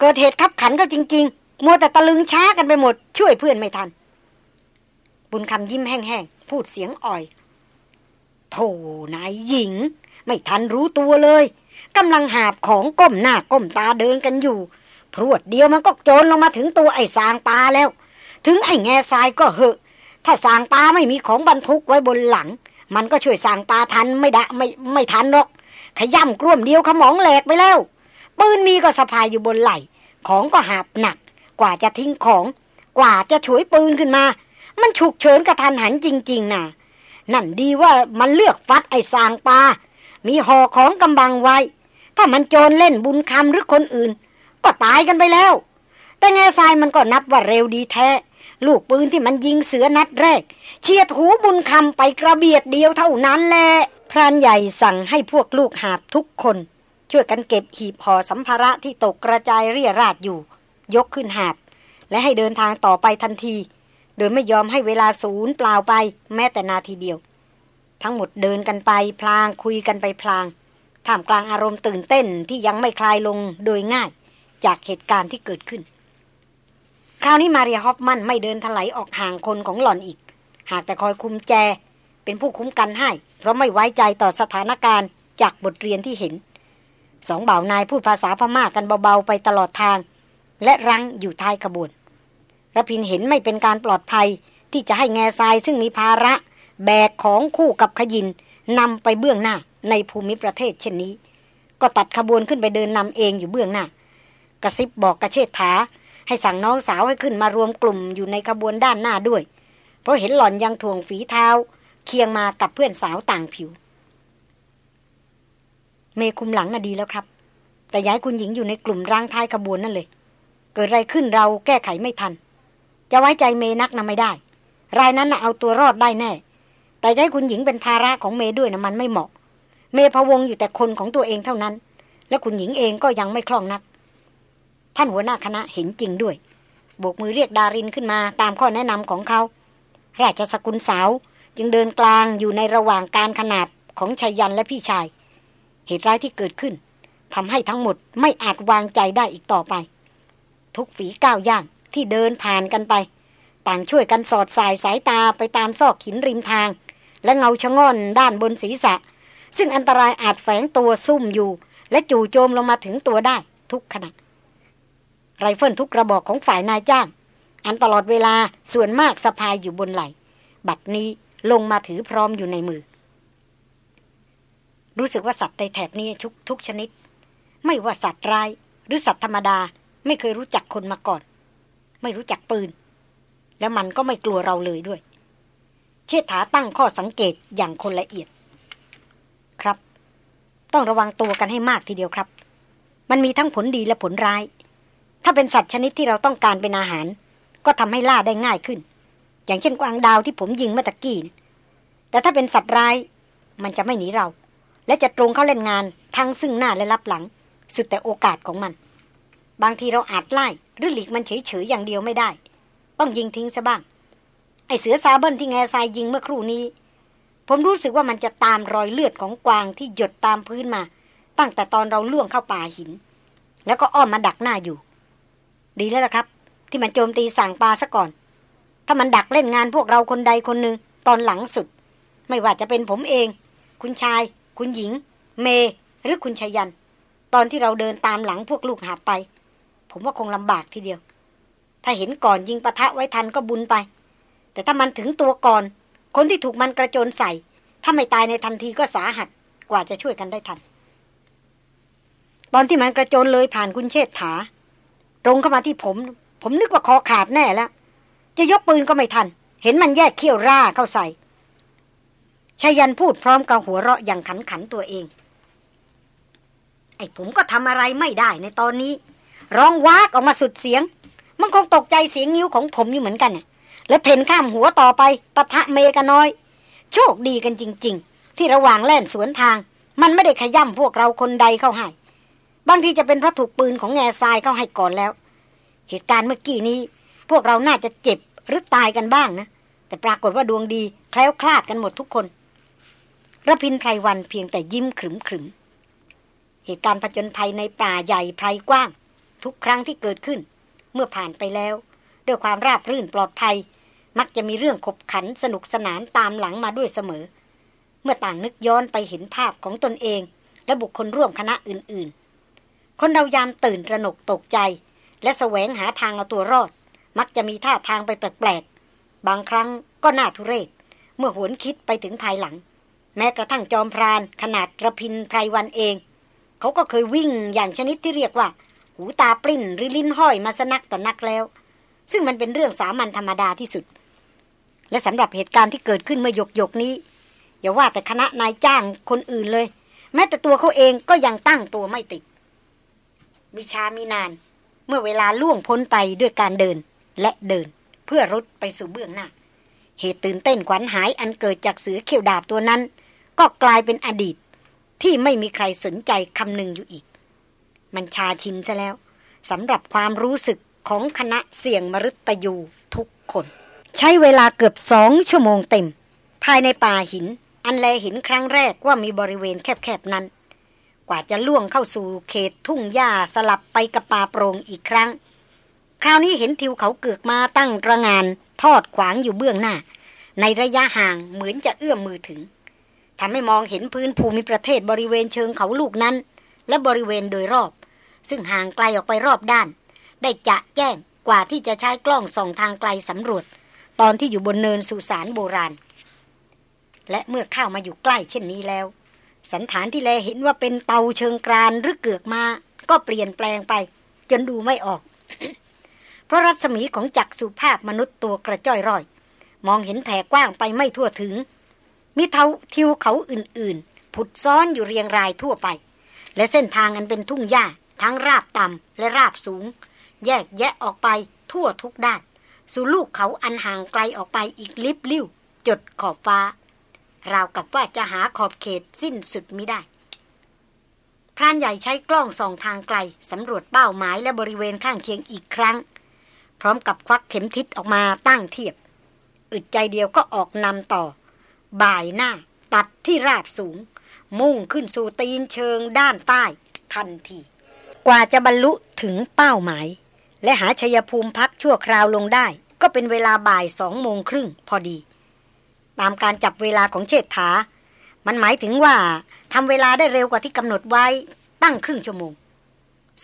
เกิดเหตุขับขันก็จริง ๆ มัวแต่ตะลึงช้ากันไปหมด ช่วยเพื่อนไม่ทัน บุญคำยิ้มแห้งๆ พูดเสียงอ่อย โธ่นายหญิง ไม่ทันรู้ตัวเลยกำลังหาบของก้มหน้าก้มตาเดินกันอยู่ พรวดเดียวมันก็โจรลงมาถึงตัวไอ้สางปลาแล้ว ถึงไอ้แง่ทรายก็เหอะ ถ้าสางปลาไม่มีของบรรทุกไว้บนหลัง มันก็ช่วยสางปลาทันไม่ไดะไม่ไม่ทันหรอก ขย่ำกลุ่มเดียวขมองแหลกไปแล้ว ปืนมีก็สะพายอยู่บนไหล่ ของก็หาบหนัก กว่าจะทิ้งของ กว่าจะฉวยปืนขึ้นมา มันฉุกเฉินกระทันหันจริง ๆนะนั่นดีว่ามันเลือกฟัดไอ้สางปลา มีห่อของกำบังไว้ ถ้ามันโจรเล่นบุญคำหรือคนอื่น ก็ตายกันไปแล้ว แต่แง่ทรายมันก็นับว่าเร็วดีแท้ ลูกปืนที่มันยิงเสือนัดแรก เฉียดหูบุญคำไปกระเบียดเดียวเท่านั้นแหละพรานใหญ่สั่งให้พวกลูกหาบทุกคน ช่วยกันเก็บหีบห่อสัมภาระที่ตกกระจายเรี่ยราดอยู่ ยกขึ้นหาบ และให้เดินทางต่อไปทันที โดยไม่ยอมให้เวลาศูนย์เปล่าไปแม้แต่นาทีเดียว ทั้งหมดเดินกันไปพลางคุยกันไปพลางท่ามกลางอารมณ์ตื่นเต้นที่ยังไม่คลายลงโดยง่าย จากเหตุการณ์ที่เกิดขึ้น คราวนี้มาเรียฮอฟมันไม่เดินถลายออกห่างคนของหล่อนอีก หากแต่คอยคุมแจ เป็นผู้คุ้มกันให้ เพราะไม่ไว้ใจต่อสถานการณ์จากบทเรียนที่เห็น สองบ่าวนายพูดภาษาพม่ากันเบาๆไปตลอดทาง และรั้งอยู่ท้ายขบวนระพินเห็นไม่เป็นการปลอดภัยที่จะให้แง่ทรายซึ่งมีภาระ แบกของคู่กับขยินนำไปเบื้องหน้าในภูมิประเทศเช่นนี้ ก็ตัดขบวนขึ้นไปเดินนำเองอยู่เบื้องหน้า กระซิบบอกกระเชษฐา ให้สั่งน้องสาวให้ขึ้นมารวมกลุ่มอยู่ในขบวนด้านหน้าด้วย เพราะเห็นหล่อนยังถ่วงฝีเท้า เคียงมากับเพื่อนสาวต่างผิว เมคุมหลังน่ะดีแล้วครับ แต่ย้ายคุณหญิงอยู่ในกลุ่มร่างท้ายขบวนนั่นเลย เกิดอะไรขึ้นเราแก้ไขไม่ทัน จะไว้ใจเมนักนะไม่ได้ รายนั้นน่ะเอาตัวรอดได้แน่ แต่จะให้คุณหญิงเป็นภาระของเมด้วยนะมันไม่เหมาะ เมพะวงอยู่แต่คนของตัวเองเท่านั้น และคุณหญิงเองก็ยังไม่คล่องนัก ท่านหัวหน้าคณะเห็นจริงด้วยโบกมือเรียกดารินขึ้นมาตามข้อแนะนำของเขา ราชสกุลสาวจึงเดินกลางอยู่ในระหว่างการขนาบของชายยันและพี่ชาย เหตุร้ายที่เกิดขึ้นทำให้ทั้งหมดไม่อาจวางใจได้อีกต่อไป ทุกฝีก้าวย่างที่เดินผ่านกันไป ต่างช่วยกันสอดสายสายตาไปตามซอกหินริมทาง และเงาชะง่อนด้านบนศีรษะ ซึ่งอันตรายอาจแฝงตัวซุ่มอยู่ และจู่โจมลงมาถึงตัวได้ทุกขณะ ไรเฟิลทุกกระบอกของฝ่ายนายจ้าง อันตลอดเวลาส่วนมากสะพายอยู่บนไหล บัดนี้ลงมาถือพร้อมอยู่ในมือ รู้สึกว่าสัตว์ในแถบนี้ทุกทุกชนิด ไม่ว่าสัตว์ร้าย หรือสัตว์ธรรมดาไม่เคยรู้จักคนมาก่อน ไม่รู้จักปืน แล้วมันก็ไม่กลัวเราเลยด้วย เชษฐาตั้งข้อสังเกตอย่างคนละเอียด ครับ ต้องระวังตัวกันให้มากทีเดียวครับ มันมีทั้งผลดีและผลร้าย ถ้าเป็นสัตว์ชนิดที่เราต้องการเป็นอาหาร ก็ทำให้ล่าได้ง่ายขึ้น อย่างเช่นกวางดาวที่ผมยิงเมื่อตะกี้แต่ถ้าเป็นสัตว์ร้าย มันจะไม่หนีเรา และจะตรงเข้าเล่นงานทั้งซึ่งหน้าและรับหลัง สุดแต่โอกาสของมัน บางทีเราอาจไล่หรือหลีกมันเฉยๆอย่างเดียวไม่ได้ ต้องยิงทิ้งซะบ้าง ไอเสือซาเบิลที่แง่ทรายยิงเมื่อครู่นี้ ผมรู้สึกว่ามันจะตามรอยเลือดของกวางที่หยดตามพื้นมา ตั้งแต่ตอนเราล่วงเข้าป่าหิน แล้วก็อ้อมมาดักหน้าอยู่ ดีแล้วละครับ ที่มันโจมตีสั่งปลาซะก่อน ถ้ามันดักเล่นงานพวกเราคนใดคนหนึ่งตอนหลังสุด ไม่ว่าจะเป็นผมเอง คุณชาย คุณหญิง เม หรือคุณชายัน ตอนที่เราเดินตามหลังพวกลูกหาไป ผมว่าคงลำบากทีเดียว ถ้าเห็นก่อนยิงปะทะไว้ทันก็บุญไป แต่ถ้ามันถึงตัวก่อน คนที่ถูกมันกระโจนใส่ ถ้าไม่ตายในทันทีก็สาหัสกว่าจะช่วยกันได้ทันตอนที่มันกระโจนเลยผ่านคุณเชษฐา ตรงเข้ามาที่ผม ผมนึกว่าคอขาดแน่แล้ว จะยกปืนก็ไม่ทัน เห็นมันแยกเขี้ยวร่าเข้าใส่ชายันพูดพร้อมกับหัวเราะอย่างขันขันตัวเอง ไอ้ผมก็ทำอะไรไม่ได้ในตอนนี้ ร้องวากออกมาสุดเสียง มันคงตกใจเสียงนิ้วของผมอยู่เหมือนกันน่ะและเพนข้ามหัวต่อไปปะทะเมกันน้อย โชคดีกันจริง ๆ ที่ระหว่างแล่นสวนทาง มันไม่ได้ขย่ำพวกเราคนใดเข้าให้ บางทีจะเป็นเพราะถูกปืนของแง่ทรายเข้าให้ก่อนแล้ว เหตุการณ์เมื่อกี้นี้ พวกเราน่าจะเจ็บหรือตายกันบ้างนะ แต่ปรากฏว่าดวงดีแคล้วคลาดกันหมดทุกคนระพินไพรวันเพียงแต่ยิ้มขรึมขรึมเหตุการณ์ผจญภัยในป่าใหญ่ไพรกว้าง ทุกครั้งที่เกิดขึ้น เมื่อผ่านไปแล้ว ด้วยความราบรื่นปลอดภัย มักจะมีเรื่องขบขันสนุกสนานตามหลังมาด้วยเสมอ เมื่อต่างนึกย้อนไปเห็นภาพของตนเอง และบุคคลร่วมคณะอื่นๆ คนเรายามตื่นระหนกตกใจ และแสวงหาทางเอาตัวรอด มักจะมีท่าทางไปแปลกๆ บางครั้งก็น่าทุเรศ เมื่อหวนคิดไปถึงภายหลัง แม้กระทั่งจอมพราน ขนาดระพินไพรวันเอง เขาก็เคยวิ่งอย่างชนิดที่เรียกว่า หูตาปริ้นหรือลิ้นห้อยมาสนักต่อนักแล้ว ซึ่งมันเป็นเรื่องสามัญธรรมดาที่สุด และสำหรับเหตุการณ์ที่เกิดขึ้นเมื่อหยกหยกนี้อย่าว่าแต่คณะนายจ้างคนอื่นเลย แม้แต่ตัวเขาเองก็ยังตั้งตัวไม่ติด มิช้ามีนาน เมื่อเวลาล่วงพ้นไปด้วยการเดินและเดิน เพื่อรุดไปสู่เบื้องหน้า เหตุตื่นเต้นขวัญหายอันเกิดจากเสือเขียวดาบตัวนั้น ก็กลายเป็นอดีตที่ไม่มีใครสนใจคำหนึ่งอยู่อีก มันชาชินซะแล้วสำหรับความรู้สึกของคณะเสี่ยงมรุตยูทุกคน ใช้เวลาเกือบสองชั่วโมงเต็ม ภายในป่าหิน อันแลหินครั้งแรกว่ามีบริเวณแคบๆนั้น กว่าจะล่วงเข้าสู่เขตทุ่งหญ้าสลับไปกับป่าโปร่งอีกครั้ง คราวนี้เห็นทิวเขาเกือกมาตั้งระงานทอดขวางอยู่เบื้องหน้า ในระยะห่างเหมือนจะเอื้อมมือถึงทำให้มองเห็นพื้นภูมิประเทศบริเวณเชิงเขาลูกนั้น และบริเวณโดยรอบ ซึ่งห่างไกลออกไปรอบด้าน ได้จะแจ้งกว่าที่จะใช้กล้องส่องทางไกลสำรวจ ตอนที่อยู่บนเนินสุสานโบราณ และเมื่อเข้ามาอยู่ใกล้เช่นนี้แล้ว สันฐานที่แลเห็นว่าเป็นเตาเชิงกรานหรือเกือกมา ก็เปลี่ยนแปลงไป จนดูไม่ออก เพราะรัศมีของจักรสุภาพมนุษย์ตัวกระจ้อยร่อย มองเห็นแผ่กว้างไปไม่ทั่วถึง มีเทาทิวเขาอื่นๆ ผุดซ้อนอยู่เรียงรายทั่วไป และเส้นทางอันเป็นทุ่งหญ้า ทั้งราบต่ำและราบสูง แยกแยะออกไปทั่วทุกด้าน สู่ลูกเขาอันห่างไกลออกไปอีกลิบลิ่วจดขอบฟ้า ราวกับว่าจะหาขอบเขตสิ้นสุดมิได้พรานใหญ่ใช้กล้องส่องทางไกลสำรวจเป้าหมายและบริเวณข้างเคียงอีกครั้ง พร้อมกับควักเข็มทิศออกมาตั้งเทียบ อึดใจเดียวก็ออกนำต่อ บ่ายหน้า ตัดที่ราบสูง มุ่งขึ้นสู่ตีนเชิงด้านใต้ ทันที กว่าจะบรรลุถึงเป้าหมาย และหาชัยภูมิพักชั่วคราวลงได้ ก็เป็นเวลาบ่ายสองโมงครึ่งพอดี ตามการจับเวลาของเชษฐา มันหมายถึงว่าทำเวลาได้เร็วกว่าที่กำหนดไว้ตั้งครึ่งชั่วโมง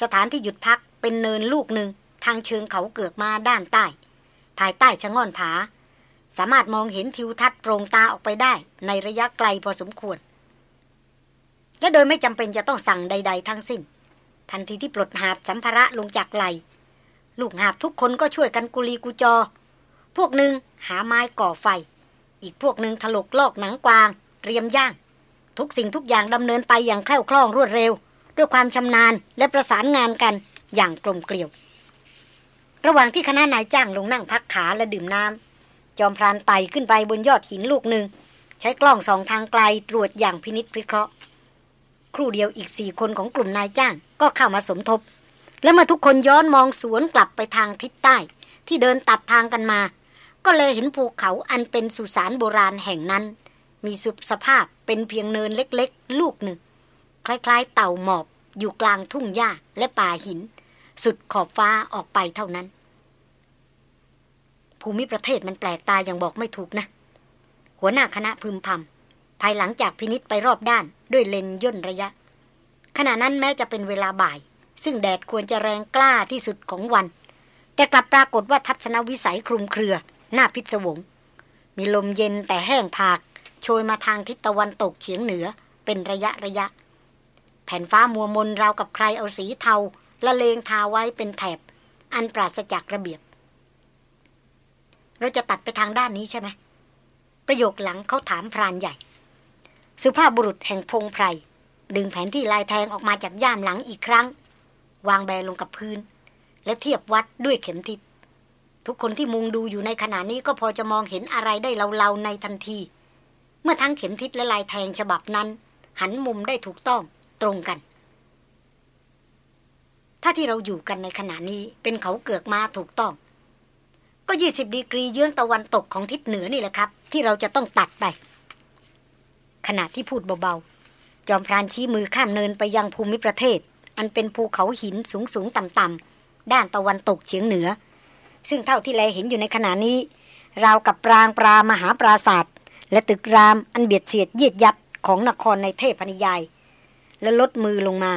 สถานที่หยุดพักเป็นเนินลูกหนึ่งทางเชิงเขาเกือกมาด้านใต้ ภายใต้ชะง่อนผา สามารถมองเห็นทิวทัศน์โปร่งตาออกไปได้ในระยะไกลพอสมควร และโดยไม่จำเป็นจะต้องสั่งใด ๆ ทั้งสิ้น ทันทีที่ปลดหาบสัมภาระลงจากไหลลูกหาบทุกคนก็ช่วยกันกุลีกุจอ พวกหนึ่งหาไม้ก่อไฟ อีกพวกหนึ่งถลกลอกหนังกวาง เตรียมย่าง ทุกสิ่งทุกอย่างดำเนินไปอย่างแคล่วคล่องรวดเร็ว ด้วยความชำนาญและประสานงานกันอย่างกลมเกลียว ระหว่างที่คณะนายจ้างลงนั่งพักขาและดื่มน้ำจอมพรานไต่ขึ้นไปบนยอดหินลูกหนึ่ง ใช้กล้องสองทางไกลตรวจอย่างพินิษพิเคราะห์ ครู่เดียวอีกสี่คนของกลุ่มนายจ้างก็เข้ามาสมทบ และเมื่อทุกคนย้อนมองสวนกลับไปทางทิศใต้ ที่เดินตัดทางกันมา ก็เลยเห็นภูเขาอันเป็นสุสานโบราณแห่งนั้น มีสุสภาพเป็นเพียงเนินเล็กๆ ลูกหนึ่ง คล้ายๆ เต่าหมอบ อยู่กลางทุ่งหญ้าและป่าหิน สุดขอบฟ้าออกไปเท่านั้น ภูมิประเทศมันแปลกตาอย่างบอกไม่ถูกนะ หัวหน้าคณะพึมพำภายหลังจากพินิษไปรอบด้านด้วยเลนย่นระยะ ขณะนั้นแม้จะเป็นเวลาบ่าย ซึ่งแดดควรจะแรงกล้าที่สุดของวัน แต่กลับปรากฏว่าทัศนวิสัยคลุมเครือ หน้าพิศวง มีลมเย็นแต่แห้งผาก โชยมาทางทิศตะวันตกเฉียงเหนือเป็นระยะระยะ แผ่นฟ้ามัวมนราวกับใครเอาสีเทาละเลงทาไว้เป็นแถบ อันปราศจากระเบียบ เราจะตัดไปทางด้านนี้ใช่ไหม ประโยคหลังเขาถามพรานใหญ่ สุภาพบุรุษแห่งพงไพร ดึงแผนที่ลายแทงออกมาจากย่ามหลังอีกครั้ง วางแบลงกับพื้น แล้วเทียบวัดด้วยเข็มทิศ ทุกคนที่มุงดูอยู่ในขณะนี้ก็พอจะมองเห็นอะไรได้เลาๆในทันที เมื่อทั้งเข็มทิศและลายแทงฉบับนั้น หันมุมได้ถูกต้องตรงกัน ถ้าที่เราอยู่กันในขณะนี้เป็นเขาเกือกมาถูกต้อง ก็ยี่สิบดีกรีเยื้องตะวันตกของทิศเหนือนี่แหละครับ ที่เราจะต้องตัดไป ขณะที่พูดเบาๆ จอมพรานชี้มือข้ามเนินไปยังภูมิประเทศ อันเป็นภูเขาหินสูงสูงต่ำต่ำด้านตะวันตกเฉียงเหนือ ซึ่งเท่าที่แลเห็นอยู่ในขณะนี้ ราวกับปรางปรามหาปราศาสตร์และตึกรามอันเบียดเสียดเยียดยัดของนครในเทพนิยาย แล้วลดมือลงมา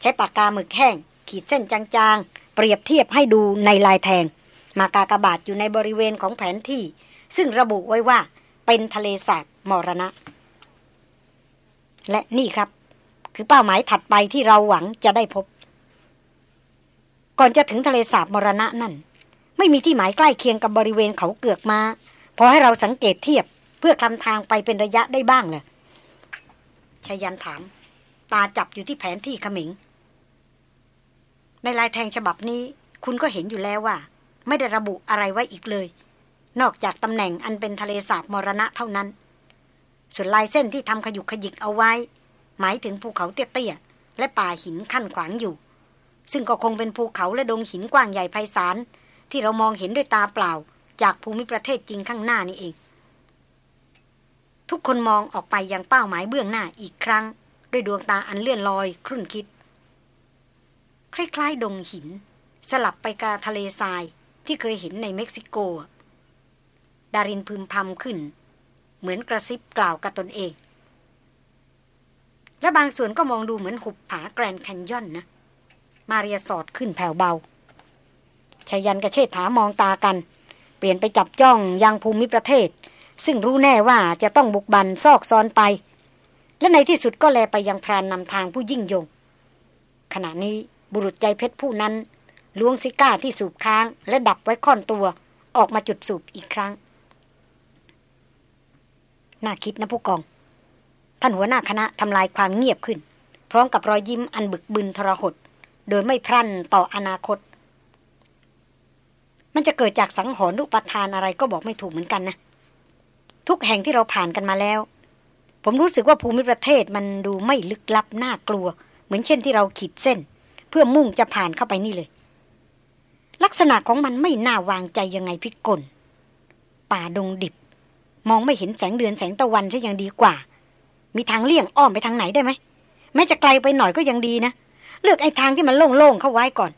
ใช้ปากกาหมึกแห้ง ขีดเส้นจางๆ เปรียบเทียบให้ดูในลายแทง มากากบาทอยู่ในบริเวณของแผนที่ ซึ่งระบุไว้ว่าเป็นทะเลสาบมรณะ และนี่ครับ คือเป้าหมายถัดไปที่เราหวังจะได้พบ ก่อนจะถึงทะเลสาบมรณะนั่น ไม่มีที่หมายใกล้เคียงกับบริเวณเขาเกือกมาพอให้เราสังเกตเทียบเพื่อคลำทางไปเป็นระยะได้บ้างเลยชยันถาม ตาจับอยู่ที่แผนที่ขมิง ในลายแทงฉบับนี้ คุณก็เห็นอยู่แล้วว่า ไม่ได้ระบุอะไรไว้อีกเลย นอกจากตำแหน่งอันเป็นทะเลสาบมรณะเท่านั้น ส่วนลายเส้นที่ทำขยุกขยิกเอาไว้ หมายถึงภูเขาเตี้ยๆและป่าหินขั้นขวางอยู่ ซึ่งก็คงเป็นภูเขาและดงหินกว้างใหญ่ไพศาล ที่เรามองเห็นด้วยตาเปล่า จากภูมิประเทศจริงข้างหน้านี่เอง ทุกคนมองออกไปยังเป้าหมายเบื้องหน้าอีกครั้ง ด้วยดวงตาอันเลื่อนลอยครุ่นคิด คล้ายๆ ดงหิน สลับไปกับทะเลทรายที่เคยเห็นในเม็กซิโก ดารินพึมพำขึ้น เหมือนกระซิบกล่าวกับตนเอง และบางส่วนก็มองดูเหมือนหุบผาแกรนแคนยอนนะ มาเรียสอดขึ้นแผ่วเบา ชยันกับเชษฐามองตากัน เปลี่ยนไปจับจ้องยังภูมิประเทศ ซึ่งรู้แน่ว่าจะต้องบุกบันซอกซอนไป และในที่สุดก็แลไปยังพรานนำทางผู้ยิ่งยง ขณะนี้บุรุษใจเพชรผู้นั้นล้วงซิก้าที่สูบค้าง และดับไว้ค่อนตัว ออกมาจุดสูบอีกครั้ง น่าคิดนะผู้กอง ท่านหัวหน้าคณะทำลายความเงียบขึ้น พร้อมกับรอยยิ้มอันบึกบึนทรหด โดยไม่พรั่นต่ออนาคต มันจะเกิดจากสังหรณ์รูปทานอะไรก็บอกไม่ถูกเหมือนกันนะ ทุกแห่งที่เราผ่านกันมาแล้ว ผมรู้สึกว่าภูมิประเทศมันดูไม่ลึกลับน่ากลัว เหมือนเช่นที่เราขีดเส้น เพื่อมุ่งจะผ่านเข้าไปนี่เลย ลักษณะของมันไม่น่าวางใจยังไงพิกล ป่าดงดิบ มองไม่เห็นแสงเดือนแสงตะวันใช่ยังดีกว่า มีทางเลี่ยงอ้อมไปทางไหนได้ไหมแม้จะไกลไปหน่อยก็ยังดีนะเลือกไอ้ทางที่มันโล่งๆเข้าไว้ก่อน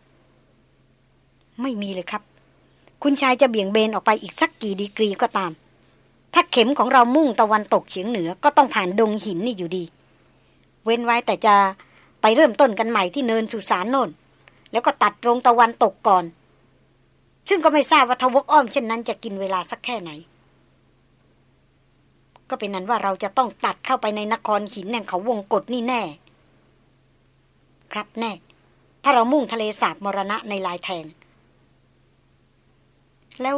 ไม่มีเลยครับ คุณชายจะเบี่ยงเบนออกไปอีกสักกี่ดีกรีก็ตาม ถ้าเข็มของเรามุ่งตะวันตกเฉียงเหนือก็ต้องผ่านดงหินนี่อยู่ดี เว้นไว้แต่จะไปเริ่มต้นกันใหม่ที่เนินสุสานโน่น แล้วก็ตัดตรงตะวันตกก่อน ซึ่งก็ไม่ทราบว่าทวกอ้อมเช่นนั้นจะกินเวลาสักแค่ไหน ก็เป็นนั้นว่าเราจะต้องตัดเข้าไปในนครหินแห่งเขาวงกฏนี่แน่ ครับแน่ ถ้าเรามุ่งทะเลสาบมรณะในลายแทง แล้ว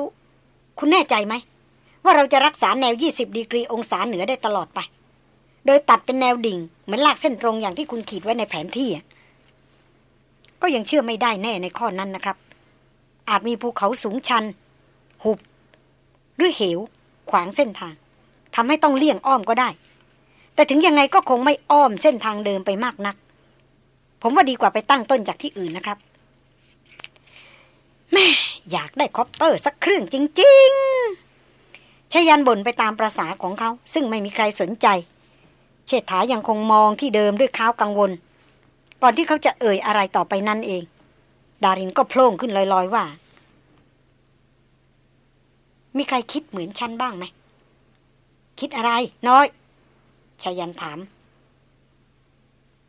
คุณแน่ใจไหม ว่าเราจะรักษาแนว 20 ดีกรีองศาเหนือได้ตลอดไป โดยตัดเป็นแนวดิ่ง เหมือนลากเส้นตรงอย่างที่คุณขีดไว้ในแผนที่ ก็ยังเชื่อไม่ได้แน่ในข้อนั้นนะครับ อาจมีภูเขาสูงชัน หุบ หรือเหว ขวางเส้นทางทำให้ต้องเลี่ยงอ้อมก็ได้ แต่ถึงยังไงก็คงไม่อ้อมเส้นทางเดิมไปมากนัก ผมว่าดีกว่าไปตั้งต้นจากที่อื่นนะครับ แม่อยากได้คอปเตอร์สักเครื่องจริง ๆชยันบ่นไปตามประษาของเขา ซึ่งไม่มีใครสนใจ เชษฐายังคงมองที่เดิมด้วยข้าวกังวล ก่อนที่เขาจะเอ่ยอะไรต่อไปนั่นเอง ดารินก็โผล่ขึ้นลอยๆว่า มีใครคิดเหมือนฉันบ้างไหม คิดอะไร น้อยชยันถาม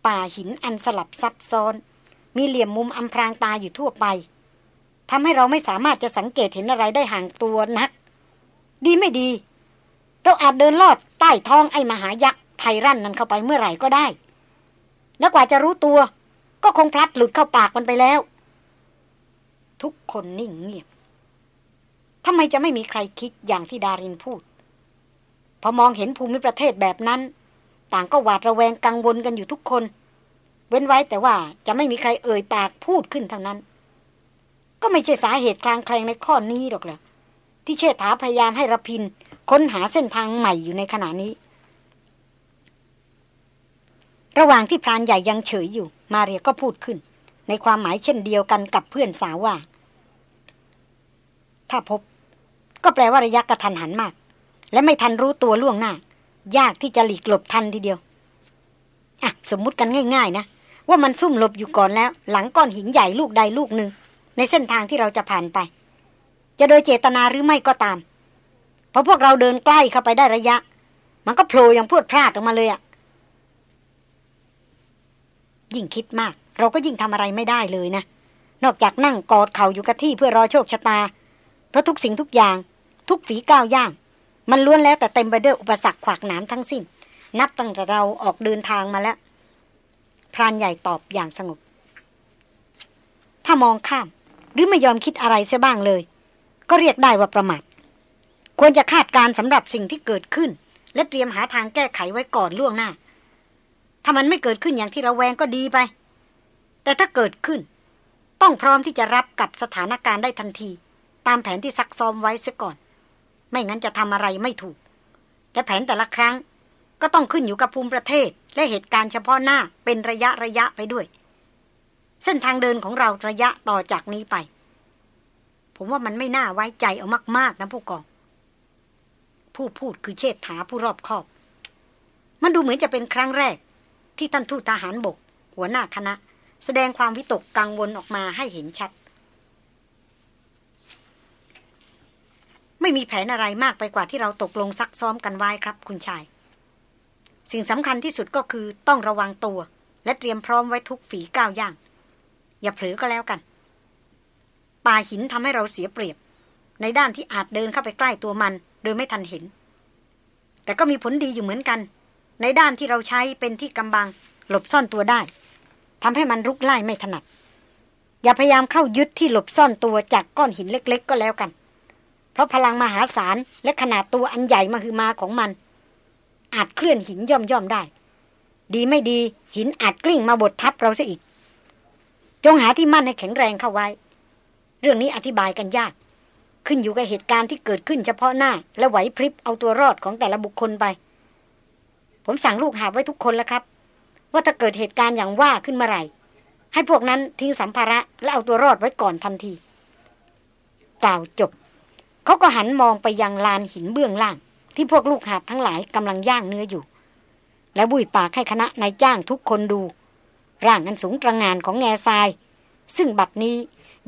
ป่าหินอันสลับซับซ้อน มีเหลี่ยมมุมอำพรางตาอยู่ทั่วไป ทำให้เราไม่สามารถจะสังเกตเห็นอะไรได้ห่างตัวนัก ดีไม่ดี เราอาจเดินลอดใต้ท้องไอ้มหายักษ์ไทรั่นนั้นเข้าไปเมื่อไหร่ก็ได้ แล้วกว่าจะรู้ตัว ก็คงพลัดหลุดเข้าปากมันไปแล้ว ทุกคนนิ่งเงียบทำไมจะไม่มีใครคิดอย่างที่ดารินพูด พอมองเห็นภูมิประเทศแบบนั้น ต่างก็หวาดระแวงกังวลกันอยู่ทุกคน เว้นไว้แต่ว่าจะไม่มีใครเอ่ยปากพูดขึ้นเท่านั้น ก็ไม่ใช่สาเหตุคลางแคลงในข้อนี้หรอกแหละที่เชษฐาพยายามให้ระพิน ค้นหาเส้นทางใหม่อยู่ในขณะนี้ ระหว่างที่พรานใหญ่ยังเฉยอยู่ มาเรียก็พูดขึ้น ในความหมายเช่นเดียวกันกับเพื่อนสาวว่า ถ้าพบ ก็แปลว่าระยะกระทันหันมาก และไม่ทันรู้ตัวล่วงหน้า ยากที่จะหลีกหลบทันทีเดียวอะสมมุติกันง่าย ๆ นะว่ามันซุ่มหลบอยู่ก่อนแล้ว หลังก้อนหินใหญ่ลูกใดลูกหนึ่ง ในเส้นทางที่เราจะผ่านไป จะโดยเจตนาหรือไม่ก็ตามพอพวกเราเดินใกล้เข้าไปได้ระยะ มันก็โผล่อย่างพรวดพลาดออกมาเลยอะยิ่งคิดมาก เราก็ยิ่งทำอะไรไม่ได้เลยนะ นอกจากนั่งกอดเข่าอยู่กับที่เพื่อรอโชคชะตา เพราะทุกสิ่งทุกอย่าง ทุกฝีก้าวย่าง มันล้วนแล้วแต่เต็มไปด้วยอุปสรรคขวากหนามทั้งสิ้น นับตั้งแต่เราออกเดินทางมาแล้วพรานใหญ่ตอบอย่างสงบ ถ้ามองข้าม หรือไม่ยอมคิดอะไรเสียบ้างเลย ก็เรียกได้ว่าประมาทควรจะคาดการสำหรับสิ่งที่เกิดขึ้น และเตรียมหาทางแก้ไขไว้ก่อนล่วงหน้า ถ้ามันไม่เกิดขึ้นอย่างที่เราแวงก็ดีไป แต่ถ้าเกิดขึ้น ต้องพร้อมที่จะรับกับสถานการณ์ได้ทันที ตามแผนที่ซักซ้อมไว้เสียก่อน ไม่งั้นจะทำอะไรไม่ถูก และแผนแต่ละครั้งก็ต้องขึ้นอยู่กับภูมิประเทศ และเหตุการณ์เฉพาะหน้าเป็นระยะระยะไปด้วย เส้นทางเดินของเราระยะต่อจากนี้ไป ผมว่ามันไม่น่าไว้ใจเอามาก ๆ นะผู้กอง ผู้พูดคือเชษฐาผู้รอบคอบ มันดูเหมือนจะเป็นครั้งแรก ที่ท่านทูตทหารบก หัวหน้าคณะ แสดงความวิตกกังวลออกมาให้เห็นชัด ไม่มีแผนอะไรมากไปกว่าที่เราตกลงซักซ้อมกันไว้ครับ คุณชาย สิ่งสำคัญที่สุดก็คือต้องระวังตัว และเตรียมพร้อมไว้ทุกฝีก้าวย่าง อย่าเผลอก็แล้วกัน ป่าหินทำให้เราเสียเปรียบ ในด้านที่อาจเดินเข้าไปใกล้ตัวมัน โดยไม่ทันเห็น แต่ก็มีผลดีอยู่เหมือนกัน ในด้านที่เราใช้เป็นที่กำบัง หลบซ่อนตัวได้ทำให้มันรุกไล่ไม่ถนัด อย่าพยายามเข้ายึดที่หลบซ่อนตัวจากก้อนหินเล็ก ๆ ก็แล้วกัน เพราะพลังมหาศาลและขนาดตัวอันใหญ่มาคือมาของมัน อาจเคลื่อนหินย่อมๆได้ ดีไม่ดีหินอาจกลิ้งมาบดทับเราซะอีก จงหาที่มั่นให้แข็งแรงเข้าไว้ เรื่องนี้อธิบายกันยาก ขึ้นอยู่กับเหตุการณ์ที่เกิดขึ้นเฉพาะหน้า และไหวพริบเอาตัวรอดของแต่ละบุคคลไป ผมสั่งลูกหาไว้ทุกคนแล้วครับ ว่าถ้าเกิดเหตุการณ์อย่างว่าขึ้นเมาไหร่ ให้พวกนั้นทิ้งสัมภาระและเอาตัวรอดไว้ก่อนทันทีกล่าวจบเขาก็หันมองไปยังลานหินเบื้องล่าง ที่พวกลูกหาบทั้งหลายกำลังย่างเนื้ออยู่ และบุยปากให้คณะนายจ้างทุกคนดู ร่างอันสูงตระงานของแง่ทราย ซึ่งบัดนี้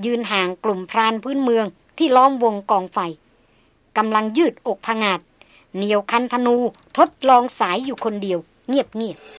ยืนห่างกลุ่มพรานพื้นเมืองที่ล้อมวงกองไฟกำลังยืดอกผงาดเหนียวคันธนูทดลองสายอยู่คนเดียว เงียบเงียบ